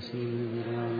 ഈശ്വര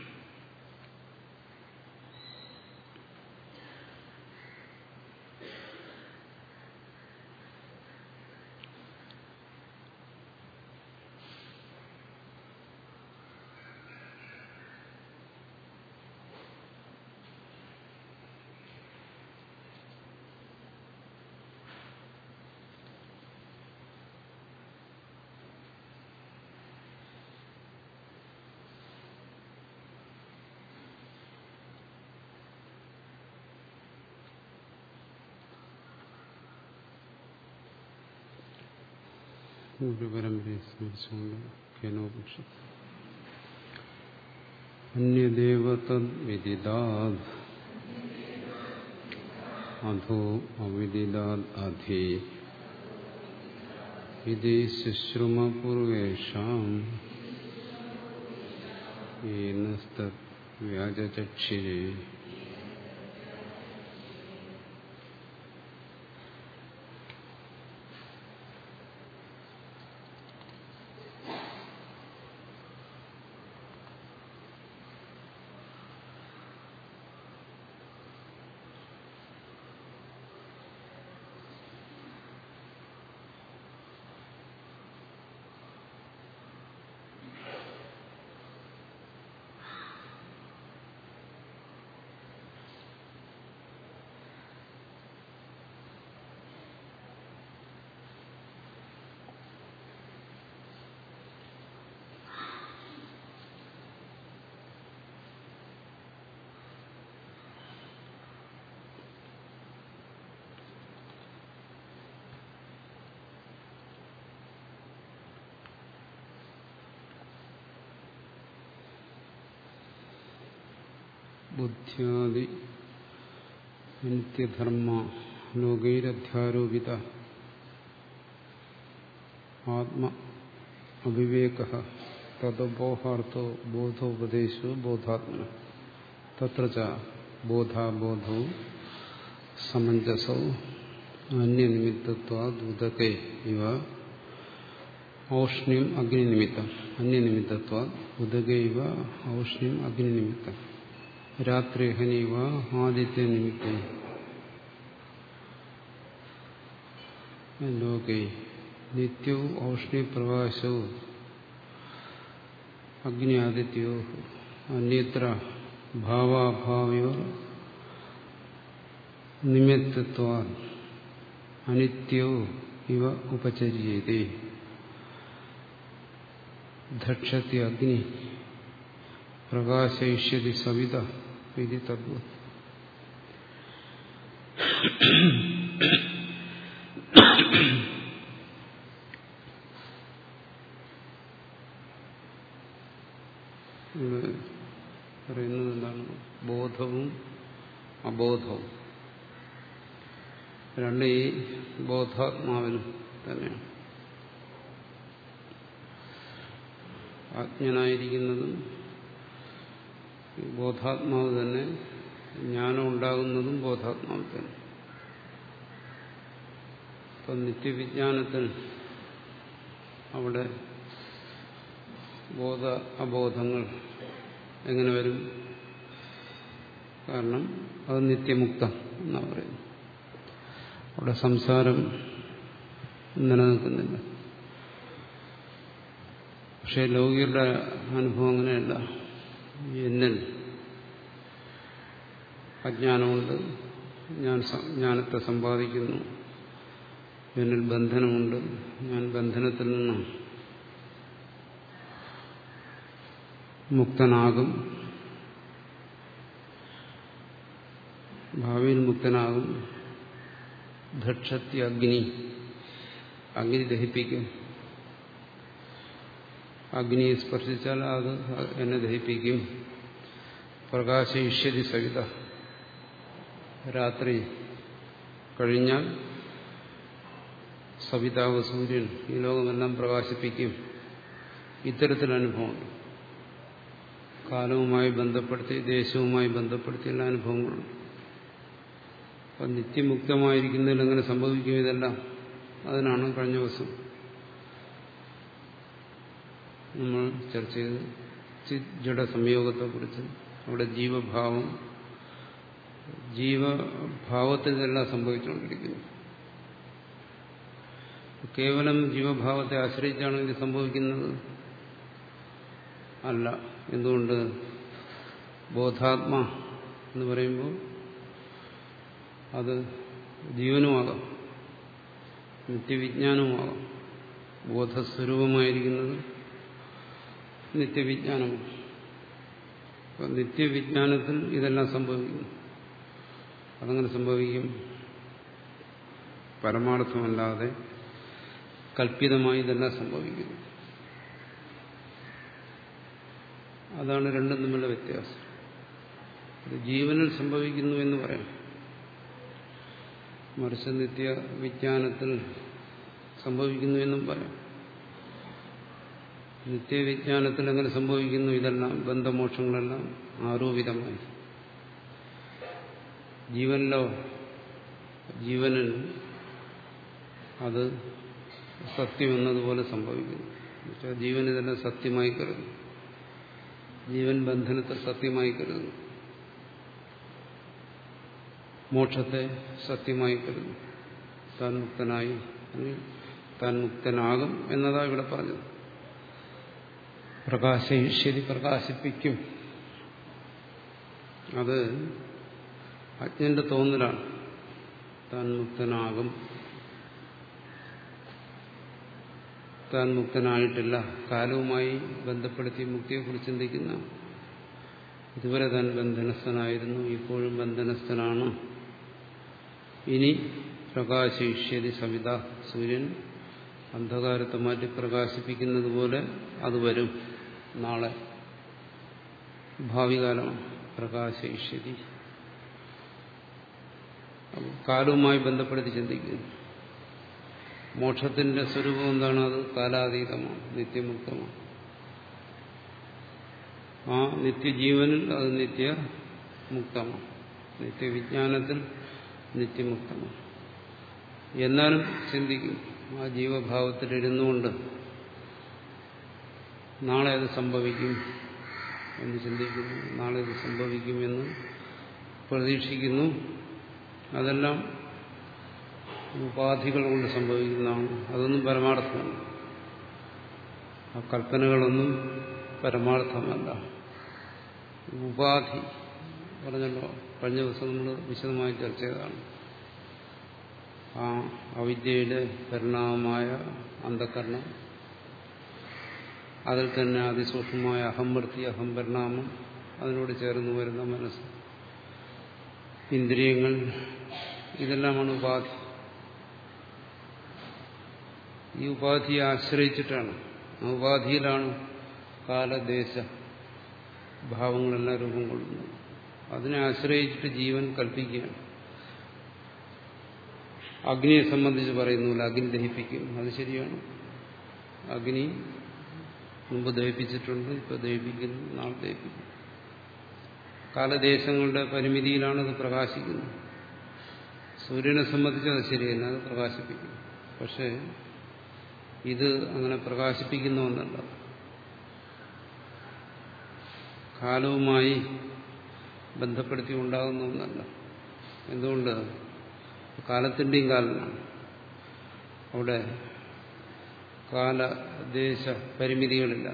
പരമ്പരയെ സ്മരിച്ചുകൊണ്ട് കേനോപനിഷത്ത് അന്യദേവതദ്വിദിതാത് അധോ അവിദിതാത് അധി ഇതി ശുശ്രുമപൂർവേഷാം ഏനസ്തത് ബുദ്ധ്യാദി നിത്യധർമ്മ ലോകൈരധ്യാരോപിത ആത്മ അവിവേക തദ്ബോഹാർത്ഥോ ബോധോപദേശോ ബോധാത്മന തത്ര ച ബോധാബോധോ സമഞ്ജസോ അന്യനിമിത്തത്വാദുദകേ ഇവ ഔഷ്ണ്യം അഗ്നിനിമിത്തം അന്യനിമിത്തത്വാ ഉദകൈവ ഔഷ്ണ്യം അഗ്നിനിമിത്തം രാത്രിഹനീവ ആദിത്യനിമിത്തം ലോകേ നിത്യവും ഔഷ്ണ്യപ്രകാശവും അഗ്നി ആദിത്യോ അന്യത്ര ഭാവാഭാവയോ നിമിത്തത്വാ അനിത്യോ ഇവ ഉപചര്യത്തെ ധക്ഷത്തി അഗ്നി പ്രകാശയിഷ്യതി സവിത ഇത് തത്വം പറയുന്നത് എന്താണ്? ബോധവും അബോധവും. രണ്ട് ഈ ബോധാത്മാവിനും തന്നെയാണ്. അജ്ഞനായിരിക്കുന്നതും ബോധാത്മാവ് തന്നെ ജ്ഞാനം ഉണ്ടാകുന്നതും ബോധാത്മാവ് തന്നെ. ഇപ്പം നിത്യവിജ്ഞാനത്തിൽ അവിടെ ബോധ അബോധങ്ങൾ എങ്ങനെ വരും? കാരണം അത് നിത്യമുക്തം എന്നാണ് പറയുന്നത്. അവിടെ സംസാരം നിലനിൽക്കുന്നില്ല. പക്ഷേ ലൗകികരുടെ അനുഭവം അങ്ങനെയല്ല. എന്നിൽ അജ്ഞാനമുണ്ട്. ഞാൻ ജ്ഞാനത്തെ സമ്പാദിക്കുന്നു. എന്നിൽ ബന്ധനമുണ്ട്. ഞാൻ ബന്ധനത്തിൽ നിന്ന് മുക്തനാകും. ഭാവിയിൽ മുക്തനാകും. ഭക്ഷത്തി അഗ്നി. അഗ്നി ദഹിപ്പിക്കും. അഗ്നിയെ സ്പർശിച്ചാൽ അത് എന്നെ ദഹിപ്പിക്കും. പ്രകാശയിഷ്യതി സവിത രാത്രി കഴിഞ്ഞാൽ സവിതാവ് സൂര്യൻ ഈ ലോകമെല്ലാം പ്രകാശിപ്പിക്കും. ഇത്തരത്തിൽ അനുഭവമുണ്ട് കാലവുമായി ബന്ധപ്പെടുത്തി ദേശവുമായി ബന്ധപ്പെടുത്തിയുള്ള അനുഭവങ്ങളുണ്ട് അപ്പം നിത്യമുക്തമായിരിക്കുന്നതിൽ എങ്ങനെ സംഭവിക്കും ഇതെല്ലാം? അതിനാണ് കഴിഞ്ഞ ദിവസം നമ്മൾ ചർച്ച ചെയ്ത് ജഡ സംയോഗത്തെക്കുറിച്ച് അവിടെ ജീവഭാവം ജീവഭാവത്തിൽ ഇതെല്ലാം സംഭവിച്ചുകൊണ്ടിരിക്കുന്നു. കേവലം ജീവഭാവത്തെ ആശ്രയിച്ചാണ് ഇത് സംഭവിക്കുന്നത്? അല്ല. എന്തുകൊണ്ട്? ബോധാത്മ എന്ന് പറയുമ്പോൾ അത് ജീവനുമാകാം. നിത്യവിജ്ഞാനവുമാകാം. ബോധസ്വരൂപമായിരിക്കുന്നത് നിത്യവിജ്ഞാനമാണ്. നിത്യവിജ്ഞാനത്തിൽ ഇതെല്ലാം സംഭവിക്കുന്നു. അതങ്ങനെ സംഭവിക്കും. പരമാർത്ഥമല്ലാതെ കൽപ്പിതമായി ഇതെല്ലാം സംഭവിക്കുന്നു. അതാണ് രണ്ടും തമ്മിലുള്ള വ്യത്യാസം. ജീവനിൽ സംഭവിക്കുന്നു എന്ന് പറയാം. മറിച്ച് നിത്യ വിജ്ഞാനത്തിൽ സംഭവിക്കുന്നു എന്നും പറയാം. നിത്യവിജ്ഞാനത്തിൽ അങ്ങനെ സംഭവിക്കുന്നു. ഇതെല്ലാം ബന്ധമോക്ഷങ്ങളെല്ലാം ആരോപിതമായി. ജീവനിലോ ജീവനിൽ അത് സത്യം എന്നതുപോലെ സംഭവിക്കുന്നു. എന്നുവെച്ചാൽ ജീവൻ ഇതെല്ലാം സത്യമായി കരുതുന്നു. ജീവൻ ബന്ധനത്തെ സത്യമായി കരുതുന്നു. മോക്ഷത്തെ സത്യമായി കരുതുന്നു. താൻ മുക്തനായി താൻ മുക്തനാകും എന്നതാ ഇവിടെ പറഞ്ഞത്. പ്രകാശയിഷ്യതി പ്രകാശിപ്പിക്കും. അത് അജ്ഞന്റെ തോന്നലാണ്. താൻ മുക്തനാകും. താൻ മുക്തനായിട്ടില്ല. കാലവുമായി ബന്ധപ്പെടുത്തി മുക്തിയെക്കുറിച്ച് ചിന്തിക്കുന്ന ഇതുവരെ താൻ ബന്ധനസ്ഥനായിരുന്നു. ഇപ്പോഴും ബന്ധനസ്ഥനാണ്. ഇനി പ്രകാശയിഷ്യതി സവിത സൂര്യൻ അന്ധകാരത്തെ മാറ്റി പ്രകാശിപ്പിക്കുന്നത് പോലെ അത് വരും. നാളെ ഭാവി കാലമാണ് പ്രകാശയിഷ്യതി കാലവുമായി ബന്ധപ്പെടുത്തി ചിന്തിക്കുന്നു. മോക്ഷത്തിന്റെ സ്വരൂപം എന്താണ്? അത് കാലാതീതമാണ് നിത്യമുക്തമാണ്. ആ നിത്യജീവനിൽ അത് നിത്യ മുക്തമാണ് നിത്യവിജ്ഞാനത്തിൽ നിത്യമുക്തമാണ്. എന്നാലും ചിന്തിക്കും ആ ജീവഭാവത്തിൽ ഇരുന്നുകൊണ്ട് നാളെ അത് സംഭവിക്കും എന്ന് ചിന്തിക്കുന്നു. നാളെ ഇത് സംഭവിക്കുമെന്ന് പ്രതീക്ഷിക്കുന്നു. അതെല്ലാം ഉപാധികൾ കൊണ്ട് സംഭവിക്കുന്നതാണ്. അതൊന്നും പരമാർത്ഥമല്ല. ആ കൽപ്പനകളൊന്നും പരമാർത്ഥമല്ല. ഉപാധി പറഞ്ഞല്ലോ കഴിഞ്ഞ ദിവസം നമ്മൾ വിശദമായി ചർച്ച ചെയ്തതാണ്. ആ അവിദ്യയുടെ പരിണാമമായ അന്ധകരണം അതിൽ തന്നെ അതിസൂക്ഷ്മമായ അഹംവൃത്തി അഹംപരിണാമം അതിനോട് ചേർന്ന് വരുന്ന മനസ്സ്. ഇന്ദ്രിയങ്ങൾ ഇതെല്ലാമാണ് ഉപാധി. ഈ ഉപാധിയെ ആശ്രയിച്ചിട്ടാണ്. ആ ഉപാധിയിലാണ് കാലദേശ ഭാവങ്ങളെല്ലാം രൂപം കൊള്ളുന്നത്. അതിനെ ആശ്രയിച്ചിട്ട് ജീവൻ കൽപ്പിക്കുകയാണ്. അഗ്നിയെ സംബന്ധിച്ച് പറയുന്നില്ല അഗ്നി ദഹിപ്പിക്കും അത് ശരിയാണ്. അഗ്നി മുമ്പ് ദഹിപ്പിച്ചിട്ടുണ്ട് ഇപ്പൊ ദഹിപ്പിക്കുന്നു നാളെ ദഹിപ്പിക്കും കാലദേശങ്ങളുടെ പരിമിതിയിലാണ് അത് പ്രകാശിക്കുന്നത്. സൂര്യനെ സംബന്ധിച്ച് അത് ശരിയല്ല അത് പ്രകാശിപ്പിക്കും. പക്ഷേ ഇത് അങ്ങനെ പ്രകാശിപ്പിക്കുന്ന ഒന്നല്ല കാലവുമായി ബന്ധപ്പെടുത്തി ഉണ്ടാകുന്ന ഒന്നല്ല. എന്തുകൊണ്ട്? കാലത്തിന്റെയും കാലമാണ്. അവിടെ കാലദേശ പരിമിതികളില്ല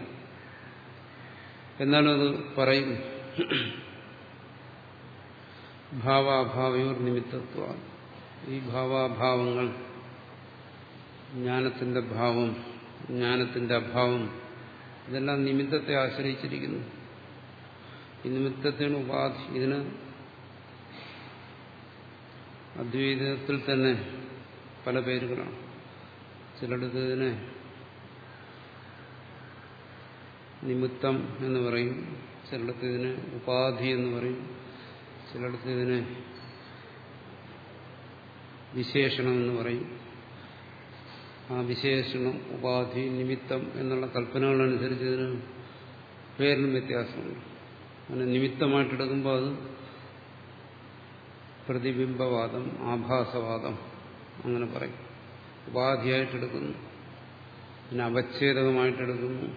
എന്നാലും അത് പറയും. ഭാവാഭാവയോർ നിമിത്തത്വ ഈ ഭാവാഭാവങ്ങൾ ജ്ഞാനത്തിന്റെ ഭാവം ജ്ഞാനത്തിന്റെ അഭാവം ഇതെല്ലാം നിമിത്തത്തെ ആശ്രയിച്ചിരിക്കുന്നു. ഈ നിമിത്തത്തിന് ഉപാധി. ഇതിന് അദ്വൈതത്തിൽ തന്നെ പല പേരുകളാണ്. ചിലടത്ത് ഇതിനെ നിമിത്തം എന്ന് പറയും. ചിലടത്ത് ഇതിന് ഉപാധി എന്ന് പറയും. ചിലടത്ത് ഇതിനെ വിശേഷണം എന്ന് പറയും. ആ വിശേഷണം ഉപാധി നിമിത്തം എന്നുള്ള കൽപ്പനകളനുസരിച്ച് ഇതിന് പേരിനും വ്യത്യാസമുണ്ട്. അങ്ങനെ നിമിത്തമായിട്ടെടുക്കുമ്പോൾ അത് പ്രതിബിംബവാദം ആഭാസവാദം അങ്ങനെ പറയും. ഉപാധിയായിട്ടെടുക്കുന്നു. പിന്നെ അവച്ഛേദകമായിട്ടെടുക്കുന്നു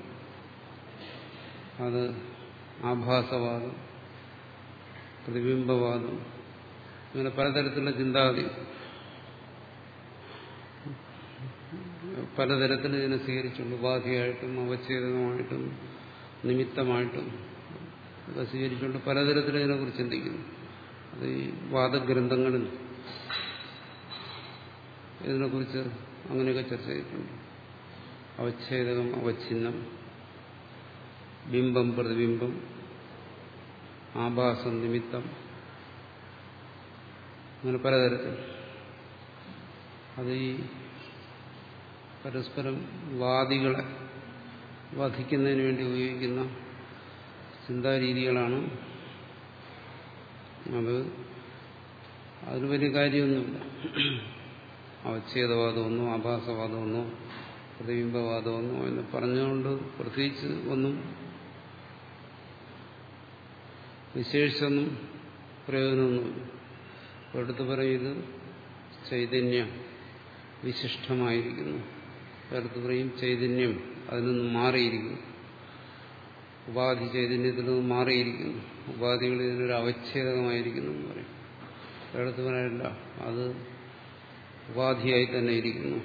അത് ആഭാസവാദം. പ്രതിബിംബവാദം. അങ്ങനെ പലതരത്തിലുള്ള ചിന്താഗതി. പലതരത്തിൽ ഇതിനെ സ്വീകരിച്ചുണ്ട് ഉപാധിയായിട്ടും അവച്ഛേദമായിട്ടും നിമിത്തമായിട്ടും ഒക്കെ സ്വീകരിച്ചുകൊണ്ട് പലതരത്തിൽ ഇതിനെക്കുറിച്ച് ചിന്തിക്കുന്നു. അത് ഈ വാദഗ്രന്ഥങ്ങളിൽ ഇതിനെക്കുറിച്ച് അങ്ങനെയൊക്കെ ചർച്ച ചെയ്തിട്ടുണ്ട്. അവച്ഛേദകം അവച്ഛിന്നം ബിംബം പ്രതിബിംബം ആഭാസം നിമിത്തം. അങ്ങനെ പലതരത്തിൽ. അത് ഈ പരസ്പരം വാദികളെ വധിക്കുന്നതിന് വേണ്ടി ഉപയോഗിക്കുന്ന ചിന്താരീതികളാണ്. അത് അതിന് വലിയ കാര്യമൊന്നുമില്ല. അവച്ഛേദവാദമൊന്നോ ആഭാസവാദമൊന്നോ പ്രതിബിംബവാദമൊന്നോ എന്ന് പറഞ്ഞുകൊണ്ട് പ്രത്യേകിച്ച് ഒന്നും വിശേഷിച്ചൊന്നും പ്രയോജനമൊന്നുമില്ല ഒരിടത്ത് പറയും ചൈതന്യം വിശിഷ്ടമായിരിക്കുന്നു. ഒരിടത്ത് പറയും ചൈതന്യം അതിൽ നിന്ന് മാറിയിരിക്കുന്നു. ഉപാധി ചൈതന്യത്തിൽ നിന്ന് മാറിയിരിക്കുന്നു. ഉപാധികൾ ഇതിനൊരു അവച്ഛേദകമായിരിക്കുന്നു എന്ന് പറയും. ഒരിടത്ത് പറയാനില്ല അത് ഉപാധിയായി തന്നെ ഇരിക്കുന്നു.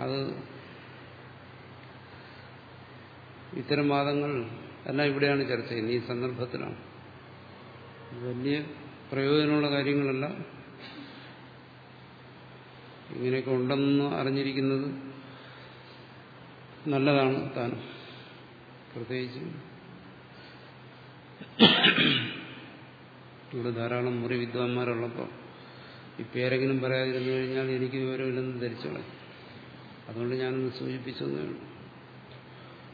അത് ഇത്തരം വാദങ്ങൾ എല്ലാം ഇവിടെയാണ് ചർച്ച. ചെയ്യുന്നത് ഈ സന്ദർഭത്തിലാണ്. വലിയ പ്രയോജനമുള്ള കാര്യങ്ങളല്ല. ഇങ്ങനെയൊക്കെ ഉണ്ടെന്ന് അറിഞ്ഞിരിക്കുന്നത് നല്ലതാണ് താൻ. പ്രത്യേകിച്ച് ഇവിടെ ധാരാളം മുറി വിദ്വാൻമാരുള്ളപ്പോൾ ഈ പേരെങ്കിലും പറയാതിരുന്നു കഴിഞ്ഞാൽ എനിക്ക് വിവരമില്ലെന്ന് ധരിച്ചോളെ അതുകൊണ്ട് ഞാനൊന്ന് സൂചിപ്പിച്ചു എന്നേ ഉള്ളൂ.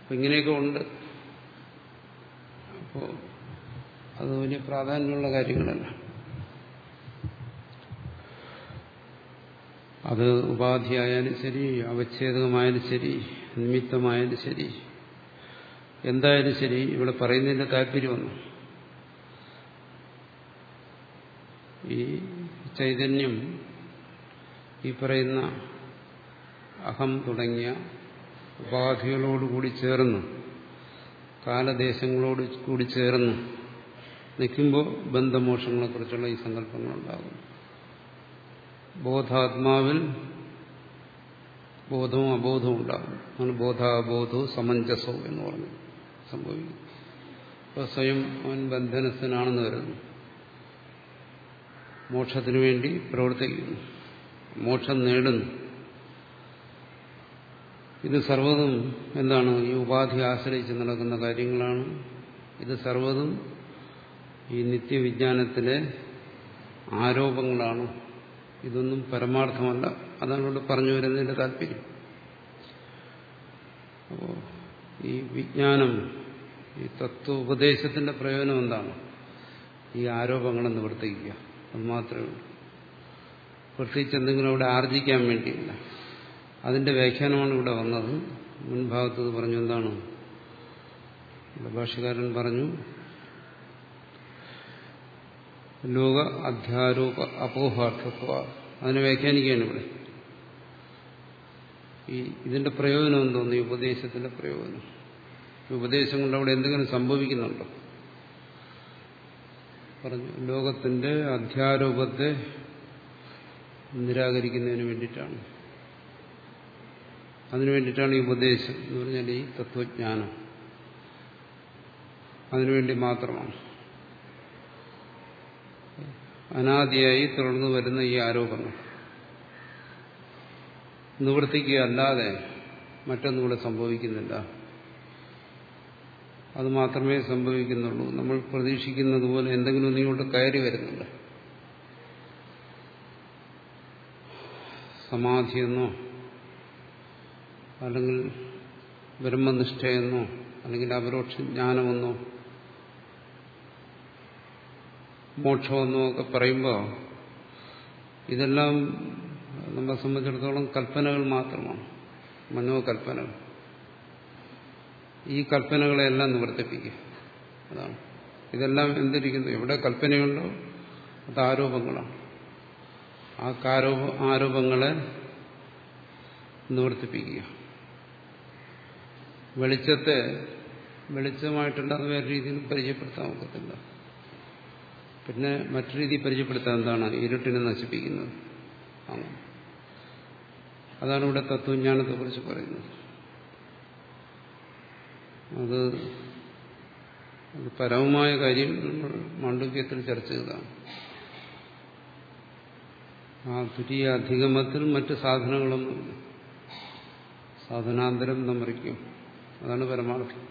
അപ്പം ഇങ്ങനെയൊക്കെ ഉണ്ട്. അപ്പോൾ അത് വലിയ പ്രാധാന്യമുള്ള കാര്യങ്ങളല്ല. അത് ഉപാധിയായാലും ശരി അവച്ഛേദകമായാലും ശരി നിമിത്തമായാലും ശരി എന്തായാലും ശരി ഇവിടെ പറയുന്നതിന്റെ താല്പര്യമൊന്നും ഈ ചൈതന്യം ഈ പറയുന്ന അഹം തുടങ്ങിയ ഉപാധികളോടുകൂടി ചേർന്ന് കാലദേശങ്ങളോട് കൂടി ചേർന്ന് നിൽക്കുമ്പോൾ ബന്ധമോഷങ്ങളെക്കുറിച്ചുള്ള ഈ സങ്കല്പങ്ങളുണ്ടാകും. ബോധാത്മാവിൽ ബോധവും അബോധവും ഉണ്ടാകും. അങ്ങനെ ബോധാബോധവും സമഞ്ജസവും എന്ന് പറഞ്ഞു സംഭവിക്കും. അപ്പോൾ സ്വയം അവൻ ബന്ധനസ്ഥനാണെന്ന് വരുന്നു. മോക്ഷത്തിനു വേണ്ടി പ്രവർത്തിക്കുന്നു. മോക്ഷം നേടുന്നു. ഇത് സർവതും എന്താണ് ഈ ഉപാധി ആശ്രയിച്ച് നടക്കുന്ന കാര്യങ്ങളാണ്. ഇത് സർവതും ഈ നിത്യവിജ്ഞാനത്തിലെ ആരോപങ്ങളാണ്. ഇതൊന്നും പരമാർത്ഥമല്ല. അതാണ് ഇവിടെ പറഞ്ഞു വരുന്നതിന്റെ താല്പര്യം. അപ്പോൾ ഈ വിജ്ഞാനം ഈ തത്വോപദേശത്തിന്റെ പ്രയോജനം എന്താണ്? ഈ ആരോപങ്ങളെ നിവർത്തിക്കുക അത് മാത്രമേ ഉള്ളൂ. പ്രത്യേകിച്ച് എന്തെങ്കിലും അവിടെ ആർജിക്കാൻ വേണ്ടിയില്ല. അതിന്റെ വ്യാഖ്യാനമാണ് ഇവിടെ വന്നത്. മുൻഭാഗത്ത് പറഞ്ഞു എന്താണ്? ഭാഷകാരൻ പറഞ്ഞു ലോക അധ്യാരോപ അപോഹാർത്ഥത്വ അതിനെ വ്യാഖ്യാനിക്കുകയാണ് ഇവിടെ. ഈ ഇതിന്റെ പ്രയോജനം എന്തോന്നു? ഈ ഉപദേശത്തിന്റെ പ്രയോജനം. ഈ ഉപദേശം കൊണ്ട് അവിടെ എന്തെങ്കിലും സംഭവിക്കുന്നുണ്ടോ? പറഞ്ഞു ലോകത്തിന്റെ അധ്യാരോപത്തെ നിരാകരിക്കുന്നതിന് വേണ്ടിയിട്ടാണ്. അതിനു വേണ്ടിയിട്ടാണ് ഈ ഉപദേശം എന്ന് പറഞ്ഞാൽ ഈ തത്വജ്ഞാനം. അതിനുവേണ്ടി മാത്രമാണ്. അനാദിയായി തുടർന്നു വരുന്ന ഈ ആരോപണം. നിവർത്തിക്കുകയല്ലാതെ മറ്റൊന്നും ഇവിടെ സംഭവിക്കുന്നില്ല. അത് മാത്രമേ സംഭവിക്കുന്നുള്ളൂ. നമ്മൾ പ്രതീക്ഷിക്കുന്നത് പോലെ എന്തെങ്കിലും ഒന്നും ഇങ്ങോട്ട് കയറി വരുന്നുണ്ട്. സമാധിയെന്നോ അല്ലെങ്കിൽ ബ്രഹ്മനിഷ്ഠയെന്നോ അല്ലെങ്കിൽ അപരോക്ഷ ജ്ഞാനമെന്നോ മോക്ഷമെന്നോ ഒക്കെ പറയുമ്പോൾ ഇതെല്ലാം നമ്മളെ സംബന്ധിച്ചിടത്തോളം കൽപ്പനകൾ മാത്രമാണ് മനോകൽപ്പനകൾ. ഈ കൽപ്പനകളെല്ലാം നിവർത്തിപ്പിക്കുക. അതാണ്. ഇതെല്ലാം എന്തിരിക്കുന്നു? എവിടെ കൽപ്പനയുണ്ടോ അത് ആരോപങ്ങളാണ്. ആ ആരോപങ്ങളെ നിവർത്തിപ്പിക്കുക. വെളിച്ചത്തെ വെളിച്ചമായിട്ടുണ്ടാകുന്ന വേറെ രീതിയിൽ പരിചയപ്പെടുത്താൻ ഒക്കത്തില്ല. പിന്നെ മറ്റു രീതി പരിചയപ്പെടുത്താൻ എന്താണ്? ഇരുട്ടിനെ നശിപ്പിക്കുന്നത്. അതാണ് ഇവിടെ തത്വജ്ഞാനത്തെ കുറിച്ച് പറയുന്നത്. അത് പരമമായ കാര്യം നമ്മൾ മാണ്ഡവ്യത്തിൽ ചർച്ച ചെയ്തതാണ്. ആ തുരിയ അധികമത്തിൽ മറ്റ് സാധനങ്ങളൊന്നുമില്ല. സാധനാന്തരം നമ്മറിക്കും അതാണ് പരമാർത്ഥം.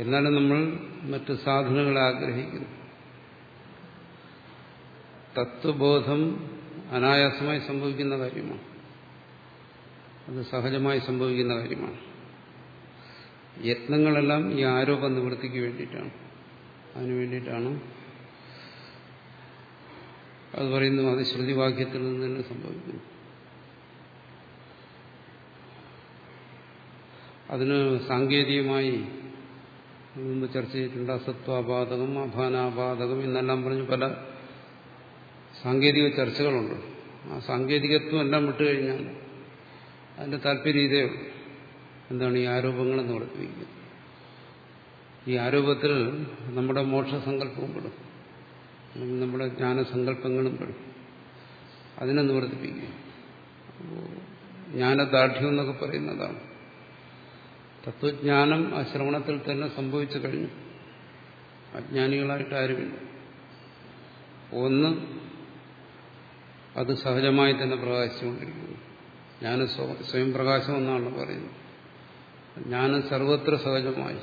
എന്നാലും നമ്മൾ മറ്റ് സാധനങ്ങളെ ആഗ്രഹിക്കുന്നു. തത്വബോധം അനായാസമായി സംഭവിക്കുന്ന കാര്യമാണ്. അത് സഹജമായി സംഭവിക്കുന്ന കാര്യമാണ്. യത്നങ്ങളെല്ലാം ഈ ആരോപ നിവൃത്തിക്ക് വേണ്ടിയിട്ടാണ്. അതിനു വേണ്ടിയിട്ടാണ് അത് പറയുന്നു അത് ശ്രുതിവാക്യത്തിൽ നിന്ന് തന്നെ സംഭവിക്കുന്നു അതിന് സാങ്കേതികമായി മുമ്പ് ചർച്ച ചെയ്തിട്ടുണ്ട് അസത്വാപാതകം അഭാനാപാതകം എന്നെല്ലാം പറഞ്ഞ് പല സാങ്കേതിക ചർച്ചകളുണ്ട്. ആ സാങ്കേതികത്വം എല്ലാം വിട്ടുകഴിഞ്ഞാൽ അതിന്റെ താല്പര്യം ഇതേ എന്താണ് ഈ ആരോപങ്ങളെന്ന് വർദ്ധിപ്പിക്കുന്നത് ഈ ആരോപത്തിൽ നമ്മുടെ മോക്ഷസങ്കല്പവും പെടും. നമ്മുടെ ജ്ഞാനസങ്കല്പങ്ങളും പെടും. അതിനെ നിവർത്തിപ്പിക്കുക ജ്ഞാനദാർഢ്യം എന്നൊക്കെ പറയുന്നതാണ്. തത്വജ്ഞാനം ആ ശ്രവണത്തിൽ തന്നെ സംഭവിച്ചു കഴിഞ്ഞു. അജ്ഞാനികളായിട്ട് ആരുമില്ല. ഒന്ന് അത് സഹജമായി തന്നെ പ്രകാശിച്ചുകൊണ്ടിരിക്കുന്നു. ഞാൻ സ്വയം പ്രകാശം എന്നാണ് പറയുന്നത്. ജ്ഞാനം സർവത്ര സഹജമായി.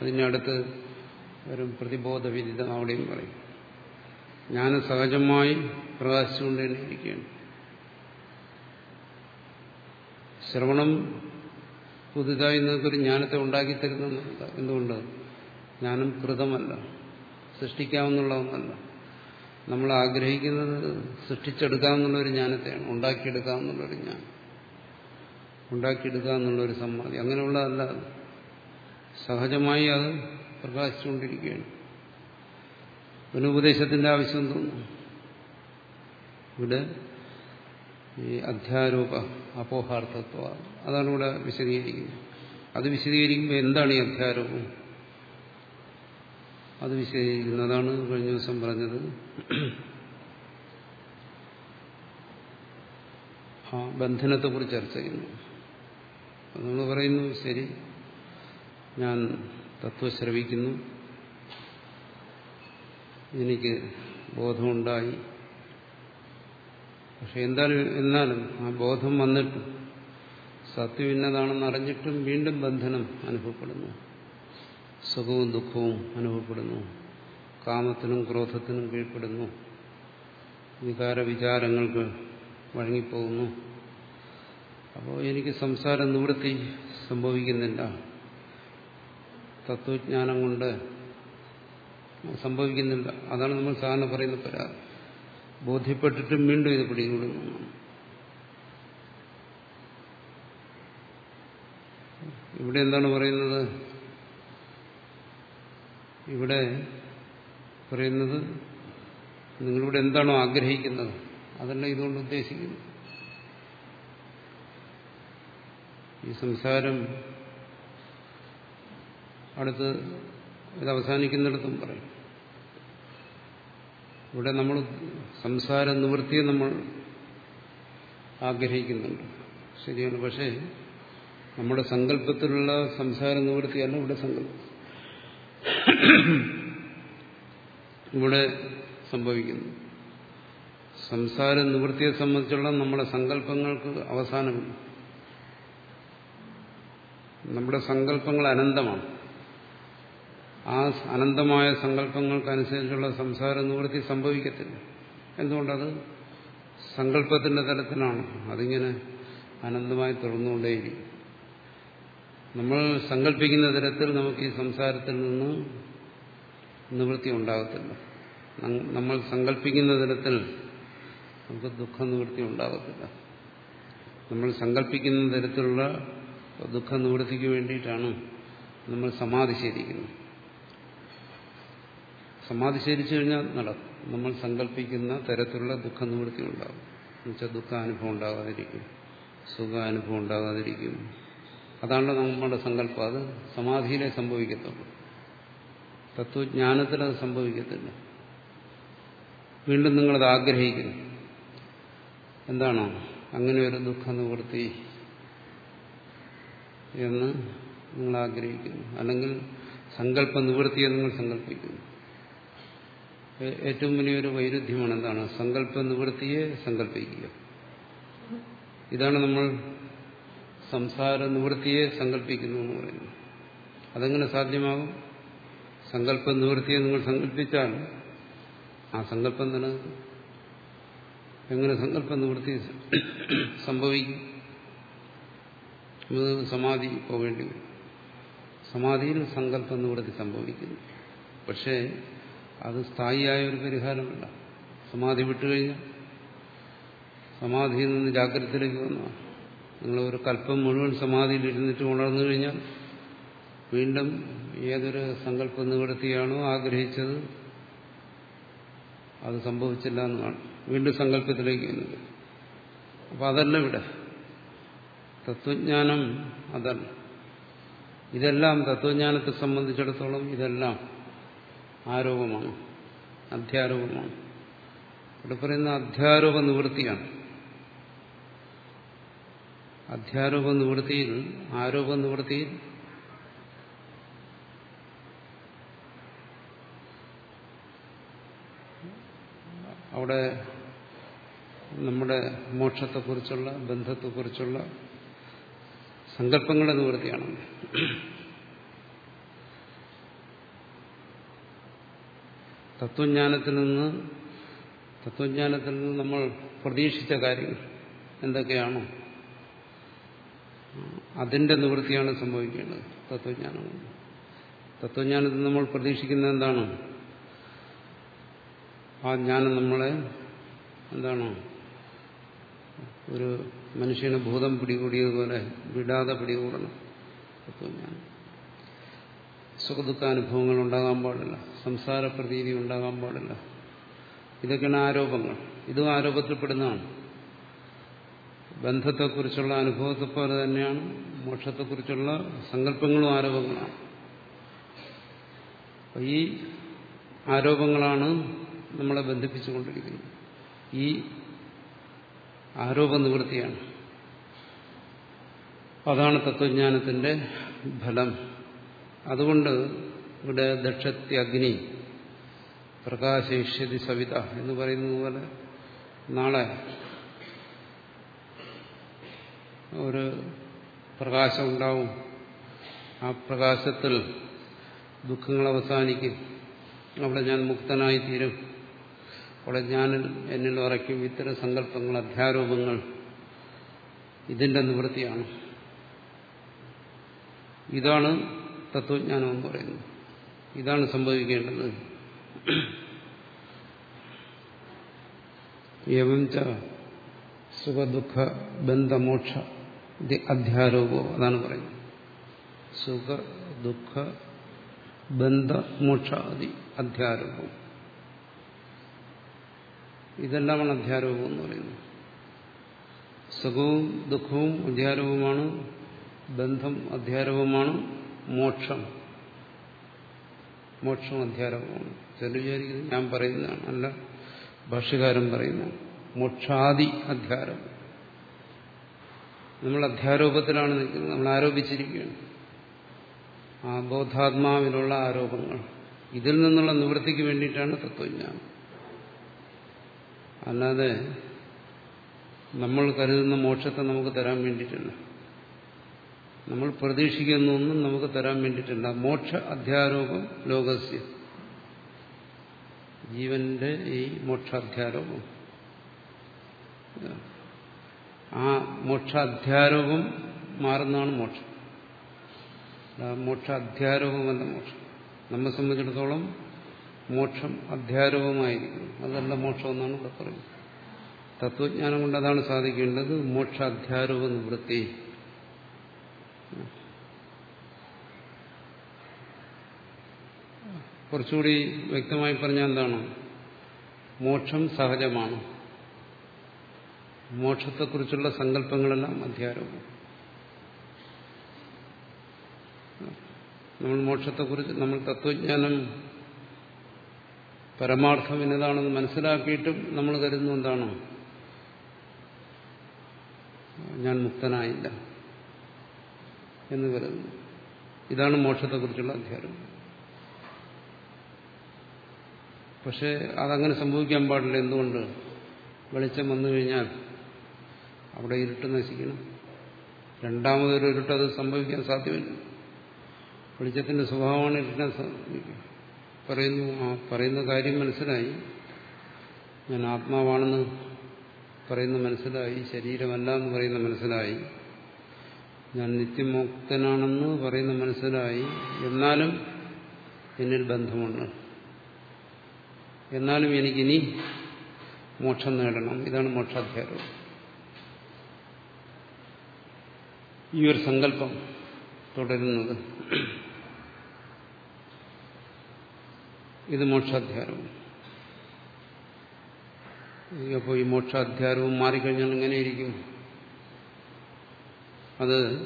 അതിനടുത്ത് ഒരു പ്രതിബോധ വിദിതം അവിടെയും പറയും. ജ്ഞാനം സഹജമായി പ്രകാശിച്ചുകൊണ്ട് തന്നെ ഇരിക്കുകയാണ് ശ്രവണം പുതുതായി നിങ്ങൾക്കൊരു ജ്ഞാനത്തെ ഉണ്ടാക്കിത്തരുന്നുണ്ട് എന്തുകൊണ്ട്? ജ്ഞാനം കൃതമല്ല. സൃഷ്ടിക്കാമെന്നുള്ളതൊന്നല്ല നമ്മൾ ആഗ്രഹിക്കുന്നത് സൃഷ്ടിച്ചെടുക്കാമെന്നുള്ളൊരു ജ്ഞാനത്തെയാണ്. ഉണ്ടാക്കിയെടുക്കാമെന്നുള്ളൊരു ജ്ഞാനം. ഉണ്ടാക്കിയെടുക്കുക എന്നുള്ളൊരു സമ്മതി അങ്ങനെയുള്ളതല്ല. സഹജമായി അത് പ്രകാശിച്ചുകൊണ്ടിരിക്കുകയാണ്. പിന്നെ ആവശ്യം തോന്നുന്നു ഇവിടെ ഈ അധ്യാരൂപ അപോഹാർത്ഥത്വ അതാണ് ഇവിടെ വിശദീകരിക്കുന്നത്. അത് വിശദീകരിക്കുമ്പോൾ എന്താണ് ഈ അധ്യാരൂപം? അത് വിശദീകരിക്കുന്നത് അതാണ് കഴിഞ്ഞ ദിവസം പറഞ്ഞത്. ആ ബന്ധനത്തെക്കുറിച്ച് ചർച്ച ചെയ്യുന്നു. നമ്മൾ പറയുന്നു ശരി. ഞാൻ തത്വം ശ്രവിക്കുന്നു. എനിക്ക് ബോധമുണ്ടായി. പക്ഷെ എന്തായാലും എന്നാലും ആ ബോധം വന്നിട്ടും സത്യം ഇന്നതാണെന്ന് അറിഞ്ഞിട്ടും വീണ്ടും ബന്ധനം അനുഭവപ്പെടുന്നു. സുഖവും ദുഃഖവും അനുഭവപ്പെടുന്നു. കാമത്തിനും ക്രോധത്തിനും കീഴ്പ്പെടുന്നു. വികാര വിചാരങ്ങൾക്ക് വഴങ്ങിപ്പോകുന്നു. അപ്പോൾ എനിക്ക് സംസാരം നിവൃത്തി സംഭവിക്കുന്നില്ല. തത്വജ്ഞാനം കൊണ്ട് സംഭവിക്കുന്നില്ല. അതാണ് നമ്മൾ സാധാരണ പറയുന്ന പരാതി. ബോധ്യപ്പെട്ടിട്ടും വീണ്ടും ഇത് പിടികൂടുന്നു. ഇവിടെ എന്താണ് പറയുന്നത്? ഇവിടെ പറയുന്നത് നിങ്ങളിവിടെ എന്താണോ ആഗ്രഹിക്കുന്നത് അതല്ല ഇതുകൊണ്ട് ഉദ്ദേശിക്കുന്നു ഈ സംസാരം അടുത്ത് ഇത് അവസാനിക്കുന്നിടത്തും പറയും. ഇവിടെ നമ്മൾ സംസാര നിവൃത്തിയെ നമ്മൾ ആഗ്രഹിക്കുന്നുണ്ട്. ശരിയാണ്. പക്ഷേ നമ്മുടെ സങ്കല്പത്തിലുള്ള സംസാര നിവൃത്തിയല്ല ഇവിടെ സങ്കല്പം. ഇവിടെ സംഭവിക്കുന്നു. സംസാര നിവൃത്തിയെ സംബന്ധിച്ചുള്ള നമ്മുടെ സങ്കല്പങ്ങൾക്ക് അവസാനമില്ല. നമ്മുടെ സങ്കല്പങ്ങൾ അനന്തമാണ്. ആ അനന്തമായ സങ്കല്പങ്ങൾക്കനുസരിച്ചുള്ള സംസാര നിവൃത്തി സംഭവിക്കത്തില്ല. എന്തുകൊണ്ടത്? സങ്കല്പത്തിന്റെ തലത്തിലാണ് അതിങ്ങനെ അനന്തമായി തുടർന്നുകൊണ്ടേയിരിക്കും. നമ്മൾ സങ്കല്പിക്കുന്ന തരത്തിൽ നമുക്ക് ഈ സംസാരത്തിൽ നിന്ന് നിവൃത്തി ഉണ്ടാകത്തില്ല. നമ്മൾ സങ്കല്പിക്കുന്ന തരത്തിൽ നമുക്ക് ദുഃഖ നിവൃത്തി ഉണ്ടാകത്തില്ല. നമ്മൾ സങ്കല്പിക്കുന്ന തരത്തിലുള്ള ദുഃഖ നിവൃത്തിക്ക് വേണ്ടിയിട്ടാണ് നമ്മൾ സമാധി ശേരിക്കുന്നത് സമാധി ശീലിച്ചു കഴിഞ്ഞാൽ നടക്കും. നമ്മൾ സങ്കല്പിക്കുന്ന തരത്തിലുള്ള ദുഃഖ നിവൃത്തി ഉണ്ടാകും. എന്നുവെച്ചാൽ ദുഃഖാനുഭവം ഉണ്ടാകാതിരിക്കും. സുഖാനുഭവം ഉണ്ടാകാതിരിക്കും. അതാണ് നമ്മുടെ സങ്കല്പം. അത് സമാധിയിലെ സംഭവിക്കത്തുള്ളൂ. തത്വജ്ഞാനത്തിൽ അത് സംഭവിക്കത്തില്ല. വീണ്ടും നിങ്ങളത് ആഗ്രഹിക്കുന്നു. എന്താണോ? അങ്ങനെ ഒരു ദുഃഖ നിവൃത്തി എന്ന് നിങ്ങൾ ആഗ്രഹിക്കുന്നു. അല്ലെങ്കിൽ സങ്കല്പ നിവൃത്തിയെ നിങ്ങൾ സങ്കല്പിക്കുന്നു. ഏറ്റവും വലിയൊരു വൈരുദ്ധ്യമാണ് എന്താണ് സങ്കല്പ നിവൃത്തിയെ സങ്കല്പിക്കുക. ഇതാണ് നമ്മൾ സംസാര നിവൃത്തിയെ സങ്കല്പിക്കുന്നു എന്ന് പറയുന്നത്. അതെങ്ങനെ സാധ്യമാകും? സങ്കല്പ നിവൃത്തിയെ നിങ്ങൾ സങ്കല്പിച്ചാൽ ആ സങ്കല്പം തന്നെ എങ്ങനെ സങ്കല്പ നിവൃത്തി സംഭവിക്കും? സമാധി പോകേണ്ടി വരും. സമാധിയിൽ സങ്കല്പ നിവൃത്തി സംഭവിക്കുന്നു. പക്ഷേ അത് സ്ഥായിയായ ഒരു പരിഹാരമല്ല. സമാധി വിട്ടുകഴിഞ്ഞാൽ സമാധിയിൽ നിന്ന് ജാഗ്രതത്തിലേക്ക് വന്നതാണ് നിങ്ങൾ ഒരു കല്പം മുഴുവൻ സമാധിയിൽ ഇരുന്നിട്ട് ഉണർന്നു കഴിഞ്ഞാൽ വീണ്ടും ഏതൊരു സങ്കല്പം നിവർത്തിയാണോ ആഗ്രഹിച്ചത് അത് സംഭവിച്ചില്ല എന്നാണ്. വീണ്ടും സങ്കല്പത്തിലേക്ക് വരുന്നത് അപ്പം അതല്ല ഇവിടെ. തത്വജ്ഞാനം അതല്ല. ഇതെല്ലാം തത്വജ്ഞാനത്തെ സംബന്ധിച്ചിടത്തോളം ഇതെല്ലാം ആരോപമാണ്. അധ്യാരോപമാണ്. ഇവിടെ പറയുന്ന അധ്യാരോപ നിവൃത്തിയാണ്. അധ്യാരോപ നിവൃത്തിയിൽ ആരോപ നിവൃത്തിയിൽ അവിടെ നമ്മുടെ മോക്ഷത്തെക്കുറിച്ചുള്ള ബന്ധത്തെക്കുറിച്ചുള്ള സങ്കല്പങ്ങളുടെ നിവൃത്തിയാണ്. തത്വജ്ഞാനത്തിൽ നിന്ന് തത്വജ്ഞാനത്തിൽ നിന്ന് നമ്മൾ പ്രതീക്ഷിച്ച കാര്യങ്ങൾ എന്തൊക്കെയാണോ അതിന്റെ നിവൃത്തിയാണ് സംഭവിക്കേണ്ടത് തത്വജ്ഞാനം തത്വജ്ഞാനത്തിൽ നമ്മൾ പ്രതീക്ഷിക്കുന്നത് എന്താണ്? ആ ജ്ഞാനം നമ്മളെ എന്താണ്? ഒരു മനുഷ്യന് ഭൂതം പിടികൂടിയതുപോലെ വിടാതെ പിടികൂടണം തത്വജ്ഞാനം. സുഖദുഃഖാനുഭവങ്ങൾ ഉണ്ടാകാൻ പാടില്ല. സംസാര പ്രതീതി ഉണ്ടാകാൻ പാടില്ല. ഇതൊക്കെയാണ് ആരോപങ്ങൾ. ഇതും ആരോപത്തിൽപ്പെടുന്നതാണ്. ബന്ധത്തെക്കുറിച്ചുള്ള അനുഭവത്തെ പോലെ തന്നെയാണ് മോക്ഷത്തെക്കുറിച്ചുള്ള സങ്കല്പങ്ങളും ആരോപങ്ങളാണ്. ഈ ആരോപങ്ങളാണ് നമ്മളെ ബന്ധിപ്പിച്ചുകൊണ്ടിരിക്കുന്നത്. ഈ ആരോപ നിവൃത്തിയാണ്. അതാണ് തത്വജ്ഞാനത്തിന്റെ ഫലം. അതുകൊണ്ട് ഇവിടെ ദക്ഷത്തി അഗ്നി പ്രകാശയിഷ്യതി സവിത എന്ന് പറയുന്നത് പോലെ നാളെ ഒരു പ്രകാശം ഉണ്ടാവും. ആ പ്രകാശത്തിൽ ദുഃഖങ്ങൾ അവസാനിക്കും. അവിടെ ഞാൻ മുക്തനായി തീരും അവിടെ ഞാൻ എന്നിൽ ഉറയ്ക്കും. ഇത്തരം സങ്കല്പങ്ങൾ അധ്യാരോപങ്ങൾ ഇതിന്റെ നിവൃത്തിയാണ്. ഇതാണ് തത്വജ്ഞാനം എന്ന് പറയുന്നത് ഇതാണ് സംഭവിക്കേണ്ടത്. എവം ച സുഖദുഃഖ ബന്ധമോക്ഷ അധ്യാരോപോ അതാണ് പറയുന്നത്. സുഖ ദുഃഖ ബന്ധമോക്ഷ അധ്യാരോപം. ഇതെല്ലാമാണ് അധ്യാരോപം എന്ന് പറയുന്നത്. സുഖവും ദുഃഖവും അധ്യാരോപമാണ് ബന്ധം അധ്യാരോപമാണ് മോക്ഷം. മോക്ഷം അധ്യാരമാണ് ചില വിചാരിക്കുന്നത് ഞാൻ പറയുന്നതാണ്. അല്ല ഭാഷ്യകാരൻ പറയുന്നു മോക്ഷാദി അധ്യാരോപം നമ്മൾ അധ്യാരോപത്തിലാണ് നിൽക്കുന്നത്. നമ്മൾ ആരോപിച്ചിരിക്കുകയാണ്. ആ ബോധാത്മാവിലുള്ള ആരോപങ്ങൾ ഇതിൽ നിന്നുള്ള നിവൃത്തിക്ക് വേണ്ടിയിട്ടാണ് തത്വജ്ഞാനം. അല്ലാതെ നമ്മൾ കരുതുന്ന മോക്ഷത്തെ നമുക്ക് തരാൻ വേണ്ടിയിട്ടില്ല. നമ്മൾ പ്രതീക്ഷിക്കുന്ന ഒന്നും നമുക്ക് തരാൻ വേണ്ടിയിട്ടില്ല. മോക്ഷ അധ്യാരോപം ലോകസ്യ. ജീവന്റെ ഈ മോക്ഷാധ്യാരോപം. ആ മോക്ഷാധ്യാരോപം മാറുന്നതാണ് മോക്ഷം. മോക്ഷ അധ്യാരോപമല്ല മോക്ഷം. നമ്മെ സംബന്ധിച്ചിടത്തോളം മോക്ഷം അധ്യാരോപമായിരിക്കും അതല്ല മോക്ഷം എന്നാണ് ഇവിടെ പറയുന്നത്. തത്വജ്ഞാനം കൊണ്ട് അതാണ് സാധിക്കേണ്ടത്. മോക്ഷാധ്യാരോപ നിവൃത്തി. കുറച്ചുകൂടി വ്യക്തമായി പറഞ്ഞാൽ എന്താണ്? മോക്ഷം സഹജമാണ്. മോക്ഷത്തെക്കുറിച്ചുള്ള സങ്കല്പങ്ങളെല്ലാം അധ്യാരോപം നമ്മൾ മോക്ഷത്തെക്കുറിച്ച് നമ്മൾ തത്വജ്ഞാനം പരമാർത്ഥം എന്നതാണെന്ന് മനസ്സിലാക്കിയിട്ടും നമ്മൾ കരുതുന്നു എന്താണ്? ഞാൻ മുക്തനായില്ല. എന്ന് കരുതുന്നു. ഇതാണ് മോക്ഷത്തെക്കുറിച്ചുള്ള അധ്യായം. പക്ഷേ അതങ്ങനെ സംഭവിക്കാൻ പാടില്ല. എന്തുകൊണ്ട്? വെളിച്ചം വന്നു കഴിഞ്ഞാൽ അവിടെ ഇരുട്ട് നശിക്കണം. രണ്ടാമതൊരു ഇരുട്ട് അത് സംഭവിക്കാൻ സാധ്യമല്ല. വെളിച്ചത്തിന്റെ സ്വഭാവമാണ് ഇരുട്ടിനെ സാധിക്കുക പറയുന്നു ആ പറയുന്ന കാര്യം മനസ്സിലായി. ഞാൻ ആത്മാവാണെന്ന് പറയുന്ന മനസ്സിലായി. ശരീരമല്ല എന്ന് പറയുന്ന മനസ്സിലായി. ഞാൻ നിത്യമുക്തനാണെന്ന് പറയുന്ന മനസ്സിലായി. എന്നാലും എന്നിൽ ബന്ധമുണ്ട്. എന്നാലും എനിക്കിനി മോക്ഷം നേടണം. ഇതാണ് മോക്ഷാധ്യായം. ഈ ഒരു സങ്കല്പം തുടരുന്നത്. ഇത് മോക്ഷാധ്യാരവും അപ്പോൾ ഈ മോക്ഷാധ്യാരവും മാറിക്കഴിഞ്ഞാൽ എങ്ങനെയിരിക്കും? അത്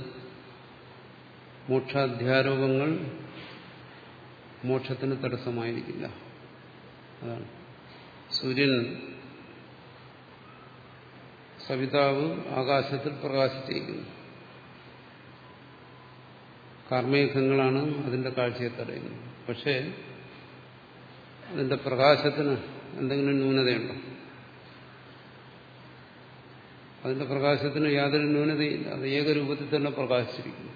മോക്ഷാധ്യാരോപങ്ങൾ മോക്ഷത്തിന് തടസ്സമായിരിക്കില്ല. അതാണ്. സൂര്യൻ സവിതാവ് ആകാശത്തിൽ പ്രകാശിച്ചിരിക്കുന്നു. കാർമേഘങ്ങളാണ് അതിന്റെ കാഴ്ചയെ തടയുന്നത്. പക്ഷേ അതിന്റെ പ്രകാശത്തിന് എന്തെങ്കിലും ന്യൂനതയുണ്ടോ? അതിന്റെ പ്രകാശത്തിന് യാതൊരു ന്യൂനതയില്ല. അത് ഏകരൂപത്തിൽ തന്നെ പ്രകാശിച്ചിരിക്കുന്നു.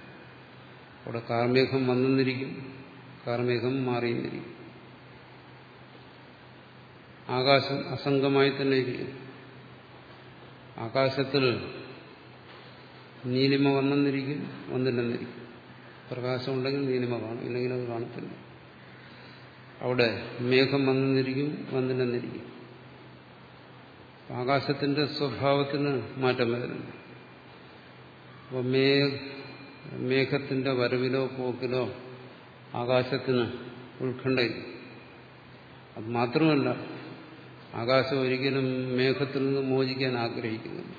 അവിടെ കാർമേഘം വന്നെന്നിരിക്കും. കാർമേഘം മാറിയെന്നിരിക്കും. ആകാശം അസംഗമായി തന്നെ ഇരിക്കും ആകാശത്തിൽ നീലിമ വന്നെന്നിരിക്കും വന്നില്ലെന്നിരിക്കും. പ്രകാശം ഉണ്ടെങ്കിൽ നീലിമ കാണും ഇല്ലെങ്കിൽ അത് കാണത്തില്ല. അവിടെ മേഘം വന്നെന്നിരിക്കും വന്നില്ലെന്നിരിക്കും. ആകാശത്തിന്റെ സ്വഭാവത്തിന് മാറ്റം വരുന്നു അപ്പോൾ മേഘ മേഘത്തിന്റെ വരവിലോ പോക്കിലോ ആകാശത്തിന് ഉത്കണ്ഠയില്ല അത് മാത്രമല്ല ആകാശം ഒരിക്കലും മേഘത്തിൽ നിന്ന് മോചിക്കാൻ ആഗ്രഹിക്കുന്നില്ല.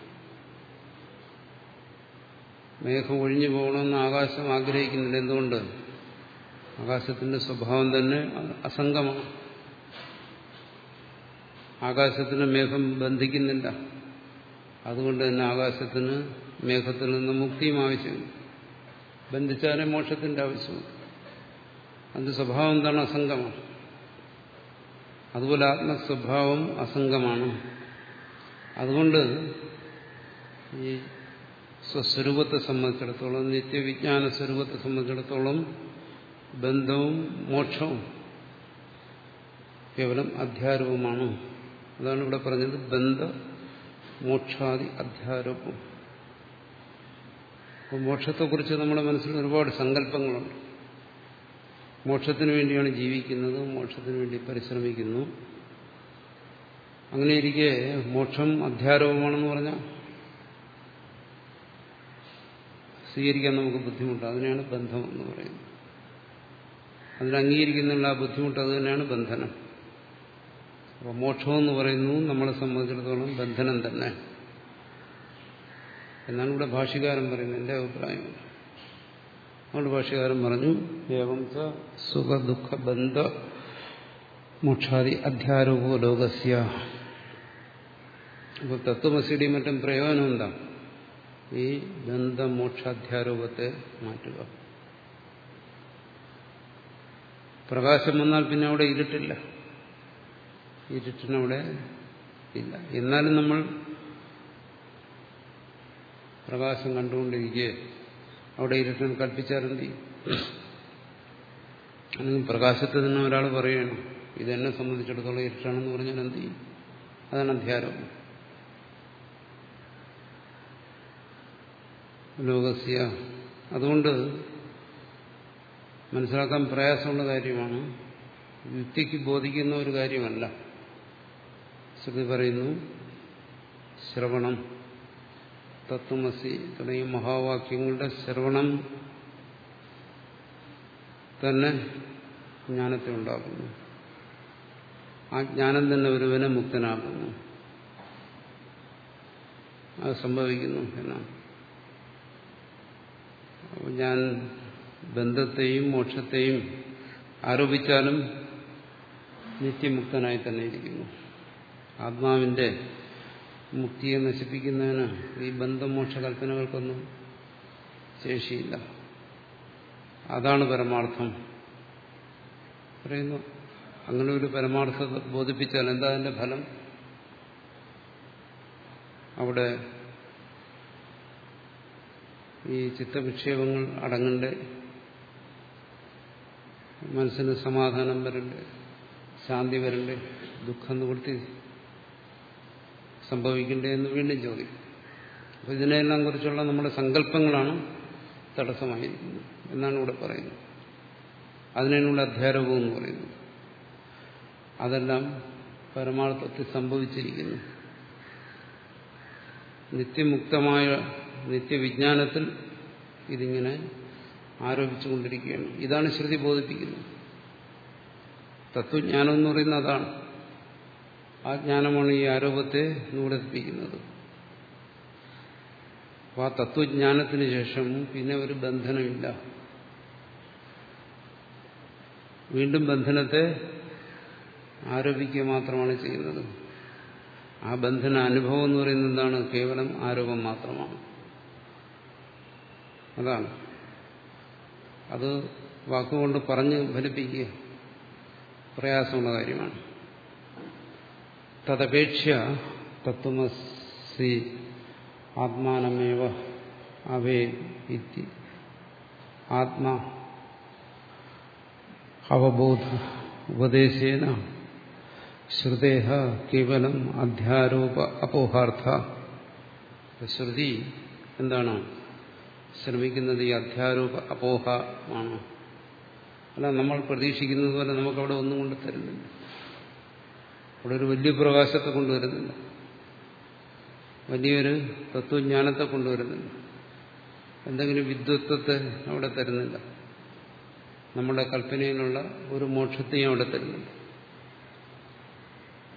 മേഘം ഒഴിഞ്ഞു പോകണമെന്ന് ആകാശം ആഗ്രഹിക്കുന്നില്ല. എന്തുകൊണ്ട്? ആകാശത്തിന്റെ സ്വഭാവം തന്നെ അസംഗമാണ്. ആകാശത്തിന് മേഘം ബന്ധിക്കുന്നില്ല. അതുകൊണ്ട് തന്നെ ആകാശത്തിന് മേഘത്തിൽ നിന്ന് മുക്തിയും ആവശ്യമില്ല. ബന്ധിച്ചാലേ മോക്ഷത്തിന്റെ ആവശ്യമുണ്ട് അതിന്റെ സ്വഭാവം എന്താണ്? അസംഗമാണ്. അതുപോലെ ആത്മസ്വഭാവം അസംഗമാണ്. അതുകൊണ്ട് ഈ സ്വസ്വരൂപത്തെ സംബന്ധിച്ചിടത്തോളം നിത്യവിജ്ഞാന സ്വരൂപത്തെ സംബന്ധിച്ചിടത്തോളം ബന്ധവും മോക്ഷവും കേവലം അധ്യാരവുമാണ്. അതാണ് ഇവിടെ പറഞ്ഞത് ബന്ധ മോക്ഷാദി അധ്യാരോപം. അപ്പോൾ മോക്ഷത്തെക്കുറിച്ച് നമ്മുടെ മനസ്സിൽ ഒരുപാട് സങ്കല്പങ്ങളുണ്ട്. മോക്ഷത്തിന് വേണ്ടിയാണ് ജീവിക്കുന്നത് മോക്ഷത്തിന് വേണ്ടി പരിശ്രമിക്കുന്നു. അങ്ങനെ ഇരിക്കെ മോക്ഷം അധ്യാരോപമാണെന്ന് പറഞ്ഞാൽ സ്വീകരിക്കാൻ നമുക്ക് ബുദ്ധിമുട്ട്. അതിനെയാണ് ബന്ധം എന്ന് പറയുന്നത്. അതിനംഗീകരിക്കുന്നുള്ള ബുദ്ധിമുട്ട് അത് തന്നെയാണ് ബന്ധനം. അപ്പോൾ മോക്ഷമെന്ന് പറയുന്നു നമ്മളെ സംബന്ധിച്ചിടത്തോളം ബന്ധനം തന്നെ. എന്നാണ് ഇവിടെ ഭാഷ്യകാരൻ പറയുന്നത്. എന്റെ അഭിപ്രായം. അതുകൊണ്ട് ഭാഷ്യകാരൻ പറഞ്ഞു ഏവം സുഖ ദുഃഖ ബന്ധ മോക്ഷാദി അധ്യാരോപോ ലോകസ്യ. അപ്പോൾ തത്വമസിയുടെ മറ്റും പ്രയോജനം എന്താ? ഈ ബന്ധമോക്ഷാധ്യാരൂപത്തെ മാറ്റുക. പ്രകാശം വന്നാൽ പിന്നെ അവിടെ ഇരുട്ടില്ല. ഇരുട്ടിനവിടെ ഇല്ല. എന്നാലും നമ്മൾ പ്രകാശം കണ്ടുകൊണ്ടിരിക്കെ അവിടെ ഇരുട്ടിന് കൽപ്പിച്ചാലെന്ത് അല്ലെങ്കിൽ പ്രകാശത്തിൽ നിന്ന് ഒരാൾ പറയണം ഇതെന്നെ സംബന്ധിച്ചിടത്തോളം ഇരുട്ടാണെന്ന് പറഞ്ഞാൽ എന്ത് ചെയ്യും? അതാണ് അധ്യാരം ലോകസ്യ. അതുകൊണ്ട് മനസ്സിലാക്കാൻ പ്രയാസമുള്ള കാര്യമാണ് യുക്തിക്ക് ബോധിക്കുന്ന ഒരു കാര്യമല്ല. ശ്രുതി പറയുന്നു ശ്രവണം. തത്വമസി തുടങ്ങിയ മഹാവാക്യങ്ങളുടെ ശ്രവണം തന്നെ ജ്ഞാനത്തെ ഉണ്ടാക്കുന്നു ആ ജ്ഞാനം തന്നെ ഒരുവനെ മുക്തനാക്കുന്നു. അത് സംഭവിക്കുന്നു എന്നാണ്. ഞാൻ ബന്ധത്തെയും മോക്ഷത്തെയും ആരോപിച്ചാലും നിത്യമുക്തനായി തന്നെ ഇരിക്കുന്നു. ആത്മാവിന്റെ മുക്തിയെ നശിപ്പിക്കുന്നതിന് ഈ ബന്ധമോക്ഷ കൽപ്പനകൾക്കൊന്നും ശേഷിയില്ല. അതാണ് പരമാർത്ഥം. പറയുന്നു അങ്ങനെ ഒരു പരമാർത്ഥത ബോധിപ്പിച്ചാൽ എന്താ അതിന്റെ ഫലം? അവിടെ ഈ ചിത്തവിക്ഷേപങ്ങൾ അടങ്ങണ്ടേ? മനസ്സിന് സമാധാനം വരണ്ടേ? ശാന്തി വരണ്ടേ? ദുഃഖം നിവൃത്തി സംഭവിക്കണ്ടേ എന്ന് വീണ്ടും ചോദിക്കും. അപ്പൊ ഇതിനെല്ലാം കുറിച്ചുള്ള നമ്മുടെ സങ്കല്പങ്ങളാണ് തടസ്സമായിരിക്കുന്നത് എന്നാണ് ഇവിടെ പറയുന്നത്. അതിനുള്ള അധ്യാരവും എന്ന് പറയുന്നത്. അതെല്ലാം പരമാർത്ഥത്തിൽ സംഭവിച്ചിരിക്കുന്നു. നിത്യമുക്തമായ നിത്യവിജ്ഞാനത്തിൽ ഇതിങ്ങനെ ആരോപിച്ചുകൊണ്ടിരിക്കുകയാണ്. ഇതാണ് ശ്രുതി ബോധിപ്പിക്കുന്നത്. തത്വജ്ഞാനം എന്ന് പറയുന്നത് അതാണ്. ആ ജ്ഞാനമാണ് ഈ ആരോപത്തെ നിവർത്തിപ്പിക്കുന്നത് അപ്പോൾ ആ തത്വജ്ഞാനത്തിന് ശേഷം പിന്നെ ഒരു ബന്ധനമില്ല. വീണ്ടും ബന്ധനത്തെ ആരോപിക്കുക മാത്രമാണ് ചെയ്യുന്നത്. ആ ബന്ധന അനുഭവം എന്ന് പറയുന്നത് എന്താണ്? കേവലം ആരോപം മാത്രമാണ്. അതാണ്. അത് വാക്കുകൊണ്ട് പറഞ്ഞ് ഫലിപ്പിക്കുക പ്രയാസമുള്ള കാര്യമാണ്. തദപേക്ഷ തത്വമസി ആത്മാനമേവ അവേ ഇതി ആത്മാ അവബോധ ഉപദേശേന ശ്രുതേഹ കേവലം അധ്യാരോപ അപോഹാർത്ഥ ശ്രുതി എന്താണ്? ശ്രമിക്കുന്നത് ഈ അധ്യാരോപ അപോഹമാണ് അല്ല നമ്മൾ പ്രതീക്ഷിക്കുന്നത് പോലെ നമുക്കവിടെ ഒന്നും കൊണ്ട് തരുന്നില്ല. അവിടെ ഒരു വലിയ പ്രകാശത്തെ കൊണ്ടുവരുന്നില്ല വലിയൊരു തത്വജ്ഞാനത്തെ കൊണ്ടുവരുന്നില്ല എന്തെങ്കിലും വിദ്വത്വത്തെ അവിടെ തരുന്നില്ല. നമ്മുടെ കൽപ്പനയിലുള്ള ഒരു മോക്ഷത്തെയും അവിടെ തരുന്നില്ല.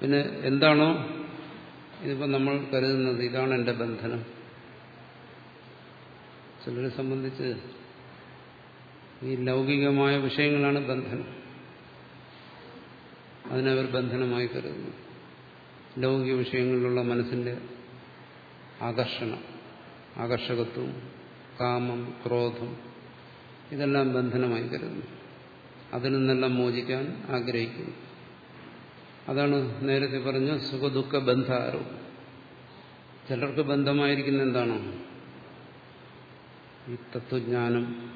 പിന്നെ എന്താണോ ഇതിപ്പോൾ നമ്മൾ കരുതുന്നത് ഇതാണ് എന്റെ ബന്ധനം. ചിലരെ സംബന്ധിച്ച് ഈ ലൗകികമായ വിഷയങ്ങളാണ് ബന്ധനം. അതിനവർ ബന്ധനമായി കരുതുന്നു. ലൗകിക വിഷയങ്ങളിലുള്ള മനസ്സിന്റെ ആകർഷണം ആകർഷകത്വം കാമം ക്രോധം ഇതെല്ലാം ബന്ധനമായി കരുതുന്നു. അതിൽ നിന്നെല്ലാം മോചിക്കാൻ ആഗ്രഹിക്കുന്നു. അതാണ് നേരത്തെ പറഞ്ഞ സുഖദുഃഖ ബന്ധാരോപം. ചിലർക്ക് ബന്ധമായിരിക്കുന്ന എന്താണ്? ഈ തത്വജ്ഞാനം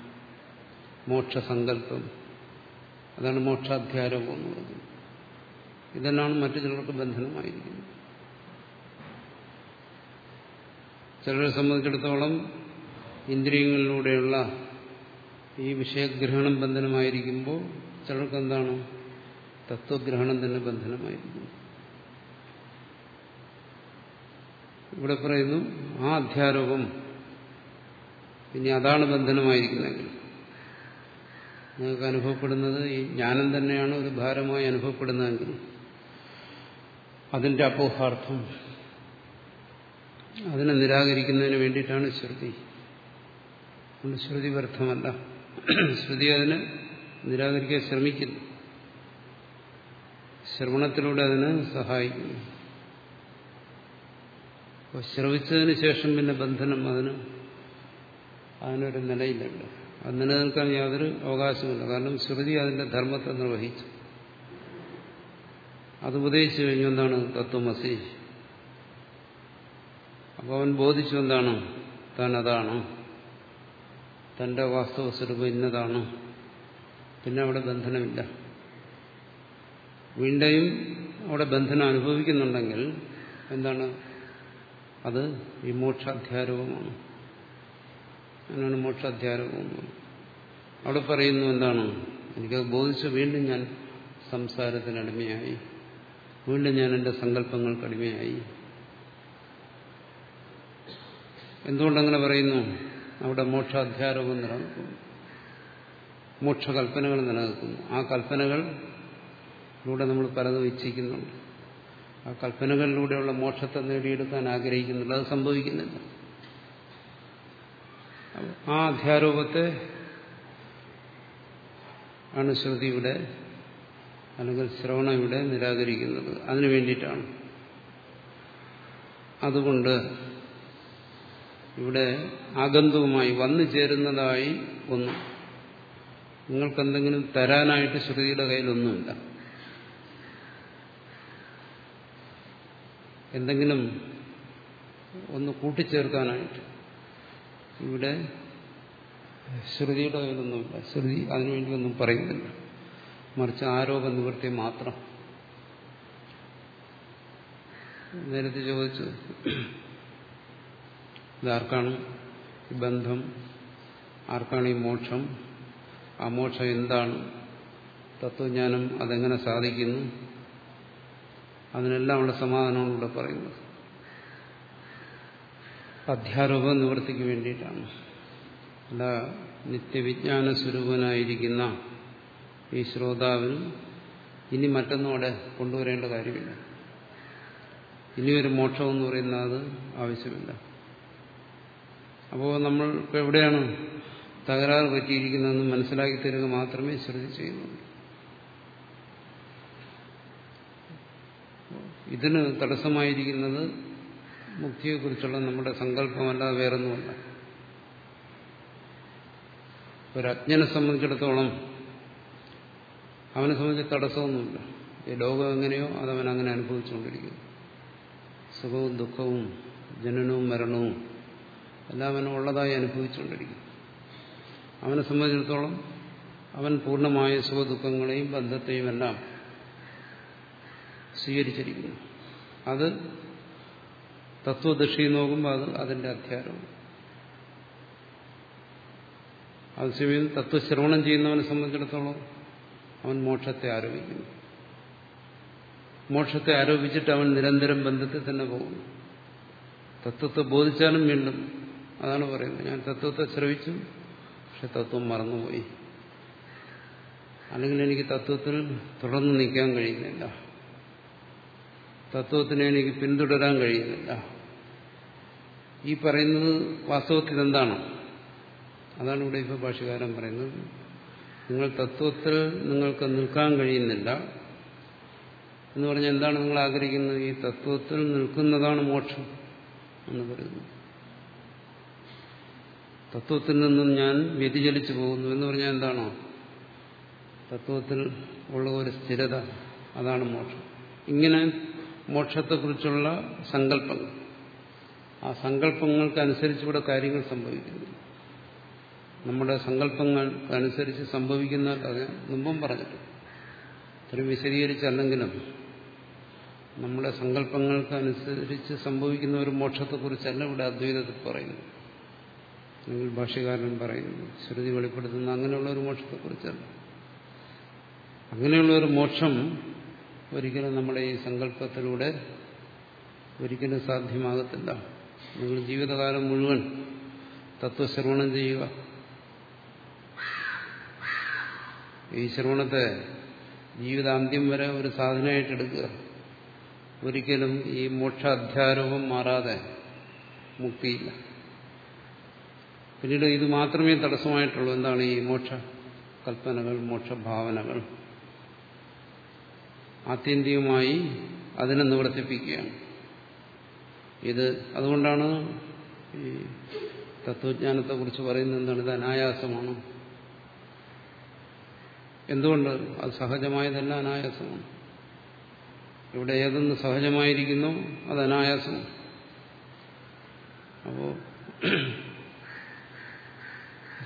മോക്ഷസങ്കല്പം അതാണ് മോക്ഷാധ്യാരോപം എന്ന് പറയുന്നത്. ഇതെല്ലാം മറ്റു ചിലർക്ക് ബന്ധനമായിരിക്കുന്നത്. ചിലരെ സംബന്ധിച്ചിടത്തോളം ഇന്ദ്രിയങ്ങളിലൂടെയുള്ള ഈ വിഷയഗ്രഹണം ബന്ധനമായിരിക്കുമ്പോൾ ചിലർക്ക് എന്താണ് തത്വഗ്രഹണം തന്നെ ബന്ധനമായിരിക്കുന്നു. ഇവിടെ പറയുന്നു ആ അധ്യാരോപം ഇനി അതാണ് ബന്ധനമായിരിക്കുന്നെങ്കിൽ നിങ്ങൾക്ക് അനുഭവപ്പെടുന്നത് ഈ ജ്ഞാനം തന്നെയാണ് ഒരു ഭാരമായി അനുഭവപ്പെടുന്നതെങ്കിൽ. അതിന്റെ അപോഹാർത്ഥം അതിനെ നിരാകരിക്കുന്നതിന് വേണ്ടിയിട്ടാണ് ശ്രുതി. ശ്രുതി വ്യർത്ഥമല്ല. ശ്രുതി അതിനെ നിരാകരിക്കാൻ ശ്രമിക്കുന്നു. ശ്രവണത്തിലൂടെ അതിനെ സഹായിക്കുന്നു. അപ്പോൾ ശ്രവിച്ചതിന് ശേഷം പിന്നെ ബന്ധനം അതിന് അതിനൊരു നിലയില്ലല്ലോ അത് നിലനിൽക്കാൻ യാതൊരു അവകാശമില്ല കാരണം ശ്രുതി അതിന്റെ ധർമ്മത്തെ നിർവഹിച്ചു. അത് ഉപദേശിച്ചു കഴിഞ്ഞു എന്താണ് തത്വമസി അപ്പൊ അവൻ ബോധിച്ചു എന്താണ്? താൻ അതാണ് തന്റെ വാസ്തവ സ്വരൂപം ഇന്നതാണ്. പിന്നെ അവിടെ ബന്ധനമില്ല. വീണ്ടും അവിടെ ബന്ധനം അനുഭവിക്കുന്നുണ്ടെങ്കിൽ എന്താണ്? അത് ഈ മോക്ഷാധ്യാരോപമാണ് അതിനാണ് മോക്ഷാധ്യാരോപം അവിടെ പറയുന്നു എന്താണ്? എനിക്കത് ബോധിച്ച് വീണ്ടും ഞാൻ സംസാരത്തിന് അടിമയായി. വീണ്ടും ഞാൻ എന്റെ സങ്കല്പങ്ങൾക്ക് അടിമയായി എന്തുകൊണ്ടങ്ങനെ പറയുന്നു? അവിടെ മോക്ഷാധ്യാരോപം നിലനിൽക്കുന്നു. മോക്ഷകൽപ്പനകൾ നിലനിൽക്കുന്നു. ആ കൽപ്പനകളിലൂടെ നമ്മൾ പലതും ഇച്ഛിക്കുന്നുണ്ട് ആ കൽപ്പനകളിലൂടെയുള്ള മോക്ഷത്തെ നേടിയെടുക്കാൻ ആഗ്രഹിക്കുന്നില്ല. അത് സംഭവിക്കുന്നില്ല. ആ അധ്യാരോപത്തെ ആണ് ശ്രുതിയുടെ അല്ലെങ്കിൽ ശ്രവണം ഇവിടെ നിരാകരിക്കുന്നത്. അതിനു വേണ്ടിയിട്ടാണ്. അതുകൊണ്ട് ഇവിടെ ആഗന്തുകമായി വന്നു ചേരുന്നതായി ഒന്നും. നിങ്ങൾക്കെന്തെങ്കിലും തരാനായിട്ട് ശ്രുതിയുടെ കയ്യിലൊന്നുമില്ല. എന്തെങ്കിലും ഒന്ന് കൂട്ടിച്ചേർക്കാനായിട്ട് ഇവിടെ ശ്രുതിയുടെ കയ്യിലൊന്നുമില്ല. ശ്രുതി അതിനുവേണ്ടി ഒന്നും പറയുന്നില്ല. മറിച്ച് ആരോപ നിവൃത്തി മാത്രം. നേരത്തെ ചോദിച്ചു ഇതാർക്കാണ് ഈ ബന്ധം? ആർക്കാണ് ഈ മോക്ഷം? ആ മോക്ഷം എന്താണ്? തത്വജ്ഞാനം അതെങ്ങനെ സാധിക്കുന്നു? അതിനെല്ലാം ഉള്ള സമാധാനമാണ് ഇവിടെ പറയുന്നത്. അധ്യാരോപ നിവൃത്തിക്ക് വേണ്ടിയിട്ടാണ്. അല്ല നിത്യവിജ്ഞാന സ്വരൂപനായിരിക്കുന്ന ഈ ശ്രോതാവിന് ഇനി മറ്റൊന്നും അവിടെ കൊണ്ടുവരേണ്ട കാര്യമില്ല. ഇനിയൊരു മോക്ഷം എന്ന് പറയുന്ന അത് ആവശ്യമില്ല. അപ്പോൾ നമ്മൾ ഇപ്പോൾ എവിടെയാണ് തകരാറ് പറ്റിയിരിക്കുന്നതെന്ന് മനസ്സിലാക്കി തരിക മാത്രമേ ശ്രുതി ചെയ്യുന്നുള്ളൂ. ഇതിന് തടസ്സമായിരിക്കുന്നത് മുക്തിയെക്കുറിച്ചുള്ള നമ്മുടെ സങ്കല്പമല്ലാതെ വേറൊന്നുമല്ല. ഒരു ഒരജ്ഞനെ സംബന്ധിച്ചിടത്തോളം അവനെ സംബന്ധിച്ച് തടസ്സമൊന്നുമില്ല. ഈ ലോകം എങ്ങനെയോ അതവൻ അങ്ങനെ അനുഭവിച്ചുകൊണ്ടിരിക്കുന്നു. സുഖവും ദുഃഖവും ജനനവും മരണവും എല്ലാം അവൻ ഉള്ളതായി അനുഭവിച്ചുകൊണ്ടിരിക്കുന്നു. അവനെ സംബന്ധിച്ചിടത്തോളം അവൻ പൂർണമായ സുഖദുഃഖങ്ങളെയും ബന്ധത്തെയും എല്ലാം സ്വീകരിച്ചിരിക്കുന്നു. അത് തത്വദൃഷ്ടി നോക്കുമ്പോൾ അത് അതിന്റെ അധ്യാരമാണ് അതേസമയം തത്വശ്രവണം ചെയ്യുന്നവനെ സംബന്ധിച്ചിടത്തോളം അവൻ മോക്ഷത്തെ ആരോപിക്കുന്നു. മോക്ഷത്തെ ആരോപിച്ചിട്ട് അവൻ നിരന്തരം ബന്ധത്തിൽ തന്നെ പോകുന്നു. തത്വത്തെ ബോധിച്ചാലും വീണ്ടും അതാണ് പറയുന്നത്. ഞാൻ തത്വത്തെ ശ്രവിച്ചു പക്ഷെ തത്വം മറന്നുപോയി. അല്ലെങ്കിൽ എനിക്ക് തത്വത്തിൽ തുടർന്ന് നിൽക്കാൻ കഴിയുന്നില്ല. തത്വത്തിനെ എനിക്ക് പിന്തുടരാൻ കഴിയുന്നില്ല. ഈ പറയുന്നത് വാസ്തവത്തിൽ എന്താണ്? അതാണ് ഇവിടെ ഇപ്പോൾ ഭാഷകാരൻ പറയുന്നത്. നിങ്ങൾ തത്വത്തിൽ നിങ്ങൾക്ക് നിൽക്കാൻ കഴിയുന്നില്ല എന്ന് പറഞ്ഞാൽ എന്താണ് നിങ്ങൾ ആഗ്രഹിക്കുന്നത്? ഈ തത്വത്തിൽ നിൽക്കുന്നതാണ് മോക്ഷം എന്ന് പറയുന്നു. തത്വത്തിൽ നിന്നും ഞാൻ വ്യതിചലിച്ചു പോകുന്നു എന്ന് പറഞ്ഞാൽ എന്താണോ? തത്വത്തിൽ ഉള്ള ഒരു സ്ഥിരത അതാണ് മോക്ഷം. ഇങ്ങനെ മോക്ഷത്തെക്കുറിച്ചുള്ള സങ്കല്പങ്ങൾ. ആ സങ്കല്പങ്ങൾക്കനുസരിച്ച് ഇവിടെ കാര്യങ്ങൾ സംഭവിക്കുന്നു നമ്മുടെ സങ്കല്പങ്ങൾക്കനുസരിച്ച് സംഭവിക്കുന്ന അത് മുമ്പും പറഞ്ഞിട്ട് ഇത്രയും വിശദീകരിച്ചല്ലെങ്കിലും നമ്മുടെ സങ്കല്പങ്ങൾക്കനുസരിച്ച് സംഭവിക്കുന്ന ഒരു മോക്ഷത്തെക്കുറിച്ചല്ല ഇവിടെ അദ്വൈതത്തിൽ പറയുന്നു അല്ലെങ്കിൽ ഭാഷ്യകാരൻ പറയുന്നു ശ്രുതി വെളിപ്പെടുത്തുന്ന അങ്ങനെയുള്ള ഒരു മോക്ഷത്തെക്കുറിച്ചല്ല. അങ്ങനെയുള്ള ഒരു മോക്ഷം ഒരിക്കലും നമ്മുടെ ഈ സങ്കല്പത്തിലൂടെ ഒരിക്കലും സാധ്യമാകത്തില്ല. നിങ്ങൾ ജീവിതകാലം മുഴുവൻ തത്വശ്രവണം ചെയ്യുക. ഈ ശ്രവണത്തെ ജീവിതാന്ത്യം വരെ ഒരു സാധനമായിട്ട് എടുക്കുക. ഒരിക്കലും ഈ മോക്ഷ അധ്യാരോപം മാറാതെ മുക്തിയില്ല. പിന്നീട് ഇത് മാത്രമേ തടസ്സമായിട്ടുള്ളൂ. എന്താണ് ഈ മോക്ഷ കൽപ്പനകൾ മോക്ഷഭാവനകൾ? ആത്യന്തികമായി അതിനെ നിവർത്തിപ്പിക്കുകയാണ്. ഇത് അതുകൊണ്ടാണ് ഈ തത്വജ്ഞാനത്തെക്കുറിച്ച് പറയുന്നത് എന്താണ്? ഇത് അനായാസമാണ്. എന്തുകൊണ്ട്? അത് സഹജമായതല്ല അനായാസമാണ്. ഇവിടെ ഏതൊന്ന് സഹജമായിരിക്കുന്നു അത് അനായാസമാണ്. അപ്പോ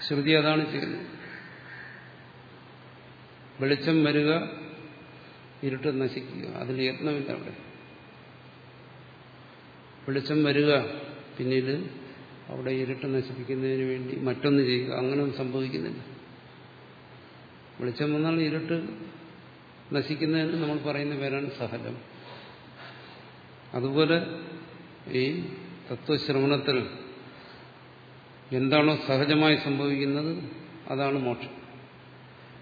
ശ്രുതി അതാണ് ചെയ്യുന്നത്. വെളിച്ചം വരിക ഇരുട്ട് നശിക്കുക. അതിൽ യത്നമില്ല അവിടെ. വെളിച്ചം വരിക പിന്നീട് അവിടെ ഇരുട്ട് നശിപ്പിക്കുന്നതിന് വേണ്ടി മറ്റൊന്ന് ചെയ്യുക. അങ്ങനെയൊന്നും സംഭവിക്കുന്നില്ല. വെളിച്ചം വന്നാൽ ഇരുട്ട് നശിക്കുന്നതിന് നമ്മൾ പറയുന്ന പേരാണ് സഹജം അതുപോലെ ഈ തത്വശ്രവണത്തിൽ എന്താണോ സഹജമായി സംഭവിക്കുന്നത് അതാണ് മോക്ഷം.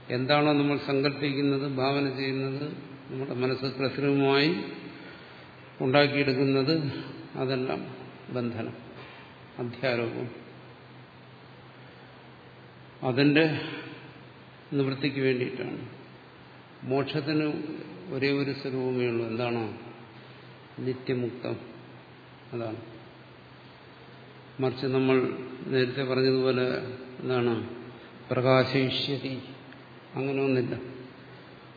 എന്താണോ നമ്മൾ സങ്കല്പിക്കുന്നത് ഭാവന ചെയ്യുന്നത് നമ്മുടെ മനസ്സ് കൃത്രിമമായി ഉണ്ടാക്കിയെടുക്കുന്നത് അതെല്ലാം ബന്ധനം അധ്യാരോപം. അതിന്റെ നിവൃത്തിക്ക് വേണ്ടിയിട്ടാണ്. മോക്ഷത്തിന് ഒരേ ഒരു സ്വരൂപമേ ഉള്ളൂ. എന്താണോ? നിത്യമുക്തം. അതാണ്. മറിച്ച് നമ്മൾ നേരത്തെ പറഞ്ഞതുപോലെ എന്താണ്? പ്രകാശിഷ്യതി. അങ്ങനെ ഒന്നില്ല.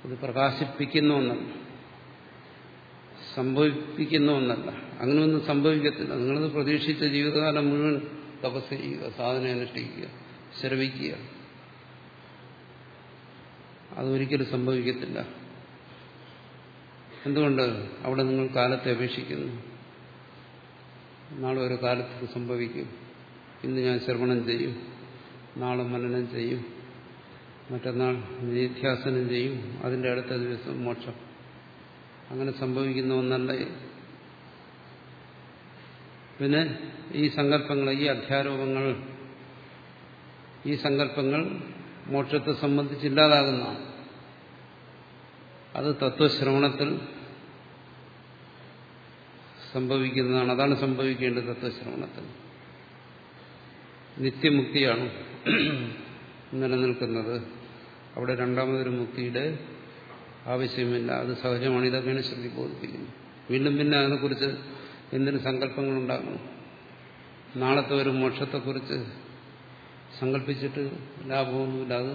അത് പ്രകാശിപ്പിക്കുന്ന ഒന്നല്ല. സംഭവിപ്പിക്കുന്ന ഒന്നല്ല. അങ്ങനെയൊന്നും സംഭവിക്കത്തില്ല. നിങ്ങളത് പ്രതീക്ഷിച്ച ജീവിതകാലം മുഴുവൻ തപസ് ചെയ്യുക സാധന അനുഷ്ഠിക്കുക ശ്രവിക്കുക. അതൊരിക്കലും സംഭവിക്കത്തില്ല. എന്തുകൊണ്ട് അവിടെ നിങ്ങൾ കാലത്തെ അപേക്ഷിക്കുന്നു? നാളെ ഒരു കാലത്ത് സംഭവിക്കും. ഇന്ന് ഞാൻ ശ്രവണം ചെയ്യും. നാളെ മനനം ചെയ്യും. മറ്റന്നാൾ നിധ്യാസനം ചെയ്യും. അതിന്റെ അടുത്ത ദിവസം മോക്ഷം. അങ്ങനെ സംഭവിക്കുന്ന ഒന്നല്ല പിന്നെ ഈ സങ്കല്പങ്ങൾ ഈ അധ്യാരോപങ്ങൾ ഈ സങ്കല്പങ്ങൾ മോക്ഷത്തെ സംബന്ധിച്ച് ഇല്ലാതാകുന്ന അത് തത്വശ്രവണത്തിൽ സംഭവിക്കുന്നതാണ്. അതാണ് സംഭവിക്കേണ്ടത് തത്വശ്രവണത്തിൽ. നിത്യമുക്തിയാണ് നിലനിൽക്കുന്നത്. അവിടെ രണ്ടാമതൊരു മുക്തിയുടെ ആവശ്യമില്ല. അത് സഹജമാണ്. ഇതൊക്കെയാണ് ശ്രുതി ബോധിപ്പിക്കുന്നത്. വീണ്ടും പിന്നെ അതിനെക്കുറിച്ച് എന്തിനു സങ്കല്പങ്ങളുണ്ടാകണം? നാളത്തെ ഒരു മോക്ഷത്തെക്കുറിച്ച് സങ്കല്പിച്ചിട്ട് ലാഭമൊന്നുമില്ല അത്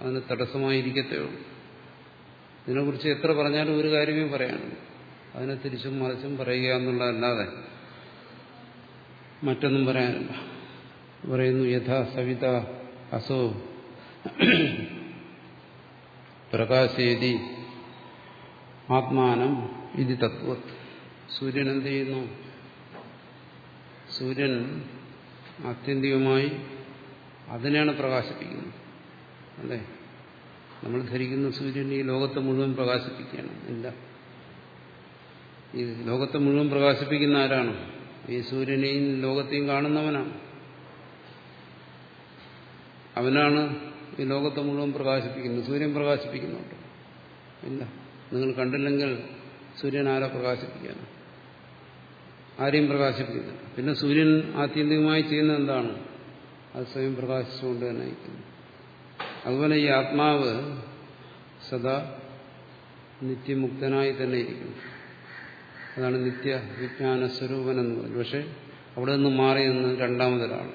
അതിന് തടസ്സമായിരിക്കത്തേ ഉള്ളൂ ഇതിനെക്കുറിച്ച് എത്ര പറഞ്ഞാലും ഒരു കാര്യമേ പറയാനുള്ളൂ. അതിനെ തിരിച്ചും മറിച്ചും പറയുക എന്നുള്ളതല്ലാതെ മറ്റൊന്നും പറയാനില്ല. പറയുന്നു യഥാ സവിത അസോ പ്രകാശേതി ആത്മാനം ഇത് തത്വത്ത് സൂര്യൻ എന്ത് ചെയ്യുന്നു? സൂര്യൻ ആത്യന്തികമായി അതിനെയാണ് പ്രകാശിപ്പിക്കുന്നത്. അല്ലേ? നമ്മൾ ധരിക്കുന്ന സൂര്യൻ ഈ ലോകത്തെ മുഴുവൻ പ്രകാശിപ്പിക്കുകയാണ്. ഇല്ല. ഈ ലോകത്തെ മുഴുവൻ പ്രകാശിപ്പിക്കുന്ന ആരാണ്? ഈ സൂര്യനെയും ലോകത്തെയും കാണുന്നവനാണ്. അവനാണ് ഈ ലോകത്തെ മുഴുവൻ പ്രകാശിപ്പിക്കുന്നത്. സൂര്യൻ പ്രകാശിപ്പിക്കുന്നുണ്ട്. ഇല്ല. നിങ്ങൾ കണ്ടില്ലെങ്കിൽ സൂര്യൻ ആരെ പ്രകാശിപ്പിക്കാനാണ് ആരെയും പ്രകാശിപ്പിക്കുന്നില്ല പിന്നെ സൂര്യൻ ആത്യന്തികമായി ചെയ്യുന്നത് എന്താണ്? അത് സ്വയം പ്രകാശിച്ചുകൊണ്ട് തന്നെ ഇരിക്കുന്നു. അതുപോലെ ഈ ആത്മാവ് സദാ നിത്യമുക്തനായി തന്നെ ഇരിക്കുന്നു. അതാണ് നിത്യ വിജ്ഞാന സ്വരൂപൻ എന്ന് പറഞ്ഞു പക്ഷെ അവിടെ നിന്ന് മാറി നിന്ന് രണ്ടാമതൊരാണ്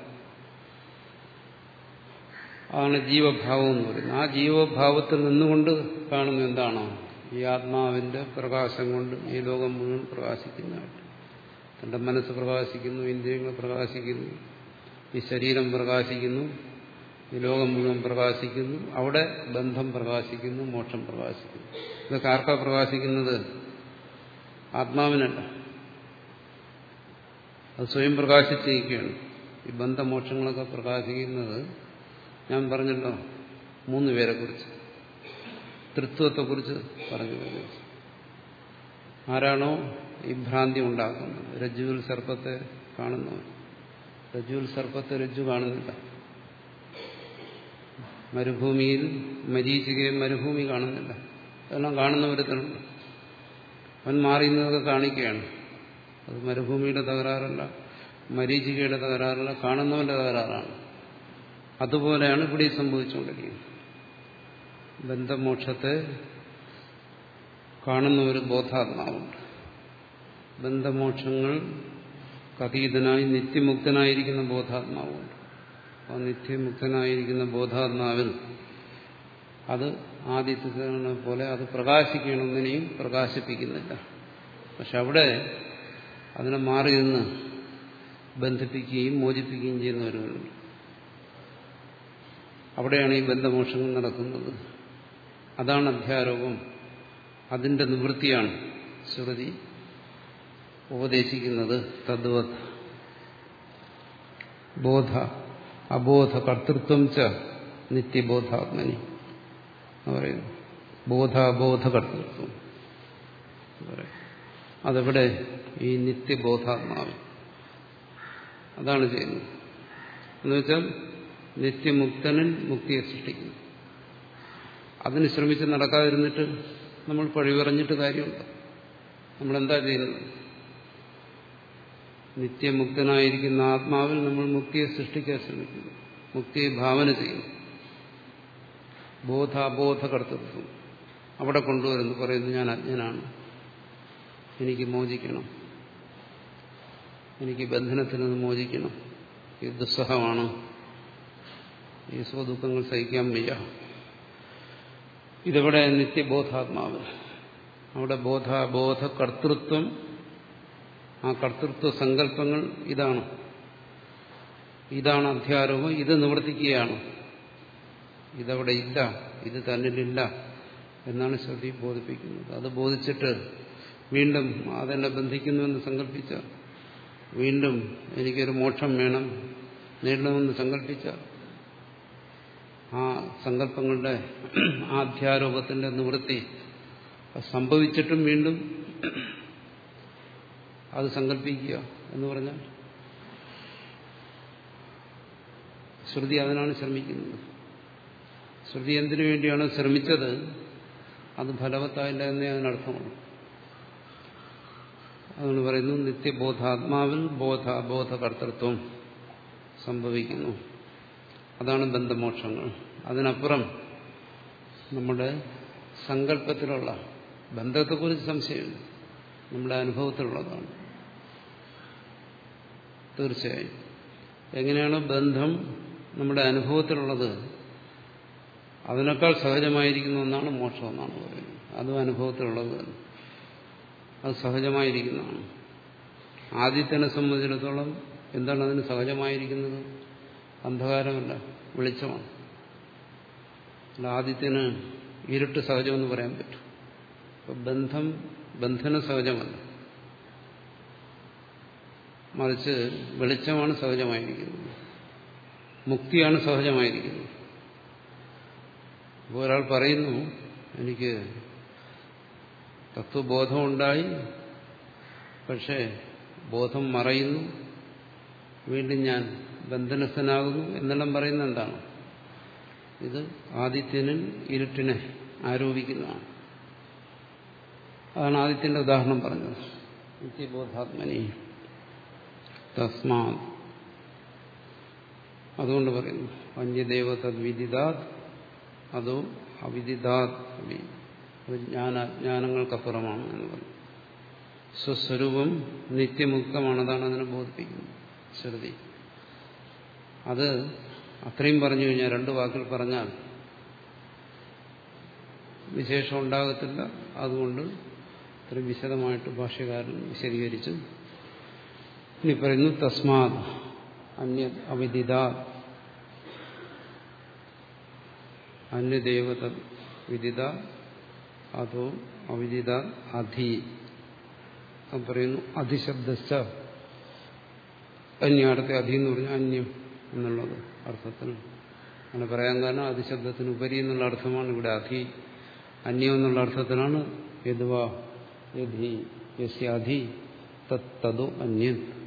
അതാണ് ജീവഭാവം എന്ന് പറയുന്നത്. ആ ജീവഭാവത്തിൽ നിന്നുകൊണ്ട് കാണുന്ന എന്താണോ? ഈ ആത്മാവിന്റെ പ്രകാശം കൊണ്ട് ഈ ലോകം മുഴുവൻ പ്രകാശിക്കുന്നതായിട്ട്. തന്റെ മനസ്സ് പ്രകാശിക്കുന്നു ഇന്ദ്രിയങ്ങൾ പ്രകാശിക്കുന്നു. ഈ ശരീരം പ്രകാശിക്കുന്നു ഈ ലോകം മുഴുവൻ പ്രകാശിക്കുന്നു അവിടെ ബന്ധം പ്രകാശിക്കുന്നു മോക്ഷം പ്രകാശിക്കുന്നു. ഇതൊക്കെ ആർക്കാ പ്രകാശിക്കുന്നത്? ആത്മാവിനല്ല. അത് സ്വയം പ്രകാശിച്ചിരിക്കുകയാണ്. ഈ ബന്ധമോക്ഷങ്ങളൊക്കെ പ്രകാശിക്കുന്നത് ഞാൻ പറഞ്ഞല്ലോ മൂന്ന് പേരെ കുറിച്ച് തൃത്വത്തെക്കുറിച്ച് പറഞ്ഞു ആരാണോ ഈ ഭ്രാന്തി ഉണ്ടാക്കുന്നത്? രജ്ജുവിൽ സർപ്പത്തെ കാണുന്നവർ രജ്ജുവിൽ സർപ്പത്തെ രജ്ജു കാണുന്നില്ല മരുഭൂമിയിൽ മരീചികയും മരുഭൂമി കാണുന്നില്ല അതെല്ലാം കാണുന്നവരത്തിനുണ്ട് അവൻ മാറിയുന്നതൊക്കെ കാണിക്കുകയാണ്. അത് മരുഭൂമിയുടെ തകരാറല്ല മരീചികയുടെ തകരാറല്ല കാണുന്നവന്റെ തകരാറാണ്. അതുപോലെയാണ് ഇവിടെ സംഭവിച്ചുകൊണ്ടിരിക്കുന്നത്. ബന്ധമോക്ഷത്തെ കാണുന്ന ഒരു ബോധാത്മാവുണ്ട്. ബന്ധമോക്ഷങ്ങൾ അതീതനായി നിത്യമുക്തനായിരിക്കുന്ന ബോധാത്മാവുണ്ട് ആ നിത്യമുക്തനായിരിക്കുന്ന ബോധാത്മാവിൽ അത് ആദിത്യനെ പോലെ അത് പ്രകാശിക്കണമെന്നിനെയും പ്രകാശിപ്പിക്കുന്നില്ല. പക്ഷെ അവിടെ അതിനെ മാറി നിന്ന് ബന്ധിപ്പിക്കുകയും മോചിപ്പിക്കുകയും ചെയ്യുന്നവരുണ്ട് അവിടെയാണ് ഈ ബന്ധമോക്ഷങ്ങൾ നടക്കുന്നത്. അതാണ് അധ്യാരോപം. അതിന്റെ നിവൃത്തിയാണ് ശ്രുതി. ഉപദേശിക്കുന്നത് തദ്വത്. ബോധ. അബോധ കർത്തൃത്വം ച നിത്യബോധാത്മനി പറയുന്നു. ബോധാബോധ കർത്തൃത്വം അതെവിടെ ഈ നിത്യബോധാത്മാവ്. അതാണ് ചെയ്യുന്നത്. എന്നുവെച്ചാൽ നിത്യമുക്തനിൽ മുക്തിയെ സൃഷ്ടിക്കുന്നു. അതിന് ശ്രമിച്ച് നടക്കാതിരുന്നിട്ട് നമ്മൾ പഴി പറഞ്ഞിട്ട് കാര്യമുണ്ട്? നമ്മളെന്താ ചെയ്യുന്നത്? നിത്യമുക്തനായിരിക്കുന്ന ആത്മാവിൽ നമ്മൾ മുക്തിയെ സൃഷ്ടിക്കാൻ ശ്രമിക്കുന്നു. മുക്തിയെ ഭാവന ചെയ്യുന്നു. ബോധാബോധ കർത്തൃത്വം അവിടെ കൊണ്ടുവരുന്നു. പറയുന്നു ഞാൻ അജ്ഞനാണ്. എനിക്ക് മോചിക്കണം. എനിക്ക് ബന്ധനത്തിൽ നിന്ന് മോചിക്കണം. ഇത് ദുസ്സഹമാണ്. ഈ സ്വദുഃഖങ്ങൾ സഹിക്കാൻ വയ്യ. ഇതവിടെ നിത്യബോധാത്മാവ്. അവിടെ ബോധാബോധ കർത്തൃത്വം ആ കർത്തൃത്വ സങ്കല്പങ്ങൾ ഇതാണ്. ഇതാണ് അധ്യാരോപം ഇത് നിവർത്തിക്കുകയാണ്. ഇതവിടെ ഇല്ല. ഇത് തന്നിലില്ല എന്നാണ് ശ്രുതി ബോധിപ്പിക്കുന്നത്. അത് ബോധിച്ചിട്ട് വീണ്ടും അതെന്നെ ബന്ധിക്കുന്നുവെന്ന് സങ്കല്പിച്ച വീണ്ടും എനിക്കൊരു മോക്ഷം വേണം നേടണമെന്ന് സങ്കല്പിച്ച ആ സങ്കല്പങ്ങളുടെ ആധ്യാരോപത്തിന്റെ നിവൃത്തി സംഭവിച്ചിട്ടും വീണ്ടും അത് സങ്കല്പിക്കുക എന്ന് പറഞ്ഞാൽ ശ്രുതി അതിനാണ് ശ്രമിക്കുന്നത്. ശ്രുതി എന്തിനു വേണ്ടിയാണ് ശ്രമിച്ചത്? അത് ഫലവത്തായില്ല എന്നേ അതിനർത്ഥമുള്ളൂ. അതുകൊണ്ട് പറയുന്നു നിത്യബോധാത്മാവിൽ ബോധ ബോധകർത്തൃത്വം സംഭവിക്കുന്നു. അതാണ് ബന്ധമോക്ഷങ്ങൾ. അതിനപ്പുറം നമ്മുടെ സങ്കല്പത്തിലുള്ള ബന്ധത്തെക്കുറിച്ച് സംശയമില്ല. നമ്മുടെ അനുഭവത്തിലുള്ളതാണ്. തീർച്ചയായും. എങ്ങനെയാണ് ബന്ധം നമ്മുടെ അനുഭവത്തിലുള്ളത്? അതിനേക്കാൾ സഹജമായിരിക്കുന്ന ഒന്നാണ് മോക്ഷം എന്നാണ് പറയുന്നത്. അതും അനുഭവത്തിലുള്ളത്. അത് സഹജമായിരിക്കുന്നതാണ്. ആദിത്യനെ സംബന്ധിച്ചിടത്തോളം എന്താണ് അതിന് സഹജമായിരിക്കുന്നത്? അന്ധകാരമല്ല വെളിച്ചമാണ്. അല്ല ഇരുട്ട് സഹജമെന്ന് പറയാൻ പറ്റും. ബന്ധം ബന്ധന സഹജമല്ല. മറിച്ച് വെളിച്ചമാണ് സഹജമായിരിക്കുന്നത്. മുക്തിയാണ് സഹജമായിരിക്കുന്നത്. അപ്പോൾ ഒരാൾ പറയുന്നു എനിക്ക് തത്വബോധമുണ്ടായി പക്ഷേ ബോധം മറയുന്നു. വീണ്ടും ഞാൻ ബന്ധനസ്ഥനാകുന്നു എന്നെല്ലാം പറയുന്ന എന്താണ്? ഇത് ആദിത്യനിൽ ഇരുട്ടിനെ ആരോപിക്കുന്നതാണ്. അതാണ് ആദിത്യന്റെ ഉദാഹരണം പറഞ്ഞത്. നിത്യബോധാത്മനി തസ്മാ അതുകൊണ്ട് പറയുന്നു അന്യദേവ തദ്വിദിതാത് അതോ അവിദിതാത് ജ്ഞാനാജ്ഞാനങ്ങൾക്കപ്പുറമാണ് എന്ന് പറഞ്ഞു സ്വസ്വരൂപം നിത്യമുക്തമാണ് അതാണ് അതിനെ ബോധിപ്പിക്കുന്നത് ശ്രുതി. അത് അത്രയും പറഞ്ഞു കഴിഞ്ഞാൽ രണ്ടു വാക്കിൽ പറഞ്ഞാൽ വിശേഷം ഉണ്ടാകത്തില്ല. അതുകൊണ്ട് ഇത്ര വിശദമായിട്ട് ഭാഷ്യകാരൻ വിശദീകരിച്ചു. ഇനി പറയുന്നു തസ്മാത് അന്യ അവിദിത. അന്യദേവത വിദിത അതോ അവിദിത അധി. പറയുന്നു അധിശബ്ദസ്ഥ അന്യാടത്തെ അധി എന്ന് പറഞ്ഞാൽ അന്യം എന്നുള്ളത് അർത്ഥത്തിൽ. അങ്ങനെ പറയാൻ കാരണം അതിശബ്ദത്തിന് ഉപരി എന്നുള്ള അർത്ഥമാണ് ഇവിടെ അധി. അന്യം എന്നുള്ള അർത്ഥത്തിലാണ് യദ്വാ യധി. യസ്യാധി തത്തതോ അന്യൻ.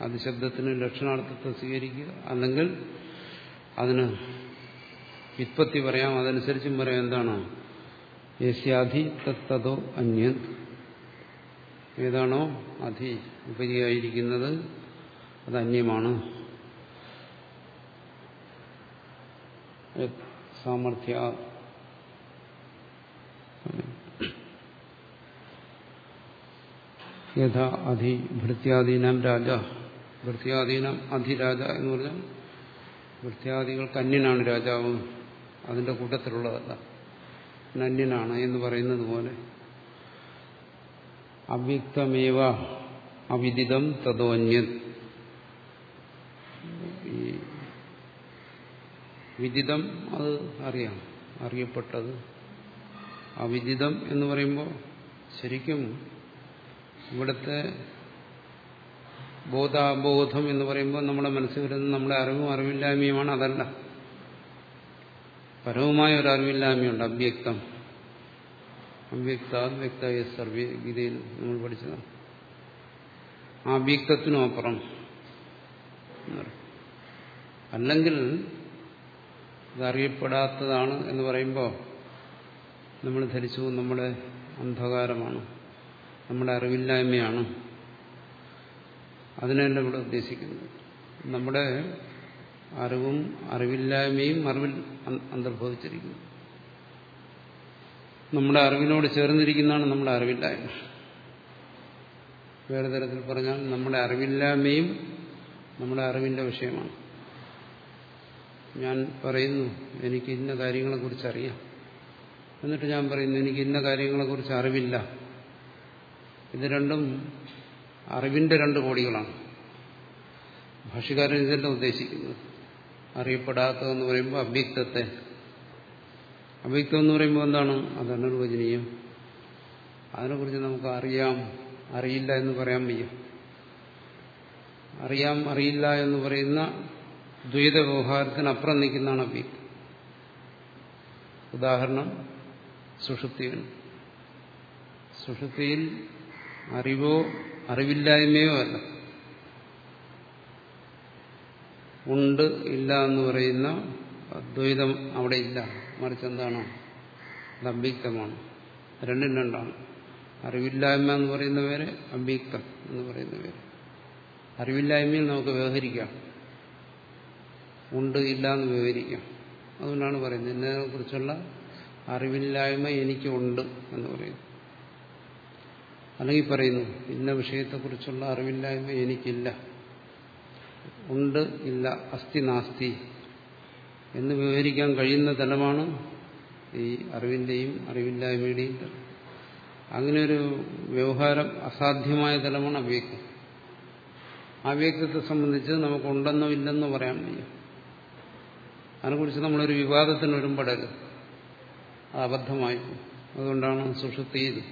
അതിശബ്ദത്തിന് ലക്ഷണാർത്ഥത്തെ സ്വീകരിക്കുക. അല്ലെങ്കിൽ അതിന് വിത്പത്തി പറയാം. അതനുസരിച്ചും പറയാം. എന്താണ്? യസ്യാധി തത്തതോ അന്യൻ. ഏതാണോ? അധി ഉപരിയായിരിക്കുന്നത് അത് അന്യമാണ്. സാമർഥ്യ. യഥാ അധി ഭൃത്യാദീനാം രാജ. ഭൃത്യാദീനാം അധിരാജ എന്ന് പറഞ്ഞാൽ ഭൃത്യാദികൾക്ക് അന്യനാണ് രാജാവ്. അതിന്റെ കൂട്ടത്തിലുള്ളതല്ല. അന്യനാണ് എന്ന് പറയുന്നത് പോലെ. അവ്യക്തമേവ അവിദിതം തതോന്യൻ വിദിതം അത് അറിയാം. അറിയപ്പെട്ടത്. അവിദിതം എന്ന് പറയുമ്പോൾ ശരിക്കും ഇവിടുത്തെ ബോധാബോധം എന്ന് പറയുമ്പോൾ നമ്മുടെ മനസ്സിൽ വരുന്ന നമ്മുടെ അറിവും അറിവില്ലായ്മയുമാണ് അതല്ല. പരവുമായ ഒരു അറിവില്ലായ്മയുണ്ട് അവ്യക്തം. അവ്യക്ത വ്യക്ത സർവ ഗീതയിൽ നമ്മൾ പഠിച്ചതാണ്. ആ അവ്യക്തത്തിനും അപ്പുറം അല്ലെങ്കിൽ ഇതറിയപ്പെടാത്തതാണ് എന്ന് പറയുമ്പോൾ നമ്മൾ ധരിച്ചു നമ്മുടെ അന്ധകാരമാണ് നമ്മുടെ അറിവില്ലായ്മയാണ്. അതിനല്ല ഇവിടെ ഉദ്ദേശിക്കുന്നത്. നമ്മുടെ അറിവും അറിവില്ലായ്മയും അറിവിൽ അന്തർഭവിച്ചിരിക്കുന്നു. നമ്മുടെ അറിവിനോട് ചേർന്നിരിക്കുന്നതാണ് നമ്മുടെ അറിവില്ലായ്മ. വേറെ തരത്തിൽ പറഞ്ഞാൽ നമ്മുടെ അറിവില്ലായ്മയും നമ്മുടെ അറിവിന്റെ വിഷയമാണ്. ഞാൻ പറയുന്നു എനിക്ക് ഇന്ന കാര്യങ്ങളെക്കുറിച്ച് അറിയാം. എന്നിട്ട് ഞാൻ പറയുന്നു എനിക്ക് ഇന്ന കാര്യങ്ങളെക്കുറിച്ച് അറിവില്ല. ഇത് രണ്ടും അറിവിന്റെ രണ്ട് കോടികളാണ്. ഭാഷകാരൻ ഇതല്ല ഉദ്ദേശിക്കുന്നത്. അറിയപ്പെടാത്തതെന്ന് പറയുമ്പോൾ അവ്യക്തത്തെ. അവ്യക്തം എന്ന് പറയുമ്പോൾ എന്താണ്? അത് അനുവചനീയം അതിനെക്കുറിച്ച് നമുക്ക് അറിയാം. അറിയില്ല എന്ന് പറയാൻ വയ്യ. അറിയാം അറിയില്ല എന്ന് പറയുന്ന ദ്വൈത വ്യവഹാരത്തിനപ്പുറം നിൽക്കുന്നതാണ് അവ്യക്തം. ഉദാഹരണം സുഷുപ്തിയാണ് സുഷുപ്തിയിൽ അറിവോ അറിവില്ലായ്മയോ അല്ല. ഉണ്ട് ഇല്ല എന്ന് പറയുന്ന അദ്വൈതം അവിടെ ഇല്ല. മറിച്ച് എന്താണ്? അത് അവ്യക്തമാണ് രണ്ടും രണ്ടാണ്. അറിവില്ലായ്മ എന്ന് പറയുന്ന പേര് അവ്യക്തം എന്ന് പറയുന്ന പേര്. അറിവില്ലായ്മയിൽ നമുക്ക് വ്യവഹരിക്കാം. ഉണ്ട് ഇല്ല എന്ന് വ്യവഹരിക്കാം. അതുകൊണ്ടാണ് പറയുന്നത്. എന്നതിനെ കുറിച്ചുള്ള അറിവില്ലായ്മ എനിക്കുണ്ട് എന്ന് പറയുന്നു അല്ലെങ്കിൽ പറയുന്നു ഇന്ന വിഷയത്തെക്കുറിച്ചുള്ള അറിവില്ലായ്മ എനിക്കില്ല. ഉണ്ട് ഇല്ല അസ്ഥി നാസ്തി എന്ന് വിവരിക്കാൻ കഴിയുന്ന തലമാണ് ഈ അറിവിന്റെയും അറിവില്ലായ്മയുടെയും തലം. അങ്ങനെ ഒരു വ്യവഹാരം അസാധ്യമായ തലമാണ് അവ്യക്തം. ആ വ്യക്തത്തെ സംബന്ധിച്ച് നമുക്കുണ്ടെന്നോ ഇല്ലെന്നോ പറയാൻ വയ്യ. അതിനെക്കുറിച്ച് നമ്മളൊരു വിവാദത്തിന് വരുമ്പോഴത് അത് അബദ്ധമായി. അതുകൊണ്ടാണ് സുഷുപ്തിയിൽ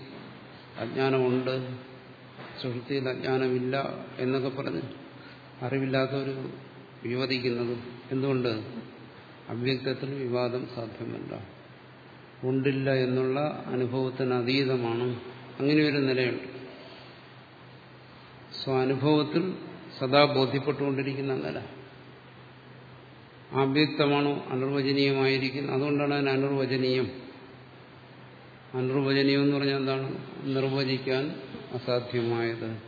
അജ്ഞാനമുണ്ട്. സുഹൃത്തിയിൽ അജ്ഞാനമില്ല എന്നൊക്കെ പറഞ്ഞ് അറിവില്ലാത്തവർ വിവദിക്കുന്നത് എന്തുകൊണ്ട്? അവ്യക്തത്തിൽ വിവാദം സാധ്യമല്ല. ഉണ്ടില്ല എന്നുള്ള അനുഭവത്തിന് അതീതമാണ്. അങ്ങനെ ഒരു നിലയുണ്ട്. സ്വാനുഭവത്തിൽ സദാ ബോധ്യപ്പെട്ടുകൊണ്ടിരിക്കുന്ന നില. അവ്യക്തമാണോ അനിർവചനീയമായിരിക്കുന്നത് അതുകൊണ്ടാണ് അതിന് അനിർവചനീയം. അനിർവചനീയം എന്ന് പറഞ്ഞാൽ എന്താണ്? നിർവചിക്കാൻ അസാധ്യമായത്.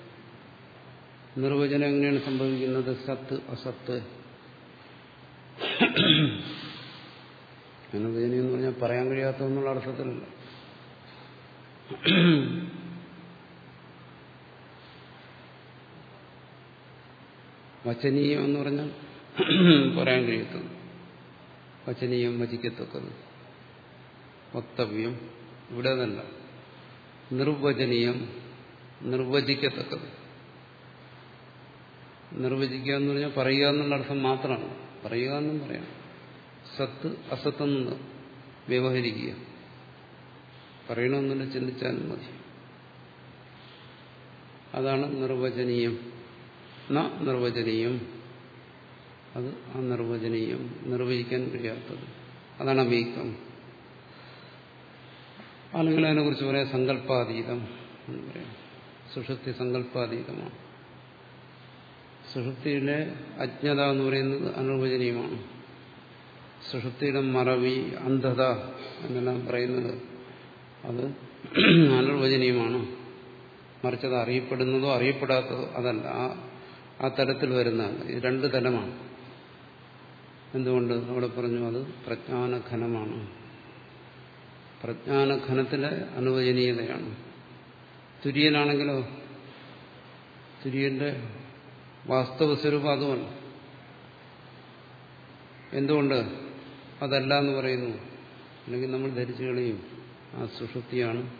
നിർവചനം എങ്ങനെയാണ് സംഭവിക്കുന്നത്? സത്ത് അസത്ത്. അനുവചനീയം എന്ന് പറഞ്ഞാൽ പറയാൻ കഴിയാത്ത എന്നുള്ള അർത്ഥത്തിലല്ല. വചനീയം എന്ന് പറഞ്ഞാൽ പറയാൻ കഴിയത്തത് വചനീയം വചിക്കത്തക്കത്. വക്തവ്യം. ഇവിടെ അതല്ല നിർവചനീയം നിർവചിക്കത്തക്കത്. നിർവചിക്കുക എന്ന് പറഞ്ഞാൽ പറയുക എന്നുള്ള അർത്ഥം മാത്രമാണ്. പറയുക എന്നും പറയാം. സത്ത് അസത്തെന്ന് വ്യവഹരിക്കുക. പറയണമെന്നുള്ള ചിന്തിച്ചാലും മതി. അതാണ് നിർവചനീയം. നിർവചനീയം. അത് ആ അനിർവചനീയം നിർവചിക്കാൻ കഴിയാത്തത്. അതാണ് അവ്യക്തം അല്ലെങ്കിൽ അതിനെക്കുറിച്ച് പറയാം സങ്കല്പാതീതം എന്ന് സുഷുപ്തി സങ്കല്പാതീതമാണ്. സുഷുപ്തിയിലെ അജ്ഞത എന്ന് പറയുന്നത് അനുവചനീയമാണ്. സുഷുപ്തിയുടെ മറവി അന്ധത എന്നെല്ലാം പറയുന്നത് അത് അനിർവചനീയമാണ് മറിച്ചത് അറിയപ്പെടുന്നതോ അറിയപ്പെടാത്തതോ അതല്ല. ആ തലത്തിൽ വരുന്നതാണ് ഇത് രണ്ട് തലമാണ് എന്തുകൊണ്ട് അവിടെ പറഞ്ഞു അത് പ്രജ്ഞാനഘനമാണ്? പ്രജ്ഞാനഘനത്തിലെ അനുവചനീയതയാണ്. തുര്യനാണെങ്കിലോ തുര്യന്റെ വാസ്തവ സ്വരൂപം അതുമല്ല. എന്തുകൊണ്ട് അതല്ല എന്ന് പറയുന്നു? അല്ലെങ്കിൽ നമ്മൾ ധരിച്ചു കളയും. ആ സുഷുപ്തിയാണ്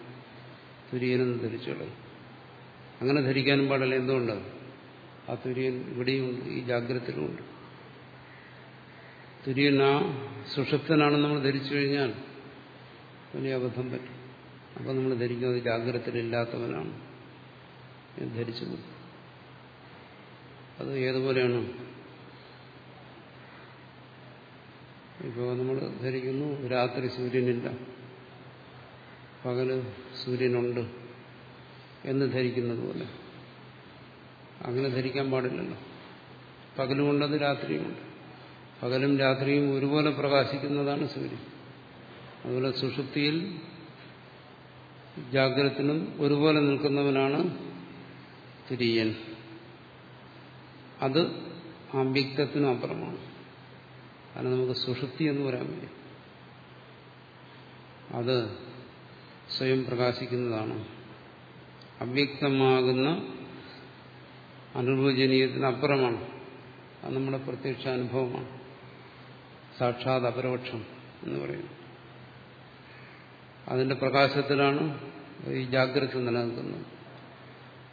തുര്യനെന്ന് ധരിച്ചു കളയും. അങ്ങനെ ധരിക്കാനും പാടില്ല. എന്തുകൊണ്ട്? ആ തുര്യൻ ഇവിടെയും ഈ ജാഗ്രതയിലുമുണ്ട് തുര്യൻ ആ സുഷുപ്തനാണെന്ന് നമ്മൾ ധരിച്ചു കഴിഞ്ഞാൽ വലിയ അബദ്ധം പറ്റും. അപ്പം നമ്മൾ ധരിക്കുന്നത് ജാഗ്രതയിലില്ലാത്തവനാണ്. ധരിച്ചു അത് ഏതുപോലെയാണ്? ഇപ്പോൾ നമ്മൾ ധരിക്കുന്നു രാത്രി സൂര്യനില്ല. പകൽ സൂര്യനുണ്ട് എന്ന് ധരിക്കുന്നത് പോലെ. അങ്ങനെ ധരിക്കാൻ പാടില്ലല്ലോ. പകലുമുണ്ടത് രാത്രിയുമുണ്ട്. പകലും രാത്രിയും ഒരുപോലെ പ്രകാശിക്കുന്നതാണ് സൂര്യൻ. അതുപോലെ സുഷുപ്തിയിൽ ജാഗ്രതത്തിനും ഒരുപോലെ നിൽക്കുന്നവനാണ് തിരിയൻ. അത് അംബിക്തത്തിനും അപ്പുറമാണ്. കാരണം നമുക്ക് സുഷുപ്തി എന്ന് പറയാൻ കഴിയും അത് സ്വയം പ്രകാശിക്കുന്നതാണ്. അവ്യക്തമാകുന്ന അനുഭവജനീയത്തിന് അപ്പുറമാണ്. അത് നമ്മുടെ പ്രത്യക്ഷ അനുഭവമാണ്. സാക്ഷാത് അപരോക്ഷം എന്ന് പറയുന്നത്. അതിന്റെ പ്രകാശത്തിലാണ് ഈ ജാഗ്രത നിലനിൽക്കുന്നത്.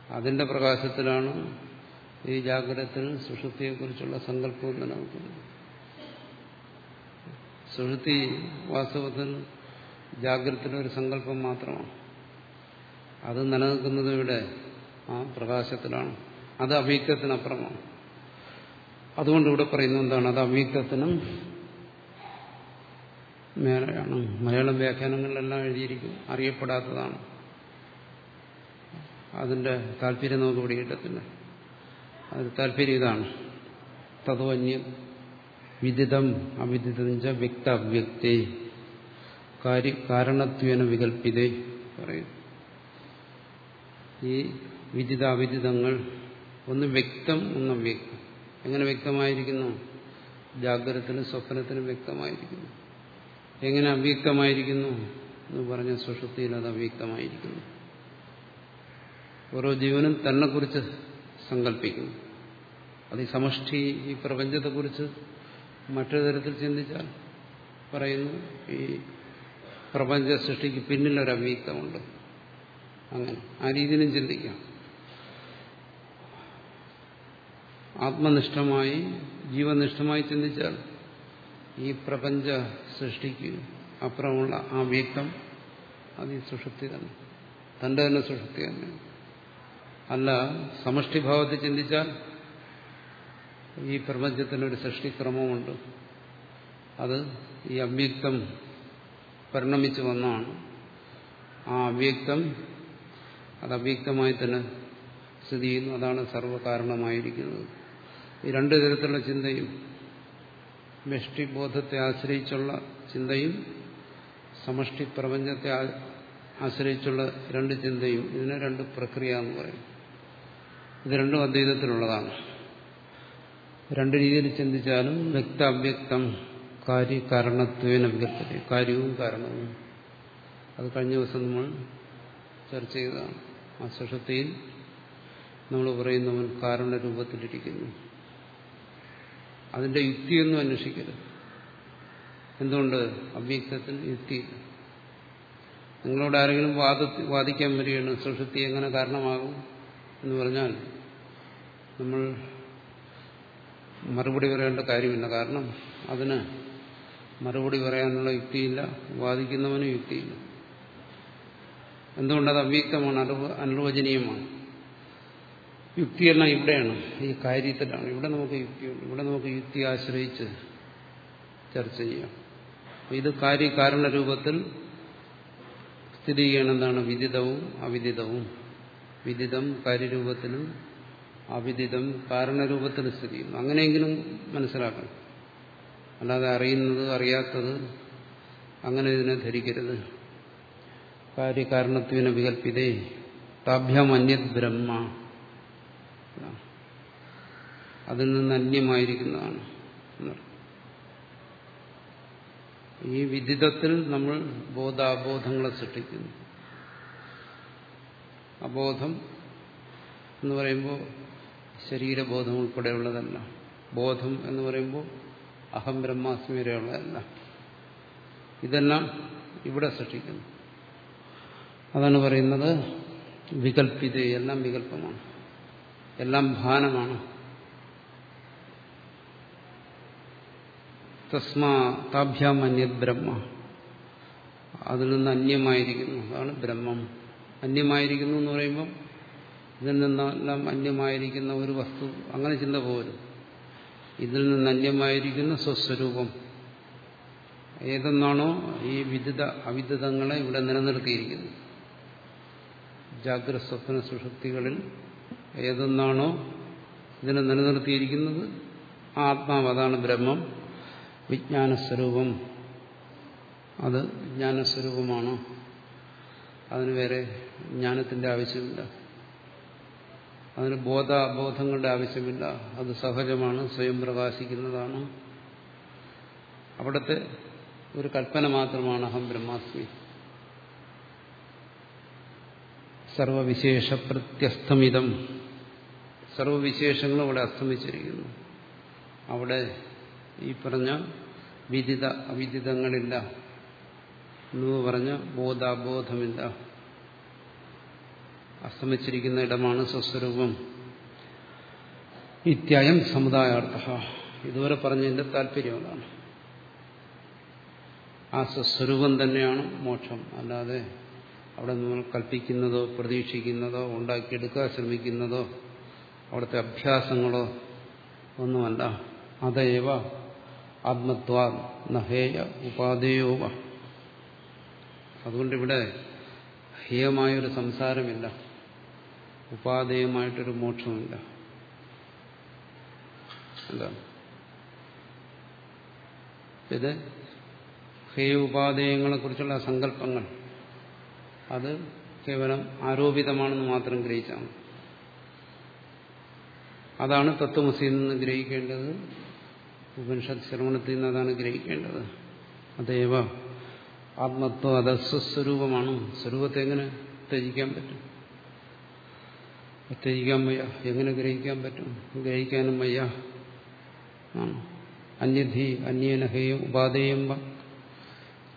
അതിന്റെ പ്രകാശത്തിലാണ് ഈ ജാഗ്രതത്തിൽ സുഷുപ്തിയെക്കുറിച്ചുള്ള സങ്കല്പവും നിലനിൽക്കുന്നത്. സുഷുപ്തി വാസ്തവത്തിൽ ജാഗ്രതത്തിന്റെ ഒരു സങ്കല്പം മാത്രമാണ്. അത് നിലനിൽക്കുന്നത് ഇവിടെ ആ പ്രകാശത്തിലാണ്. അത് അവീക്തത്തിനപ്പുറമാണ് അതുകൊണ്ട് ഇവിടെ പറയുന്നത് എന്താണ്? അത് അവ്യക്തത്തിനും മേലെയാണ് മലയാളം വ്യാഖ്യാനങ്ങളിലെല്ലാം എഴുതിയിരിക്കും. അറിയപ്പെടാത്തതാണ്. അതിന്റെ താല്പര്യം നമുക്ക് ഇവിടെ കിട്ടത്തില്ല. അതിന്റെ താല്പര്യം ഇതാണ്. തത്വന്യം വിദിതം അവിദിതം ച വ്യക്ത അവ്യക്തി കാരണത്വേന വികല്പിതേ പറയും ഈ വിദിത അവിദിതങ്ങൾ ഒന്ന് വ്യക്തം ഒന്ന് അവ്യക്തം. എങ്ങനെ വ്യക്തമായിരിക്കുന്നു? ജാഗ്രതത്തിനും സ്വപ്നത്തിനും വ്യക്തമായിരിക്കുന്നു. എങ്ങനെ അവ്യക്തമായിരിക്കുന്നു എന്ന് പറഞ്ഞ സുഷുപ്തിയിൽ അത് അവ്യക്തമായിരിക്കുന്നു. ഓരോ ജീവനും തന്നെക്കുറിച്ച് സങ്കല്പിക്കുന്നു. അത് ഈ സമഷ്ടി ഈ പ്രപഞ്ചത്തെക്കുറിച്ച് മറ്റൊരു തരത്തിൽ ചിന്തിച്ചാൽ പറയുന്നു ഈ പ്രപഞ്ച സൃഷ്ടിക്ക് പിന്നിലൊരു അവ്യക്തമുണ്ട്. അങ്ങനെ ആ രീതിയിലും ചിന്തിക്കാം. ആത്മനിഷ്ഠമായി ജീവനിഷ്ഠമായി ചിന്തിച്ചാൽ ഈ പ്രപഞ്ച സൃഷ്ടിക്ക് അപ്പുറമുള്ള ആ വ്യക്തം അത് ഈ സുഷുപ്തി തന്നെ തന്റെ തന്നെ സുഷുപ്തി തന്നെ. അല്ല സമഷ്ടിഭാവത്തിൽ ചിന്തിച്ചാൽ ഈ പ്രപഞ്ചത്തിനൊരു സൃഷ്ടിക്രമമുണ്ട്. അത് ഈ അവ്യക്തം പരിണമിച്ചു വന്നാണ് ആ അവ്യക്തം അത് അവ്യക്തമായി തന്നെ സ്ഥിതി ചെയ്യുന്നു. അതാണ് സർവകാരണമായിരിക്കുന്നത്. ഈ രണ്ടു തരത്തിലുള്ള ചിന്തയും വ്യഷ്ടിബോധത്തെ ആശ്രയിച്ചുള്ള ചിന്തയും സമഷ്ടി പ്രപഞ്ചത്തെ ആശ്രയിച്ചുള്ള രണ്ട് ചിന്തയും ഇതിനെ രണ്ട് പ്രക്രിയ എന്ന് പറയും. ഇത് രണ്ടും അദ്വൈതത്തിലുള്ളതാണ്. രണ്ട് രീതിയിൽ ചിന്തിച്ചാലും വ്യക്ത അവ്യക്തം കാര്യകാരണത്വേന വികല്പത കാര്യവും കാരണവും. അത് കഴിഞ്ഞ ദിവസം നമ്മൾ ചർച്ച ചെയ്തതാണ്. ആ സുഷത്തിയിൽ നമ്മൾ പറയുന്നവൻ കാരണരൂപത്തിലിരിക്കുന്നു. അതിന്റെ യുക്തിയൊന്നും അന്വേഷിക്കരുത്. എന്തുകൊണ്ട്? അവ്യക്തത്തിന് യുക്തിയില്ല നിങ്ങളോട് ആരെങ്കിലും വാദ വാദിക്കാൻ വരികയാണ് സുഷുപ്തി എങ്ങനെ കാരണമാകും എന്ന് പറഞ്ഞാൽ നമ്മൾ മറുപടി പറയേണ്ട കാര്യമില്ല. കാരണം അതിന് മറുപടി പറയാനുള്ള യുക്തിയില്ല വാദിക്കുന്നവനും യുക്തിയില്ല. എന്തുകൊണ്ടത് അവ്യക്തമാണ് അനുവചനീയമാണ് യുക്തിയെല്ലാം ഇവിടെയാണ്. ഈ കാര്യത്തിലാണ്. ഇവിടെ നമുക്ക് യുക്തിയുണ്ട് ഇവിടെ നമുക്ക് യുക്തി ആശ്രയിച്ച് ചർച്ച ചെയ്യാം. ഇത് കാര്യകാരണ രൂപത്തിൽ സ്ഥിതി ചെയ്യണമെന്നാണ് വിദിതവും അവിദിതവും. വിദിതം കാര്യരൂപത്തിലും അവിദിതം കാരണരൂപത്തിലും സ്ഥിതി ചെയ്യുന്നു. അങ്ങനെയെങ്കിലും മനസ്സിലാക്കണം. അല്ലാതെ അറിയുന്നത് അറിയാത്തത് അങ്ങനെ ഇതിനെ ധരിക്കരുത്. കാര്യകാരണത്വന വികല്പിതേ താഭ്യം അന്യത് ബ്രഹ്മ അതിൽ നിന്ന് അന്യമായിരിക്കുന്നതാണ് ഈ വിദിതത്തിൽ നമ്മൾ ബോധാബോധങ്ങളെ സൃഷ്ടിക്കുന്നു. അബോധം എന്ന് പറയുമ്പോൾ ശരീരബോധം ഉൾപ്പെടെയുള്ളതല്ല. ബോധം എന്ന് പറയുമ്പോൾ അഹം ബ്രഹ്മാസ്മി വരെയുള്ളതല്ല. ഇതെല്ലാം ഇവിടെ സൃഷ്ടിക്കുന്നു. അതാണ് പറയുന്നത് വികല്പിത എല്ലാം വികല്പമാണ് എല്ലാം ഭാനമാണ്. തസ്മാ താഭ്യാം അന്യത് ബ്രഹ്മ. അതിൽ നിന്ന് അന്യമായിരിക്കുന്നു. അതാണ് ബ്രഹ്മം. അന്യമായിരിക്കുന്നു എന്ന് പറയുമ്പം ഇതിൽ നിന്നെല്ലാം അന്യമായിരിക്കുന്ന ഒരു വസ്തു അങ്ങനെ ചിന്ത പോലും ഇതിൽ നിന്ന് അന്യമായിരിക്കുന്ന സ്വസ്വരൂപം. ഏതെന്നാണോ ഈ വിദിത അവിദിതങ്ങളെ ഇവിടെ നിലനിർത്തിയിരിക്കുന്നത്. ജാഗ്രത സ്വപ്ന ഏതെന്നാണോ ഇതിനെ നിലനിർത്തിയിരിക്കുന്നത്? ആത്മാവ് അതാണ് ബ്രഹ്മം. വിജ്ഞാനസ്വരൂപം. അത് വിജ്ഞാനസ്വരൂപമാണ്. അതിന് വേറെ ജ്ഞാനത്തിന്റെ ആവശ്യമില്ല. അതിന് ബോധ ബോധങ്ങളുടെ ആവശ്യമില്ല. അത് സഹജമാണ് സ്വയം പ്രകാശിക്കുന്നതാണ്. അവിടുത്തെ ഒരു കൽപ്പന മാത്രമാണ് അഹം ബ്രഹ്മാസ്മി. സർവവിശേഷ പ്രത്യസ്തമിതം സർവവിശേഷങ്ങളും അവിടെ അസ്തമിച്ചിരിക്കുന്നു. അവിടെ ഈ പറഞ്ഞ വിദിത അവിദിതങ്ങളില്ല എന്ന് പറഞ്ഞ ബോധാബോധമില്ല. അസ്തമിച്ചിരിക്കുന്ന ഇടമാണ് സ്വസ്വരൂപം. ഇത്യായം സമുദായാർത്ഥ. ഇതുവരെ പറഞ്ഞതിന്റെ താല്പര്യം ആ സ്വസ്വരൂപം തന്നെയാണ് മോക്ഷം. അല്ലാതെ അവിടെ നിങ്ങൾ കൽപ്പിക്കുന്നതോ പ്രതീക്ഷിക്കുന്നതോ ഉണ്ടാക്കിയെടുക്കാൻ ശ്രമിക്കുന്നതോ അവിടുത്തെ അഭ്യാസങ്ങളോ ഒന്നുമല്ല. അതേവ ആത്മത്വാ നഹേയ ഉപാധേയോവ. അതുകൊണ്ടിവിടെ ഹേയമായൊരു സംസാരമില്ല. ഉപാധേയമായിട്ടൊരു മോക്ഷമില്ല ഇത് ഹേയ ഉപാധേയങ്ങളെ കുറിച്ചുള്ള സങ്കല്പങ്ങൾ. അത് കേവലം ആരോപിതമാണെന്ന് മാത്രം ഗ്രഹിച്ചാൽ അതാണ് തത്വമസിയിൽ നിന്ന് ഗ്രഹിക്കേണ്ടത്. ഉപനിഷത്ത് ശ്രവണത്തിൽ നിന്ന് അതാണ് ഗ്രഹിക്കേണ്ടത്. അതേവ ആത്മത്വം അത് സ്വസ്വരൂപമാണ് സ്വരൂപത്തെ എങ്ങനെ ത്യജിക്കാൻ പറ്റും? ത്യജിക്കാൻ വയ്യ. എങ്ങനെ ഗ്രഹിക്കാൻ പറ്റും? ഗ്രഹിക്കാനും വയ്യ. അന്യധി അന്യനഹയും ഉപാധേയം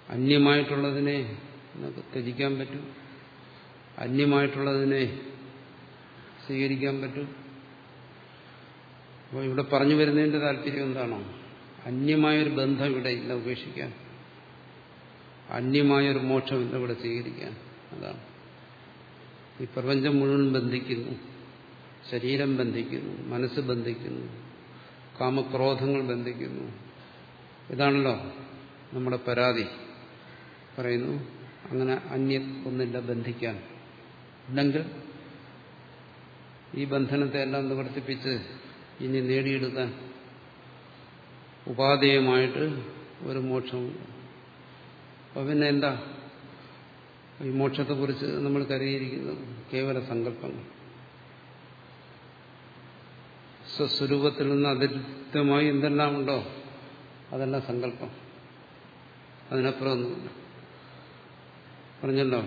അന്യമായിട്ടുള്ളതിനെ നമുക്ക് ത്യജിക്കാൻ പറ്റും. അന്യമായിട്ടുള്ളതിനെ സ്വീകരിക്കാൻ പറ്റും. അപ്പോൾ ഇവിടെ പറഞ്ഞു വരുന്നതിന്റെ താല്പര്യം എന്താണോ? അന്യമായൊരു ബന്ധം ഇവിടെ ഇല്ല ഉപേക്ഷിക്കാൻ അന്യമായൊരു മോക്ഷം ഇല്ല ഇവിടെ സ്വീകരിക്കാൻ അതാണ്. ഈ പ്രപഞ്ചം മുഴുവൻ ബന്ധിക്കുന്നു. ശരീരം ബന്ധിക്കുന്നു. മനസ്സ് ബന്ധിക്കുന്നു. കാമക്രോധങ്ങൾ ബന്ധിക്കുന്നു. ഇതാണല്ലോ നമ്മുടെ പരാതി. പറയുന്നു അങ്ങനെ അന്യ ഒന്നില്ല ബന്ധിക്കാൻ. ഇല്ലെങ്കിൽ ഈ ബന്ധനത്തെ എല്ലാം നിവർത്തിപ്പിച്ച് ഇനി നേടിയെടുക്കാൻ ഉപാധേയമായിട്ട് ഒരു മോക്ഷമുണ്ട് അപ്പൊ പിന്നെ എന്താ? ഈ മോക്ഷത്തെക്കുറിച്ച് നമ്മൾ കരുതിയിരിക്കുന്നത് കേവല സങ്കല്പങ്ങൾ. സ്വസ്വരൂപത്തിൽ നിന്ന് അതിരിക്തമായി എന്തെല്ലാം ഉണ്ടോ അതെല്ലാം സങ്കല്പം. അതിനപ്പുറമൊന്നുമില്ല. പറഞ്ഞല്ലോ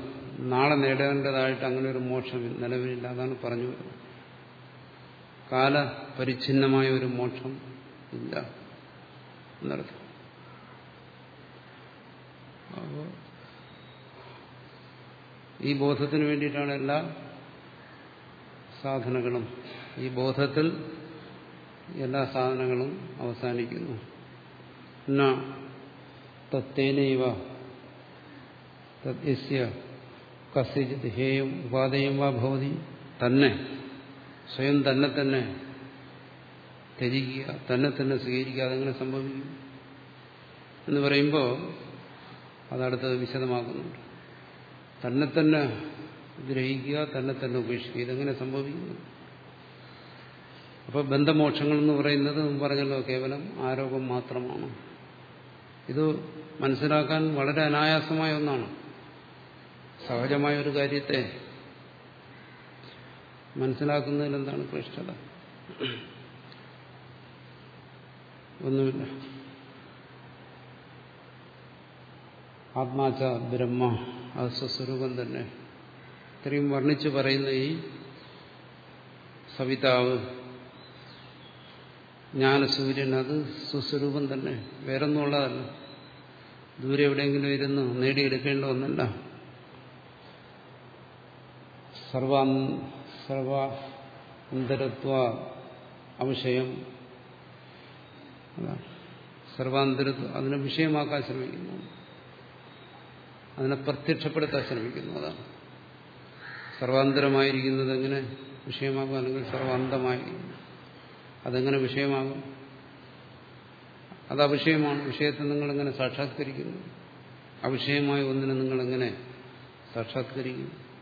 നാളെ നേടേണ്ടതായിട്ട് അങ്ങനെ ഒരു മോക്ഷം നിലവിലില്ല അതാണ് പറഞ്ഞു വരുന്നത്. കാലപരിച്ഛിന്നമായ ഒരു മോക്ഷം ഇല്ല എന്നർത്ഥം. അപ്പോൾ ഈ ബോധത്തിന് വേണ്ടിയിട്ടാണ് എല്ലാ സാധനങ്ങളും ഈ ബോധത്തിൽ എല്ലാ സാധനങ്ങളും അവസാനിക്കുന്നു. എന്നാ തത്തേനൈവ തദ്യസ്യ കസ്യജിത് ഹേയം ഉപാധേയം വാ ഭവതി തന്നെ സ്വയം തന്നെ തന്നെ ത്യജിക്കുക തന്നെ തന്നെ സ്വീകരിക്കുക അതെങ്ങനെ സംഭവിക്കും എന്ന് പറയുമ്പോൾ അതടുത്ത് വിശദമാക്കുന്നുണ്ട് തന്നെ തന്നെ ഗ്രഹിക്കുക തന്നെ തന്നെ ഉപേക്ഷിക്കുക ഇതെങ്ങനെ സംഭവിക്കുന്നു അപ്പോൾ ബന്ധമോക്ഷങ്ങൾ എന്ന് പറയുന്നത് പറഞ്ഞല്ലോ കേവലം ആരോഗ്യം മാത്രമാണ്. ഇത് മനസ്സിലാക്കാൻ വളരെ അനായാസമായ ഒന്നാണ്. സഹജമായ ഒരു കാര്യത്തെ മനസ്സിലാക്കുന്നതിൽ എന്താണ് ക്ലിഷ്ടത ഒന്നുമില്ല. ആത്മാച്ച ബ്രഹ്മ അത് സ്വസ്വരൂപം തന്നെ. ഇത്രയും വർണിച്ചു പറയുന്ന ഈ സവിതാവ് ജ്ഞാനസൂര്യൻ അത് സ്വസ്വരൂപം തന്നെ. വേറൊന്നുമുള്ളതല്ല. ദൂരെ എവിടെയെങ്കിലും ഇരുന്ന് നേടിയെടുക്കേണ്ട ഒന്നല്ല. സർവ സർവ അന്തരത്വ അവിഷയം. സർവാന്തരത്വം അതിനെ വിഷയമാക്കാൻ ശ്രമിക്കുന്നു. അതിനെ പ്രത്യക്ഷപ്പെടുത്താൻ ശ്രമിക്കുന്നു അതാണ്. സർവാന്തരമായിരിക്കുന്നത് എങ്ങനെ വിഷയമാകും? അല്ലെങ്കിൽ സർവാന്തമായിരിക്കുന്നു. അതെങ്ങനെ വിഷയമാകും? അത് അവിഷയമാണ്. വിഷയത്തെ നിങ്ങളെങ്ങനെ സാക്ഷാത്കരിക്കുന്നു? അവിഷയമായ ഒന്നിനെ നിങ്ങളെങ്ങനെ സാക്ഷാത്കരിക്കും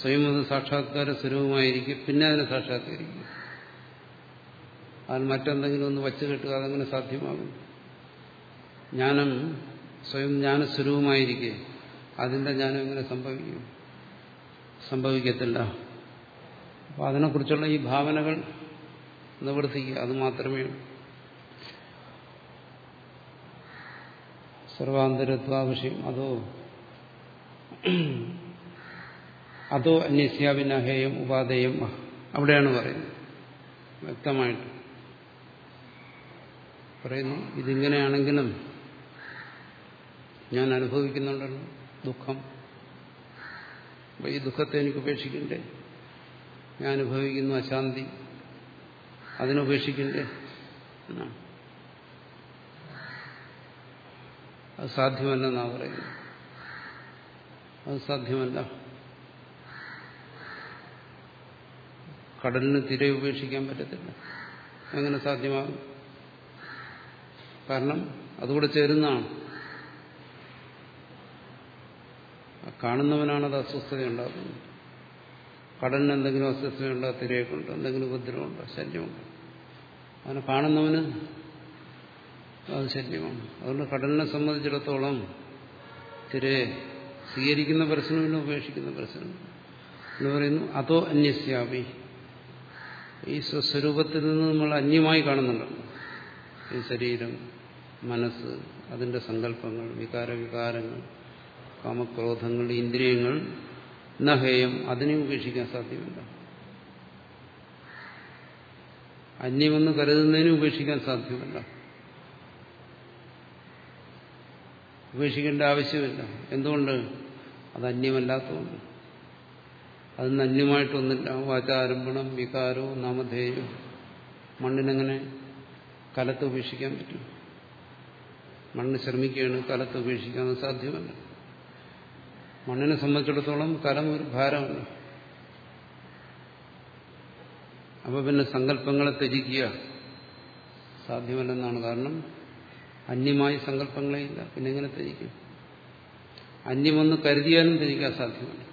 സ്വയം അത് സാക്ഷാത്കാര സ്വരൂപമായിരിക്കും പിന്നെ അതിനെ സാക്ഷാത്കരിക്കും. അതിന് മറ്റെന്തെങ്കിലും ഒന്ന് വച്ചു കെട്ടുക അതങ്ങനെ സാധ്യമാകും. ജ്ഞാനം സ്വയം ജ്ഞാനസ്വരൂപമായിരിക്കെ അതിന്റെ ജ്ഞാനം എങ്ങനെ സംഭവിക്കും? സംഭവിക്കത്തില്ല. അപ്പം അതിനെക്കുറിച്ചുള്ള ഈ ഭാവനകൾ നിവർത്തിക്കുക അത് മാത്രമേ സർവാന്തരത്വാവശ്യം അതോ അതോ അന്യസ്യാവിനഹേയം ഉപാധേയം അവിടെയാണ് പറയുന്നത്. വ്യക്തമായിട്ട്. പറയുന്നു ഇതിങ്ങനെയാണെങ്കിലും ഞാൻ അനുഭവിക്കുന്നുണ്ടല്ലോ ദുഃഖം. ഈ ദുഃഖത്തെ എനിക്ക് ഉപേക്ഷിക്കണ്ടേ? ഞാൻ അനുഭവിക്കുന്നു അശാന്തി. അതിനുപേക്ഷിക്കണ്ടേ എന്നാണ്. അത് സാധ്യമല്ലെന്നാണ് പറയുന്നത്. അത് സാധ്യമല്ല. കടലിന് തിരെ ഉപേക്ഷിക്കാൻ പറ്റത്തില്ല. എങ്ങനെ സാധ്യമാകും? കാരണം അതുകൂടെ ചേരുന്നതാണ്. കാണുന്നവനാണത് അസ്വസ്ഥതയുണ്ടാക്കുന്നത് കടലിന് എന്തെങ്കിലും അസ്വസ്ഥതയുണ്ടോ? തിരയൊക്കെയുണ്ടോ. എന്തെങ്കിലും ഉപദ്രവമുണ്ടോ? ശല്യമുണ്ടോ? അങ്ങനെ കാണുന്നവന് അത് ശല്യമാണ്. അതുകൊണ്ട് കടലിനെ സംബന്ധിച്ചിടത്തോളം തിരയെ സ്വീകരിക്കുന്ന പ്രശ്നമില്ല ഉപേക്ഷിക്കുന്ന പ്രശ്നമില്ല. എന്ന് പറയുന്നു അതോ അന്യസ്യാപി ഈ സ്വസ്വരൂപത്തിൽ നിന്ന് നമ്മൾ അന്യമായി കാണുന്നുണ്ട്. ഈ ശരീരം മനസ്സ് അതിന്റെ സങ്കല്പങ്ങൾ വികാരവികാരങ്ങൾ കാമക്രോധങ്ങൾ ഇന്ദ്രിയങ്ങൾ നഹേയം അതിനെ ഉപേക്ഷിക്കാൻ സാധ്യമല്ല അന്യമെന്ന് കരുതുന്നതിനും ഉപേക്ഷിക്കാൻ സാധ്യമല്ല ഉപേക്ഷിക്കേണ്ട ആവശ്യമില്ല. എന്തുകൊണ്ട്? അത് അന്യമല്ലാത്തതുകൊണ്ട്. അതിന് അന്യമായിട്ടൊന്നില്ല വാചാരംഭണം വികാരോ നാമധേയോ മണ്ണിനെങ്ങനെ കലത്ത് ഉപേക്ഷിക്കാൻ പറ്റും? മണ്ണ് ശ്രമിക്കുകയാണ് കലത്ത് ഉപേക്ഷിക്കാൻ സാധ്യമല്ല. മണ്ണിനെ സംബന്ധിച്ചിടത്തോളം കലം ഒരു ഭാരമല്ല അപ്പൊ പിന്നെ സങ്കല്പങ്ങളെ ത്യജിക്കുക സാധ്യമല്ലെന്നാണ് കാരണം. അന്യമായി സങ്കല്പങ്ങളെ ഇല്ല. പിന്നെ എങ്ങനെ ത്യജിക്കും? അന്യമൊന്ന് കരുതിയാലും ത്യജിക്കാൻ സാധ്യമല്ല.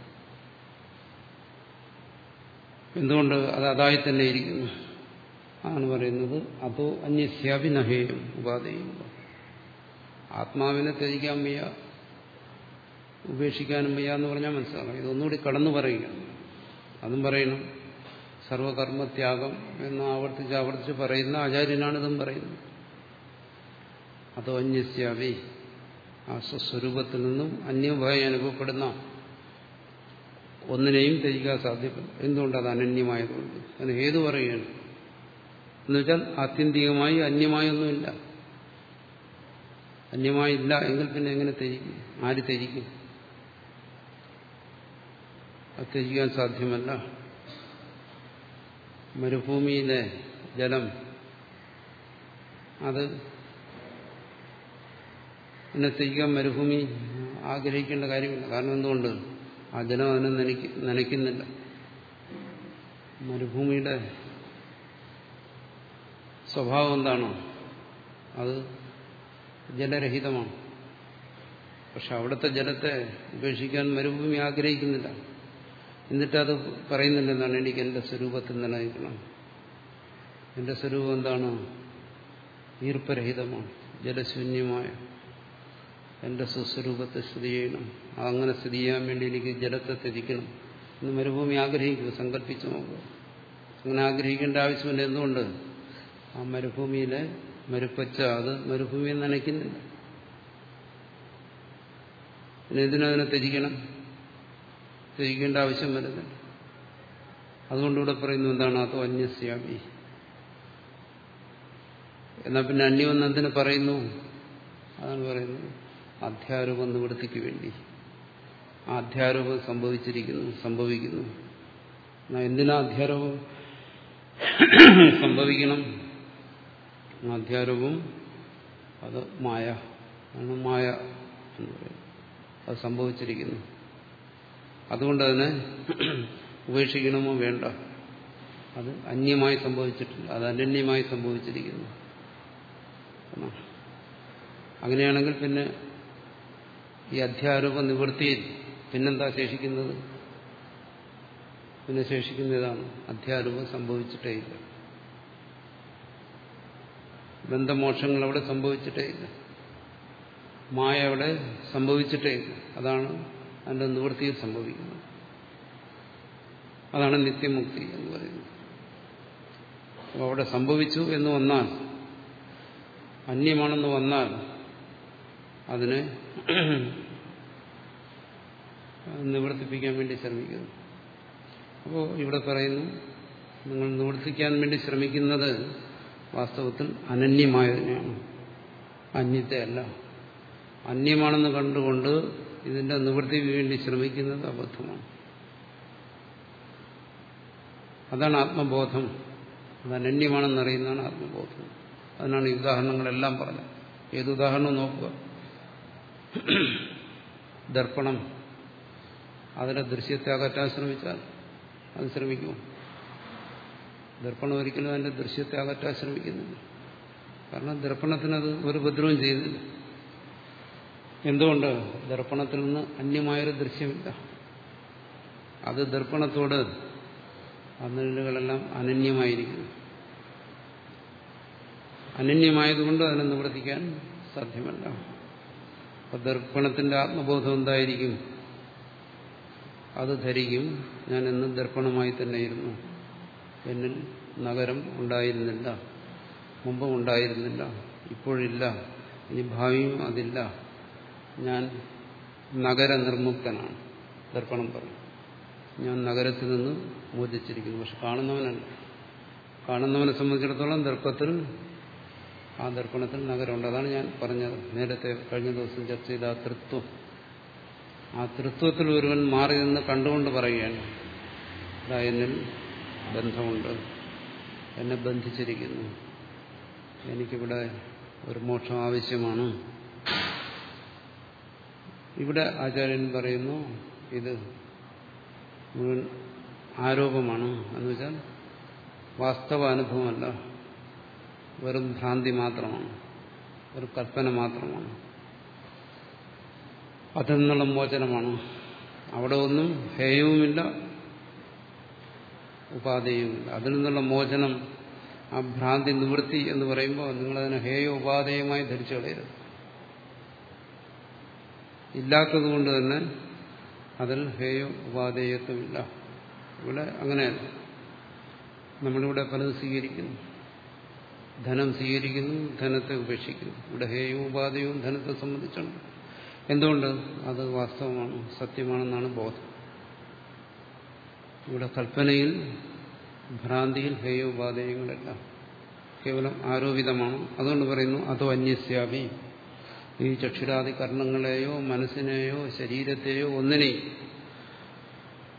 എന്തുകൊണ്ട് അത് അതായി തന്നെ ഇരിക്കുന്നു? ആണ് പറയുന്നത് അതോ അന്യസ്യാപി നഹേയും ഉപാധയും. ആത്മാവിനെ ത്യജിക്കാൻ വയ്യ ഉപേക്ഷിക്കാനും വയ്യ എന്ന് പറഞ്ഞാൽ മനസ്സിലാക്കാം ഇതൊന്നുകൂടി കടന്നു പറയുകയാണ്. അതും പറയണം. സർവകർമ്മത്യാഗം എന്ന് ആവർത്തിച്ച് ആവർത്തിച്ച് പറയുന്ന ആചാര്യനാണ് ഇതും പറയുന്നത്. അതോ അന്യസ്യാവി ആ സ്വസ്വരൂപത്തിൽ നിന്നും അന്യമായി അനുഭവപ്പെടുന്ന ഒന്നിനെയും ത്യജിക്കാൻ സാധ്യമല്ല എന്തുകൊണ്ട് അത് അനന്യമായതുകൊണ്ട്? അതിന് ഏതു പറയുകയാണ്. എന്നുവെച്ചാൽ ആത്യന്തികമായി അന്യമായൊന്നുമില്ല. അന്യമായില്ല എങ്കിൽ പിന്നെ എങ്ങനെ ത്യജിക്കും? ആര് ത്യജിക്കും? അത് ത്യജിക്കാൻ സാധ്യമല്ല. മരുഭൂമിയിലെ ജലം അത് എന്നെ ത്യജിക്കാൻ മരുഭൂമി ആഗ്രഹിക്കേണ്ട കാര്യമില്ല. കാരണം എന്തുകൊണ്ട്? ആ ജലം അതിനെ നനയ്ക്ക് നനയ്ക്കുന്നില്ല മരുഭൂമിയുടെ സ്വഭാവം എന്താണോ അത് ജലരഹിതമാണ്. പക്ഷെ അവിടുത്തെ ജലത്തെ ഉപേക്ഷിക്കാൻ മരുഭൂമി ആഗ്രഹിക്കുന്നില്ല. എന്നിട്ടത് പറയുന്നില്ല എന്താണ് എനിക്ക് എന്റെ സ്വരൂപത്തിൽ നിലനിൽക്കണം എന്റെ സ്വരൂപം എന്താണ്? ഈർപ്പരഹിതമാണ് ജലശൂന്യമായ. എന്റെ സുസ്വരൂപത്തെ സ്ഥിതി ചെയ്യണം. അങ്ങനെ സ്ഥിതി ചെയ്യാൻ വേണ്ടി എനിക്ക് ജലത്തെ ത്യജിക്കണം എന്ന് മരുഭൂമി ആഗ്രഹിക്കുക സങ്കല്പിച്ചു നോക്കുക. അങ്ങനെ ആഗ്രഹിക്കേണ്ട ആവശ്യമില്ല. എന്തുകൊണ്ട്? ആ മരുഭൂമിയിലെ മരുപ്പച്ച അത് മരുഭൂമിയെ നനയ്ക്കുന്നില്ല. പിന്നെ എന്തിനതിനെ ത്യജിക്കണം? ത്യജിക്കേണ്ട ആവശ്യം വരുന്നില്ല അതുകൊണ്ടിവിടെ പറയുന്നു എന്താണ്? അതോ അന്യസ്യാമി. എന്നാൽ പിന്നെ അന്യമെന്ന് എന്തിനു പറയുന്നു? അതാണ് പറയുന്നത്. അധ്യാരോപം നിവൃത്തിക്ക് വേണ്ടി. ആ അധ്യാരൂപം സംഭവിച്ചിരിക്കുന്നു സംഭവിക്കുന്നു. എന്തിനാ അധ്യാരോപം സംഭവിക്കണം? അധ്യാരൂപം അത് മായ ആണ് മായ എന്ന് പറയുന്നത്. അത് സംഭവിച്ചിരിക്കുന്നു. അതുകൊണ്ട് അതിനെ ഉപേക്ഷിക്കണമോ വേണ്ട? അത് അന്യമായി സംഭവിച്ചിട്ടില്ല. അത് അനന്യമായി സംഭവിച്ചിരിക്കുന്നു. അങ്ങനെയാണെങ്കിൽ പിന്നെ ഈ അധ്യാരോപ നിവൃത്തിയിൽ. പിന്നെന്താ ശേഷിക്കുന്നത്? പിന്നെ ശേഷിക്കുന്നതാണ് അധ്യാരൂപം സംഭവിച്ചിട്ടേ ഇല്ല. ബന്ധമോക്ഷങ്ങൾ അവിടെ സംഭവിച്ചിട്ടേ ഇല്ല. മായ അവിടെ സംഭവിച്ചിട്ടേ ഇല്ല. അതാണ് അതിന്റെ നിവൃത്തിയിൽ സംഭവിക്കുന്നത്. അതാണ് നിത്യമുക്തി എന്ന് പറയുന്നത്. അപ്പോൾ അവിടെ സംഭവിച്ചു എന്ന് വന്നാൽ അന്യമാണെന്ന് വന്നാൽ അതിനെ നിവർത്തിപ്പിക്കാൻ വേണ്ടി ശ്രമിക്കുന്നു. അപ്പോൾ ഇവിടെ പറയുന്നു നിങ്ങൾ നിവർത്തിക്കാൻ വേണ്ടി ശ്രമിക്കുന്നത് വാസ്തവത്തിൽ അനന്യമായതിനെയാണ്. അന്യത്തെ അല്ല അന്യമാണെന്ന് കണ്ടുകൊണ്ട് ഇതിന്റെ നിവൃത്തിക്ക് വേണ്ടി ശ്രമിക്കുന്നത് അബദ്ധമാണ്. അതാണ് ആത്മബോധം. അത് അനന്യമാണെന്നറിയുന്നതാണ് ആത്മബോധം. അതിനാണ് ഈ ഉദാഹരണങ്ങളെല്ലാം പറഞ്ഞത്. ഏത് ഉദാഹരണം നോക്കുക. ദർപ്പണം. അതിനെ ദൃശ്യത്തെ അകറ്റാൻ ശ്രമിച്ചാൽ അത് ശ്രമിക്കുമോ? ദർപ്പണം ഒരിക്കലും അതിന്റെ ദൃശ്യത്തെ അകറ്റാൻ ശ്രമിക്കുന്നില്ല. കാരണം ദർപ്പണത്തിനത് ഒരു ഉപദ്രവം ചെയ്യുന്നില്ല. എന്തുകൊണ്ട്? ദർപ്പണത്തിൽ നിന്ന് അന്യമായൊരു ദൃശ്യമില്ല. അത് ദർപ്പണത്തോട് അന്നിലുകളെല്ലാം അനന്യമായിരിക്കുന്നു. അനന്യമായതുകൊണ്ട് അതിനെ നിവർത്തിക്കാൻ സാധ്യമല്ല. ദർപ്പണത്തിന്റെ ആത്മബോധം എന്തായിരിക്കും? അത് ധരിക്കും. ഞാൻ എന്നും ദർപ്പണമായി തന്നെ ഇരുന്നു എന്നിൽ നഗരം ഉണ്ടായിരുന്നില്ല. മുമ്പും ഉണ്ടായിരുന്നില്ല. ഇപ്പോഴില്ല. ഇനി ഭാവിയും അതില്ല. ഞാൻ നഗര നിർമുക്തനാണ് ദർപ്പണം പറഞ്ഞു. ഞാൻ നഗരത്തിൽ നിന്ന് മോചിച്ചിരിക്കുന്നു. പക്ഷെ കാണുന്നവനല്ല. കാണുന്നവനെ സംബന്ധിച്ചിടത്തോളം ദർപ്പത്തിൽ ആ ദർപ്പണത്തിൽ നഗരമുണ്ട്. അതാണ് ഞാൻ പറഞ്ഞത്. നേരത്തെ കഴിഞ്ഞ ദിവസം ചർച്ച ചെയ്ത ആ തൃത്വം. ആ തൃത്വത്തിൽ ഒരുവൻ മാറി നിന്ന് കണ്ടുകൊണ്ട് പറയുകയാണ് എന്നിൽ ബന്ധമുണ്ട്. എന്നെ ബന്ധിച്ചിരിക്കുന്നു. എനിക്കിവിടെ ഒരു മോക്ഷം ആവശ്യമാണ്. ഇവിടെ ആചാര്യൻ പറയുന്നു ഇത് മുഴുവൻ ആരോപമാണ്. എന്ന് വെച്ചാൽ വാസ്തവ അനുഭവമല്ല വെറും ഭ്രാന്തി മാത്രമാണ്. ഒരു കൽപ്പന മാത്രമാണ്. അതിൽ നിന്നുള്ള മോചനമാണ്. അവിടെ ഒന്നും ഹേയവുമില്ല ഉപാധേയവുമില്ല. അതിൽ നിന്നുള്ള മോചനം ആ ഭ്രാന്തി നിവൃത്തി എന്ന് പറയുമ്പോൾ നിങ്ങളതിനെ ഹേയ ഉപാധേയമായി ധരിച്ചു കളയരുത്. ഇല്ലാത്തതുകൊണ്ട് തന്നെ അതിൽ ഹേയ ഉപാധേയത്വമില്ല. ഇവിടെ അങ്ങനെയല്ല. നമ്മളിവിടെ പലത് സ്വീകരിക്കുന്നു. ധനം സ്വീകരിക്കുന്നു ധനത്തെ ഉപേക്ഷിക്കുന്നു. ഇവിടെ ഹേയവും ഉപാധിയും ധനത്തെ സംബന്ധിച്ചുണ്ട് എന്തുകൊണ്ട്? അത് വാസ്തവമാണ് സത്യമാണെന്നാണ് ബോധം. ഇവിടെ കൽപ്പനയിൽ ഭ്രാന്തിയിൽ ഹേയോപാധേയങ്ങളല്ല കേവലം ആരോപിതമാണ്. അതുകൊണ്ട് പറയുന്നു അതോ അന്യസ്യാപി ഈ ചക്ഷുരാദി കർണങ്ങളെയോ മനസ്സിനെയോ ശരീരത്തെയോ ഒന്നിനെയും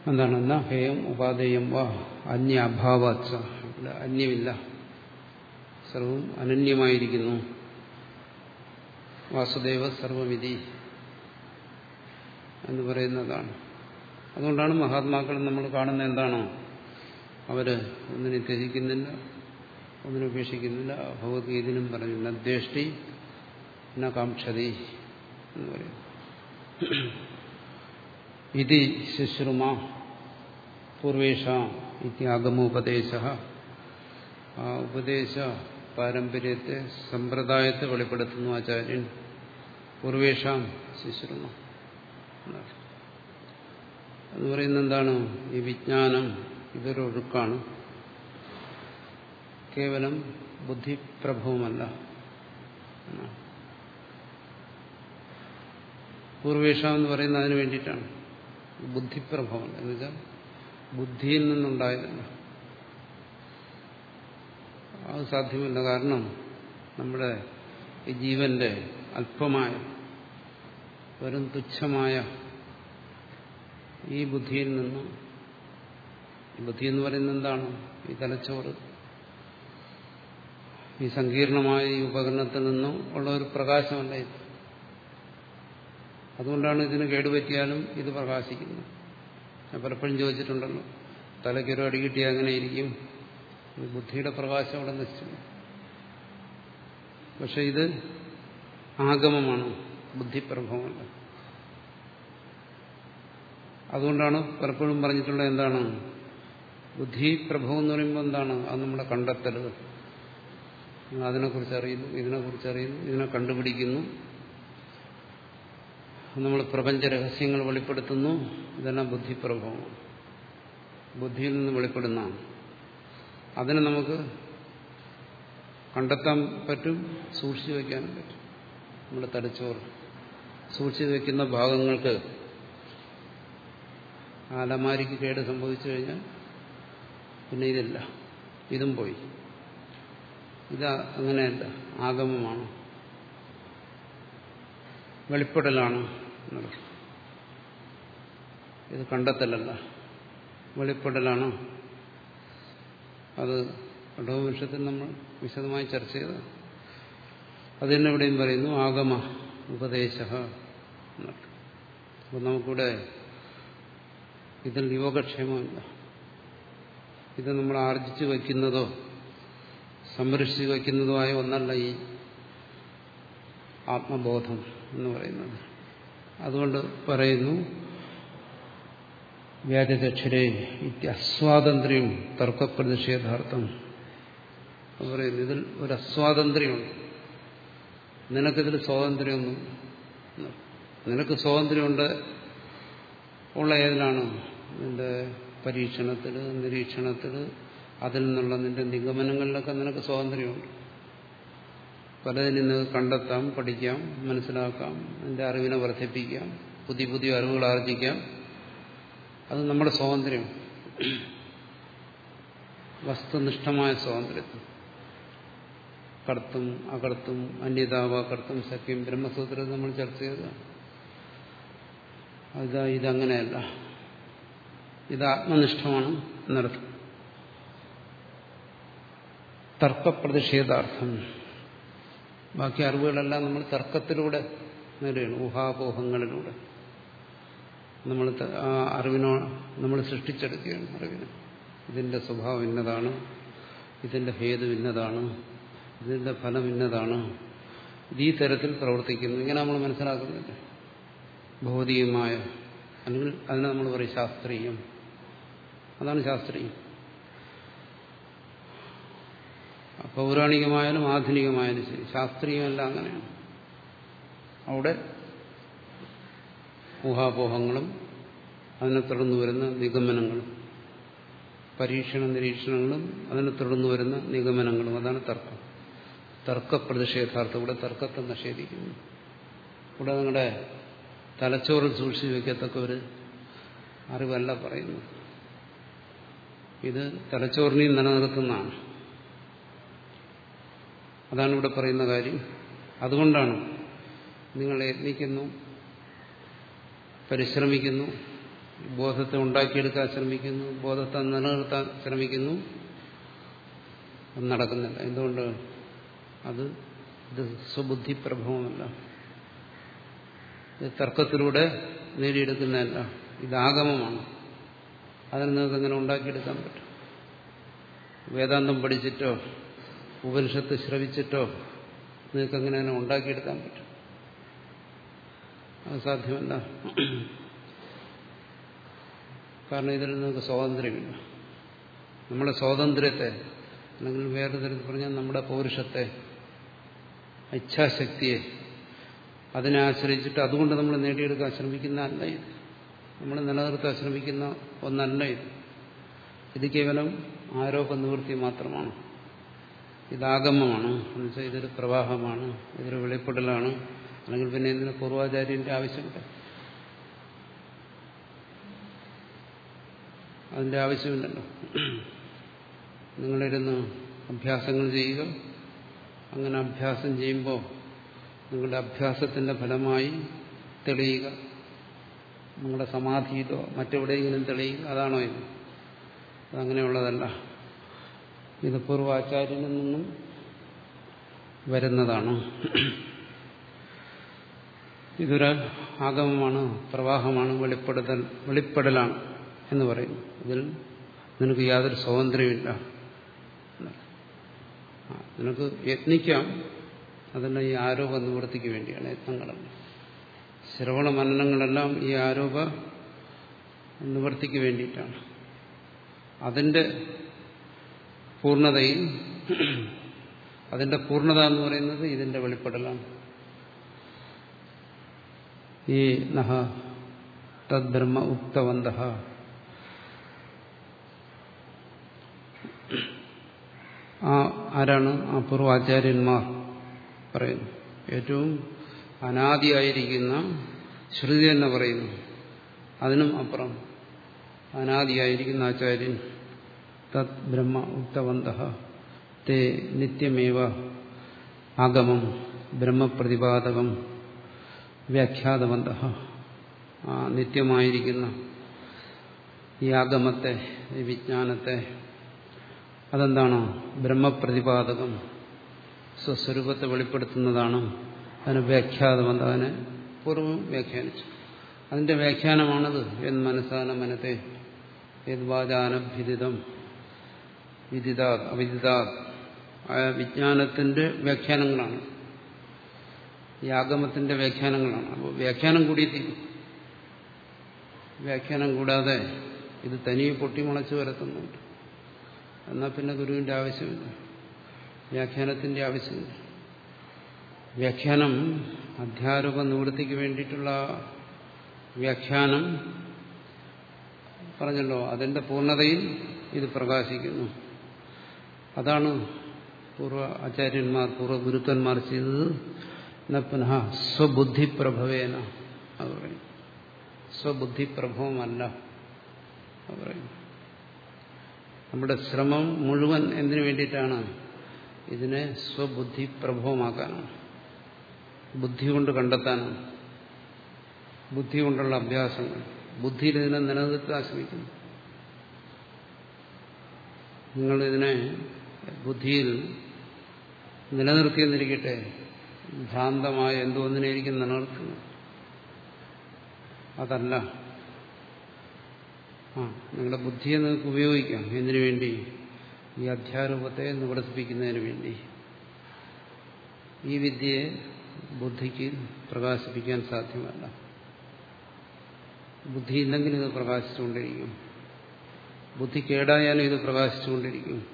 എന്താണെന്ന ഹേയം ഉപാധേയം വാ അന്യ അഭാവാച്ച അന്യമില്ല. സർവം അനന്യമായിരിക്കുന്നു. വാസുദേവ സർവമിതി എന്ന് പറയുന്നതാണ്. അതുകൊണ്ടാണ് മഹാത്മാക്കൾ നമ്മൾ കാണുന്ന എന്താണോ അവർ ഒന്നിനെ ത്യജിക്കുന്നില്ല ഒന്നിനെ ഉപേക്ഷിക്കുന്നില്ല ഭഗവത്ഗീതനും പറഞ്ഞു നദ്വേഷ്ടി ന എന്ന് പറയുന്നു. ഇതി ശുശ്രുമ പൂർവേഷ ഇത്യാഗമോപദേശ. ആ ഉപദേശ പാരമ്പര്യത്തെ സമ്പ്രദായത്തെ വെളിപ്പെടുത്തുന്നു ആചാര്യൻ പൂർവേഷാം ശിശുരമ എന്ന് പറയുന്നത് എന്താണ്? ഈ വിജ്ഞാനം ഇതൊരു ഒഴുക്കാണ്. കേവലം ബുദ്ധിപ്രഭവുമല്ല. പൂർവേഷ എന്ന് പറയുന്നത് അതിന് വേണ്ടിയിട്ടാണ്. ബുദ്ധിപ്രഭവം എന്ന് വെച്ചാൽ ബുദ്ധിയിൽ നിന്നുണ്ടായതല്ല. അത് സാധ്യമല്ല. കാരണം നമ്മുടെ ഈ ജീവന്റെ അല്പമായ വെറും തുച്ഛമായ ഈ ബുദ്ധിയിൽ നിന്ന് ബുദ്ധി എന്ന് പറയുന്നത് എന്താണ്? ഈ തലച്ചോറ്. ഈ സങ്കീർണമായ ഈ ഉപകരണത്തിൽ നിന്നും ഉള്ള ഒരു പ്രകാശമല്ല ഇത്. അതുകൊണ്ടാണ് ഇതിന് കേടുപറ്റിയാലും ഇത് പ്രകാശിക്കുന്നത്. ഞാൻ പലപ്പോഴും ചോദിച്ചിട്ടുണ്ടല്ലോ തലയ്ക്കൊരു അടി കിട്ടിയാൽ അങ്ങനെ ഇരിക്കും. ബുദ്ധിയുടെ പ്രകാശം അവിടെ നശിച്ചു പക്ഷെ ഇത് ആഗമമാണ് ബുദ്ധിപ്രഭവമല്ല അതുകൊണ്ടാണ് പലപ്പോഴും പറഞ്ഞിട്ടുള്ളത് എന്താണ് ബുദ്ധിപ്രഭവം എന്ന് പറയുമ്പോൾ എന്താണ് അത് നമ്മുടെ കണ്ടെത്തലുകൾ അതിനെക്കുറിച്ച് അറിയുന്നു ഇതിനെക്കുറിച്ച് അറിയുന്നു ഇതിനെ കണ്ടുപിടിക്കുന്നു. നമ്മൾ പ്രപഞ്ച രഹസ്യങ്ങൾ വെളിപ്പെടുത്തുന്നു ഇതെല്ലാം ബുദ്ധിപ്രഭവമാണ് ബുദ്ധിയിൽ നിന്ന് വെളിപ്പെടുന്നതാണ്. അതിനെ നമുക്ക് കണ്ടെത്താൻ പറ്റും സൂക്ഷിച്ചു വയ്ക്കാനും പറ്റും. നമ്മുടെ തലച്ചോറ് സൂക്ഷിച്ചു വയ്ക്കുന്ന ഭാഗങ്ങൾക്ക് ആലമാരിക്ക് കേട് സംഭവിച്ചു കഴിഞ്ഞാൽ പിന്നെ ഇതില്ല. ഇതും പോയി. ഇത് അങ്ങനെയല്ല ആഗമമാണ്. വെളിപ്പെടലാണ് ഇത് കണ്ടെത്തലല്ല. വെളിപ്പെടലാണ് അത് കഠോപനിഷത്തിൽ നമ്മൾ വിശദമായി ചർച്ച ചെയ്ത്. അത് തന്നെ ഇവിടെയും പറയുന്നു ആഗമ ഉപദേശ അപ്പം നമുക്കിവിടെ ഇതിൽ യോഗക്ഷേമമില്ല ഇത് നമ്മൾ ആർജിച്ച് വയ്ക്കുന്നതോ സംരക്ഷിച്ചു വയ്ക്കുന്നതോ ആയ ഒന്നല്ല ഈ ആത്മബോധം എന്ന് പറയുന്നത്. അതുകൊണ്ട് പറയുന്നു വ്യാജദക്ഷരേ അസ്വാതന്ത്ര്യം തർക്കപ്രതിഷേധാർത്ഥം പറയുന്നു ഇതിൽ ഒരു അസ്വാതന്ത്ര്യമുണ്ട്. നിനക്കിതിൽ സ്വാതന്ത്ര്യമൊന്നും നിനക്ക് സ്വാതന്ത്ര്യമുണ്ട് ഉള്ള ഏതിനാണ്? നിന്റെ പരീക്ഷണത്തിൽ നിരീക്ഷണത്തിൽ അതിൽ നിന്നുള്ള നിന്റെ നിഗമനങ്ങളിലൊക്കെ നിനക്ക് സ്വാതന്ത്ര്യമുണ്ട്. പലതിനെ നിങ്ങൾക്ക് കണ്ടെത്താം പഠിക്കാം മനസ്സിലാക്കാം നിന്റെ അറിവിനെ വർദ്ധിപ്പിക്കാം പുതിയ പുതിയ അറിവുകൾ ആർജിക്കാം അത് നമ്മുടെ സ്വാതന്ത്ര്യം വസ്തുനിഷ്ഠമായ സ്വാതന്ത്ര്യത്തിൽ കർത്തും അകർത്തും അന്യതാവാകർത്തും സഖ്യം ബ്രഹ്മസൂത്രത്തിൽ നമ്മൾ ചർച്ച ചെയ്തതാണ് അത് ഇതങ്ങനെയല്ല. ഇത് ആത്മനിഷ്ഠമാണ് എന്നർത്ഥം. തർക്കപ്രതിഷേധാർത്ഥം. ബാക്കി അറിവുകളെല്ലാം നമ്മൾ തർക്കത്തിലൂടെ നേടുകയാണ്. ഊഹാപോഹങ്ങളിലൂടെ. നമ്മൾ ആ അറിവിനോ നമ്മൾ സൃഷ്ടിച്ചെടുക്കുകയാണ് അറിവിനെ. ഇതിന്റെ സ്വഭാവം ഇന്നതാണ് ഇതിന്റെ ഭേദം ഇന്നതാണ് ഇതിന്റെ ഫലം ഇന്നതാണ്. ഈ തരത്തിൽ പ്രവർത്തിക്കുന്നു. ഇങ്ങനെ നമ്മൾ മനസ്സിലാക്കുന്നില്ല. ഭൗതികമായ അല്ലെങ്കിൽ അതിനെ നമ്മൾ പറയും ശാസ്ത്രീയം. അതാണ് ശാസ്ത്രീയം. പൗരാണികമായാലും ആധുനികമായാലും ശരി ശാസ്ത്രീയമല്ല അങ്ങനെയാണ്. അവിടെ ഊഹാപോഹങ്ങളും അതിനെ തുടർന്ന് വരുന്ന നിഗമനങ്ങളും പരീക്ഷണ നിരീക്ഷണങ്ങളും അതിനെ തുടർന്ന് വരുന്ന നിഗമനങ്ങളും അതാണ് തർക്കം. തർക്ക പ്രതിഷേധാർത്ഥം ഇവിടെ തർക്കത്തെ നിഷേധിക്കുന്നു ഇവിടെ നിങ്ങളുടെ തലച്ചോറിൽ സൂക്ഷിച്ചു വയ്ക്കത്തക്ക ഒരു അറിവല്ല പറയുന്നത്. ഇത് തലച്ചോറിനെയും നിലനിർത്തുന്നതാണ്. അതാണ് ഇവിടെ പറയുന്ന കാര്യം. അതുകൊണ്ടാണ് നിങ്ങൾ യത്നിക്കുന്നു പരിശ്രമിക്കുന്നു. ബോധത്തെ ഉണ്ടാക്കിയെടുക്കാൻ ശ്രമിക്കുന്നു. ബോധത്തെ നിലനിർത്താൻ ശ്രമിക്കുന്നു. അത് നടക്കുന്നില്ല. എന്തുകൊണ്ട്? അത് ഇത് സ്വബുദ്ധി പ്രഭവമല്ല. ഇത് തർക്കത്തിലൂടെ നേടിയെടുക്കുന്നതല്ല. ഇതാഗമമാണ് അതിൽ നിങ്ങൾക്ക് എങ്ങനെ ഉണ്ടാക്കിയെടുക്കാൻ പറ്റും? വേദാന്തം പഠിച്ചിട്ടോ ഉപനിഷത്ത് ശ്രവിച്ചിട്ടോ നിങ്ങൾക്ക് എങ്ങനെ ഉണ്ടാക്കിയെടുക്കാൻ പറ്റും? അത് സാധ്യമല്ല കാരണം ഇതിൽ നിങ്ങൾക്ക് സ്വാതന്ത്ര്യമില്ല. നമ്മുടെ സ്വാതന്ത്ര്യത്തെ അല്ലെങ്കിൽ വേറെ തരത്തിൽ പറഞ്ഞാൽ നമ്മുടെ പൗരുഷത്തെ ഇച്ഛാശക്തിയെ അതിനെ ആശ്രയിച്ചിട്ട് അതുകൊണ്ട് നമ്മൾ നേടിയെടുക്കാൻ ശ്രമിക്കുന്ന അല്ല ഇത്. നമ്മൾ നിലനിർത്താൻ ശ്രമിക്കുന്ന ഒന്നല്ല ഇത്. ഇത് കേവലം ആരോപ നിവൃത്തി മാത്രമാണ്. ഇതാഗമമാണ് എന്നുവെച്ചാൽ ഇതൊരു പ്രവാഹമാണ്. ഇതൊരു വെളിപ്പെടലാണ് അല്ലെങ്കിൽ പിന്നെ ഇതിന് പൂർവാചാര്യന്റെ ആവശ്യമില്ല? അതിന്റെ ആവശ്യമില്ലല്ലോ. നിങ്ങളിരുന്ന് അഭ്യാസങ്ങൾ ചെയ്യുക. അങ്ങനെ അഭ്യാസം ചെയ്യുമ്പോൾ നിങ്ങളുടെ അഭ്യാസത്തിന്റെ ഫലമായി തെളിയുക. നിങ്ങളുടെ സമാധിയിലോ മറ്റെവിടെയെങ്കിലും തെളിയുക. അതാണോ ഇത്? അതങ്ങനെയുള്ളതല്ല. ഇത് പൂർവാചാര്യനിൽ നിന്നും വരുന്നതാണ്. ഇതൊരു ആഗമമാണ് പ്രവാഹമാണ് വെളിപ്പെടുത്തൽ വെളിപ്പെടലാണ് എന്ന് പറയുന്നു. ഇതിൽ നിനക്ക് യാതൊരു സ്വാതന്ത്ര്യമില്ല നിനക്ക് യത്നിക്കാം. അതെല്ലാം ഈ ആരോപ നിവൃത്തിക്ക് വേണ്ടിയാണ് യത്നങ്ങളെല്ലാം ശ്രവണ മനനങ്ങളെല്ലാം ഈ ആരോപ നിവൃത്തിക്ക് വേണ്ടിയിട്ടാണ്. അതിന്റെ പൂർണതയിൽ അതിന്റെ പൂർണത എന്ന് പറയുന്നത് ഇതിന്റെ വെളിപ്പെടലാണ്. ഈ നഹ തദ്ബ്രഹ്മ ഉക്തവന്ത. ആ ആരാണ്? ആ പൂർവാചാര്യന്മാർ പറയുന്നു. ഏറ്റവും അനാദിയായിരിക്കുന്ന ശ്രുതി തന്നെ പറയുന്നു. അതിനും അപ്പുറം അനാദിയായിരിക്കുന്ന ആചാര്യൻ തത് ബ്രഹ്മ ഉക്തവന്ത. തേ നിത്യമേവ ആഗമം ബ്രഹ്മപ്രതിപാദകം വ്യാഖ്യാതവന്ത. ആ നിത്യമായിരിക്കുന്ന ഈ ആഗമത്തെ ഈ വിജ്ഞാനത്തെ അതെന്താണോ ബ്രഹ്മപ്രതിപാദകം സ്വസ്വരൂപത്തെ വെളിപ്പെടുത്തുന്നതാണ് അതിന് വ്യാഖ്യാതമെന്ന് അതിനെ പൂർവം വ്യാഖ്യാനിച്ചു. അതിന്റെ വ്യാഖ്യാനമാണത് എന്ന് മനസ്സാന മനത്തെ യദ്വാചാനഭിദിതം വിദിതാ അവിദിതാ ആ വിജ്ഞാനത്തിന്റെ വ്യാഖ്യാനങ്ങളാണ്. ഈ ആഗമത്തിന്റെ വ്യാഖ്യാനങ്ങളാണ്. അപ്പോൾ വ്യാഖ്യാനം കൂടിയെത്തിക്കും വ്യാഖ്യാനം കൂടാതെ ഇത് തനിയെ പൊട്ടിമുളച്ച് വരത്തുന്നുണ്ട് എന്നാൽ പിന്നെ ഗുരുവിന്റെ ആവശ്യമില്ല. വ്യാഖ്യാനത്തിന്റെ ആവശ്യമില്ല. വ്യാഖ്യാനം അധ്യാരോപ നിവൃത്തിക്ക് വേണ്ടിയിട്ടുള്ള വ്യാഖ്യാനം പറഞ്ഞല്ലോ. അതിന്റെ പൂർണതയിൽ ഇത് പ്രകാശിക്കുന്നു. അതാണ് പൂർവ ആചാര്യന്മാർ പൂർവ ഗുരുക്കന്മാർ ചെയ്തത്. പുനഃ സ്വബുദ്ധിപ്രഭവേന അത് പറയും. സ്വബുദ്ധിപ്രഭവമല്ല അത് പറയും. നമ്മുടെ ശ്രമം മുഴുവൻ എന്തിനു വേണ്ടിയിട്ടാണ്? ഇതിനെ സ്വബുദ്ധി പ്രഭവമാക്കാനാണ് ബുദ്ധി കൊണ്ട് കണ്ടെത്താനാണ്. ബുദ്ധി കൊണ്ടുള്ള അഭ്യാസങ്ങൾ. ബുദ്ധിയിൽ ഇതിനെ നിലനിർത്താൻ ശ്രമിക്കുന്നു. നിങ്ങളിതിനെ ബുദ്ധിയിൽ നിലനിർത്തിയെന്നിരിക്കട്ടെ. ഭ്രാന്തമായ എന്തോ ഒന്നിനെയിരിക്കും നിലനിർത്തുന്നത് അതല്ല. ആ നിങ്ങളുടെ ബുദ്ധിയെ നിങ്ങൾക്ക് ഉപയോഗിക്കാം. എന്തിനു വേണ്ടി? ഈ അധ്യാരൂപത്തെ നിവർത്തിപ്പിക്കുന്നതിന് വേണ്ടി. ഈ വിദ്യയെ ബുദ്ധിക്ക് പ്രകാശിപ്പിക്കാൻ സാധ്യമല്ല. ബുദ്ധിയില്ലെങ്കിൽ ഇത് പ്രകാശിച്ചുകൊണ്ടിരിക്കും. ബുദ്ധി കേടായാലും ഇത് പ്രകാശിച്ചുകൊണ്ടിരിക്കും.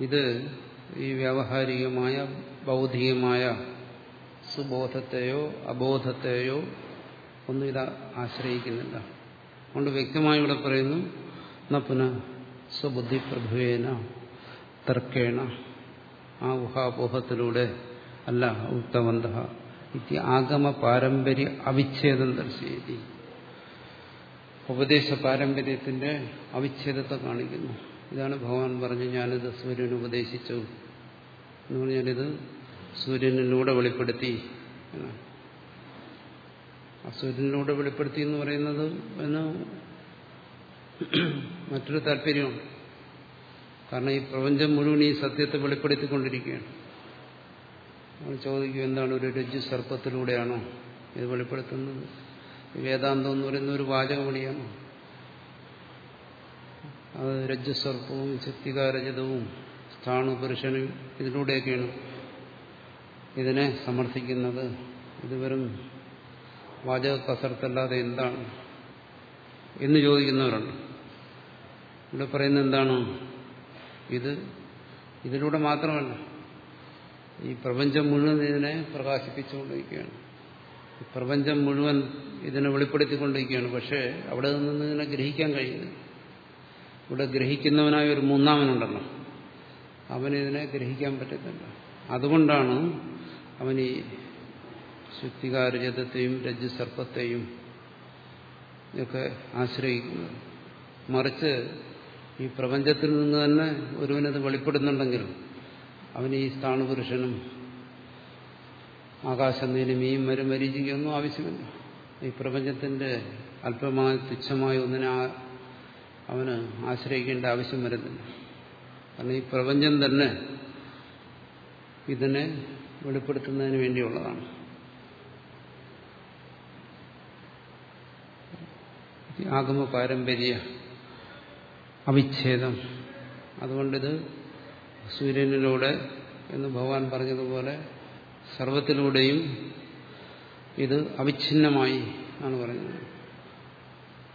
ഇത് ഈ വ്യാവഹാരികമായ ബൗദ്ധികമായ സുബോധത്തെയോ അബോധത്തെയോ ഒന്നും ഇത് ആശ്രയിക്കുന്നില്ല. അതുകൊണ്ട് വ്യക്തമായി ഇവിടെ പറയുന്നു എന്നാ പുനഃ സ്വബുദ്ധിപ്രഭുവേന തർക്കേണ. ആ ഊഹാപോഹത്തിലൂടെ അല്ല ഉക്തവന്ത. ഇത് ആഗമ പാരമ്പര്യ അവിച്ഛേദം ദർശിച്ചി ഉപദേശ പാരമ്പര്യത്തിന്റെ അവിച്ഛേദത്തെ കാണിക്കുന്നു. ഇതാണ് ഭഗവാൻ പറഞ്ഞു ഞാനിത് സൂര്യന് ഉപദേശിച്ചു. എന്ന് പറഞ്ഞാലിത് സൂര്യനിലൂടെ വെളിപ്പെടുത്തി. സൂര്യനിലൂടെ വെളിപ്പെടുത്തി എന്ന് പറയുന്നത് എന്ന് മറ്റൊരു താല്പര്യമാണ് കാരണം ഈ പ്രപഞ്ചം മുഴുവൻ ഈ സത്യത്തെ വെളിപ്പെടുത്തിക്കൊണ്ടിരിക്കുകയാണ്. നമ്മൾ ചോദിക്കും എന്താണ് ഒരു രജ്ജു സർപ്പത്തിലൂടെയാണോ ഇത് വെളിപ്പെടുത്തുന്നത്? വേദാന്തം എന്ന് പറയുന്ന ഒരു വാചകമണിയാണ് അത് രജ്ജുസർപ്പവും ശക്തികാരജിതവും സ്ഥാണു പുരുഷനും ഇതിലൂടെയൊക്കെയാണ് ഇതിനെ സമർത്ഥിക്കുന്നത്. ഇത് വെറും വാചക കസർത്തല്ലാതെ എന്താണ്? എന്ന് ചോദിക്കുന്നവരുണ്ട്. ഇവിടെ പറയുന്നത് എന്താണ്? ഇത് ഇതിലൂടെ മാത്രമല്ല ഈ പ്രപഞ്ചം മുഴുവൻ ഇതിനെ പ്രകാശിപ്പിച്ചുകൊണ്ടിരിക്കുകയാണ്. പ്രപഞ്ചം മുഴുവൻ ഇതിനെ വെളിപ്പെടുത്തിക്കൊണ്ടിരിക്കുകയാണ്. പക്ഷേ അവിടെ നിന്ന് ഇതിനെ ഗ്രഹിക്കാൻ കഴിയുന്നു ഇവിടെ ഗ്രഹിക്കുന്നവനായ ഒരു മൂന്നാമനുണ്ടല്ലോ. അവനിതിനെ ഗ്രഹിക്കാൻ പറ്റത്തില്ല. അതുകൊണ്ടാണ് അവൻ ഈ ശുദ്ധികാരജതത്തെയും രജ്ജുസർപ്പത്തെയും ഒക്കെ ആശ്രയിക്കുന്നത്. മറിച്ച് ഈ പ്രപഞ്ചത്തിൽ നിന്ന് തന്നെ ഒരുവനത് വെളിപ്പെടുന്നുണ്ടെങ്കിൽ അവന് ഈ സ്ഥാണുപുരുഷനും ആകാശനീനും ഈ വരും മരീചിക്കൊന്നും ആവശ്യമില്ല. ഈ പ്രപഞ്ചത്തിന്റെ അല്പമായ തുച്ഛമായ ഒന്നിനെ അവന് ആശ്രയിക്കേണ്ട ആവശ്യം വരുന്നില്ല. കാരണം ഈ പ്രപഞ്ചം തന്നെ ഇതിനെ വെളിപ്പെടുത്തുന്നതിന് വേണ്ടിയുള്ളതാണ്. ആഗമ പാരമ്പര്യ അവിച്ഛേദം. അതുകൊണ്ടിത് സൂര്യനിലൂടെ എന്ന് ഭഗവാൻ പറഞ്ഞതുപോലെ സർവത്തിലൂടെയും ഇത് അവിഛിന്നമായി ആണ് പറയുന്നത്.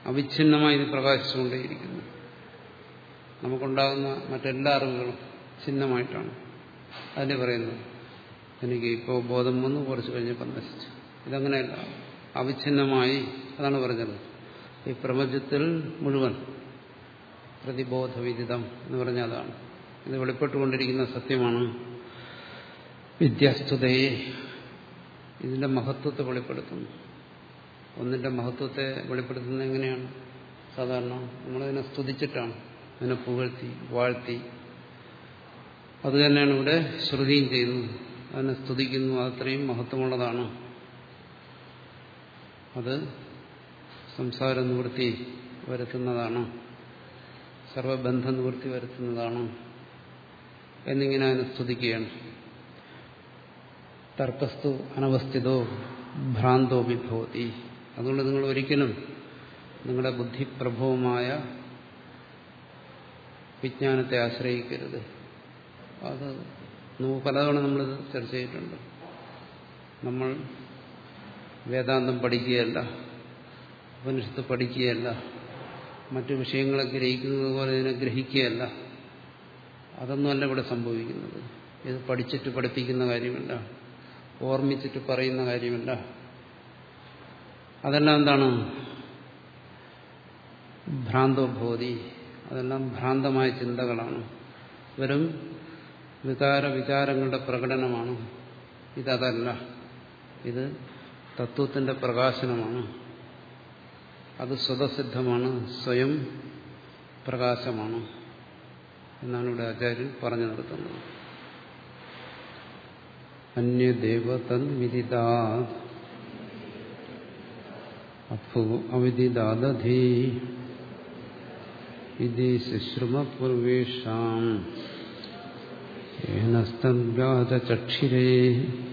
അവിഛിന്നമായി ഇത് പ്രകാശിച്ചുകൊണ്ടേയിരിക്കുന്നു. നമുക്കുണ്ടാകുന്ന മറ്റെല്ലാ അറിവുകളും ഛിന്നമായിട്ടാണ് അതിനെ പറയുന്നത്. എനിക്ക് ഇപ്പോൾ ബോധം വന്നു കുറച്ച് കഴിഞ്ഞപ്പോൾ നശിച്ചു. ഇതങ്ങനെയല്ല. അവിഛിന്നമായി അതാണ് പറഞ്ഞത്. ഈ പ്രപഞ്ചത്തിൽ മുഴുവൻ പ്രതിബോധവിദിതം എന്ന് പറഞ്ഞാൽ അതാണ്. ഇത് വെളിപ്പെട്ടുകൊണ്ടിരിക്കുന്ന സത്യമാണ്. വിദ്യാസ്തുതയെ ഇതിന്റെ മഹത്വത്തെ വെളിപ്പെടുത്തുന്നു. ഒന്നിന്റെ മഹത്വത്തെ വെളിപ്പെടുത്തുന്നത് എങ്ങനെയാണ്? സാധാരണ നമ്മളതിനെ സ്തുതിച്ചിട്ടാണ്. അതിനെ പുകഴ്ത്തി വാഴ്ത്തി. അതുതന്നെയാണ് ഇവിടെ ശ്രുതിയും ചെയ്യുന്നത്. അതിനെ സ്തുതിക്കുന്നു. അത്രയും മഹത്വമുള്ളതാണ്. അത് സംസാര നിവൃത്തി വരുത്തുന്നതാണ്. സർവബന്ധ നിവൃത്തി വരുത്തുന്നതാണ്. എന്നിങ്ങനെ അതിനെ സ്തുതിക്കുകയാണ്. തർക്കസ്തു അനവസ്ഥിതോ ഭ്രാന്തോ വിഭവതി. അതുകൊണ്ട് നിങ്ങൾ ഒരിക്കലും നിങ്ങളുടെ ബുദ്ധിപ്രഭവമായ വിജ്ഞാനത്തെ ആശ്രയിക്കരുത്. അത് പലതവണ നമ്മളിത് ചർച്ച ചെയ്തിട്ടുണ്ട്. നമ്മൾ വേദാന്തം പഠിക്കുകയല്ല ഉപനിഷത്ത് പഠിക്കുകയല്ല മറ്റു വിഷയങ്ങളെ ഗ്രഹിക്കുന്നത് പോലെ ഇതിനെ ഗ്രഹിക്കുകയല്ല. അതൊന്നുമല്ല ഇവിടെ സംഭവിക്കുന്നത്. ഇത് പഠിച്ചിട്ട് പഠിപ്പിക്കുന്ന കാര്യമല്ല ഓർമ്മിച്ചിട്ട് പറയുന്ന കാര്യമല്ല. അതെല്ലാം എന്താണ്? ഭ്രാന്തോഭൂതി അതെല്ലാം ഭ്രാന്തമായ ചിന്തകളാണ്. വെറും വികാര വിചാരങ്ങളുടെ പ്രകടനമാണ്. ഇതല്ല ഇത് തത്വത്തിന്റെ പ്രകാശനമാണ്. അത് സ്വതസിദ്ധമാണ്. സ്വയം പ്രകാശമാണ്. എന്നാണ് ഇവിടെ ആചാര്യൻ പറഞ്ഞു നിർത്തുന്നത് അന്യദേവതന്വിദിതാ അവിദിദാദധി ഇതി ശുശ്രുമപൂർവേഷാം. ഏനസ്തദ്ഗാതചക്ഷിരേ ശിഷ്യ ഓം ശാന്തി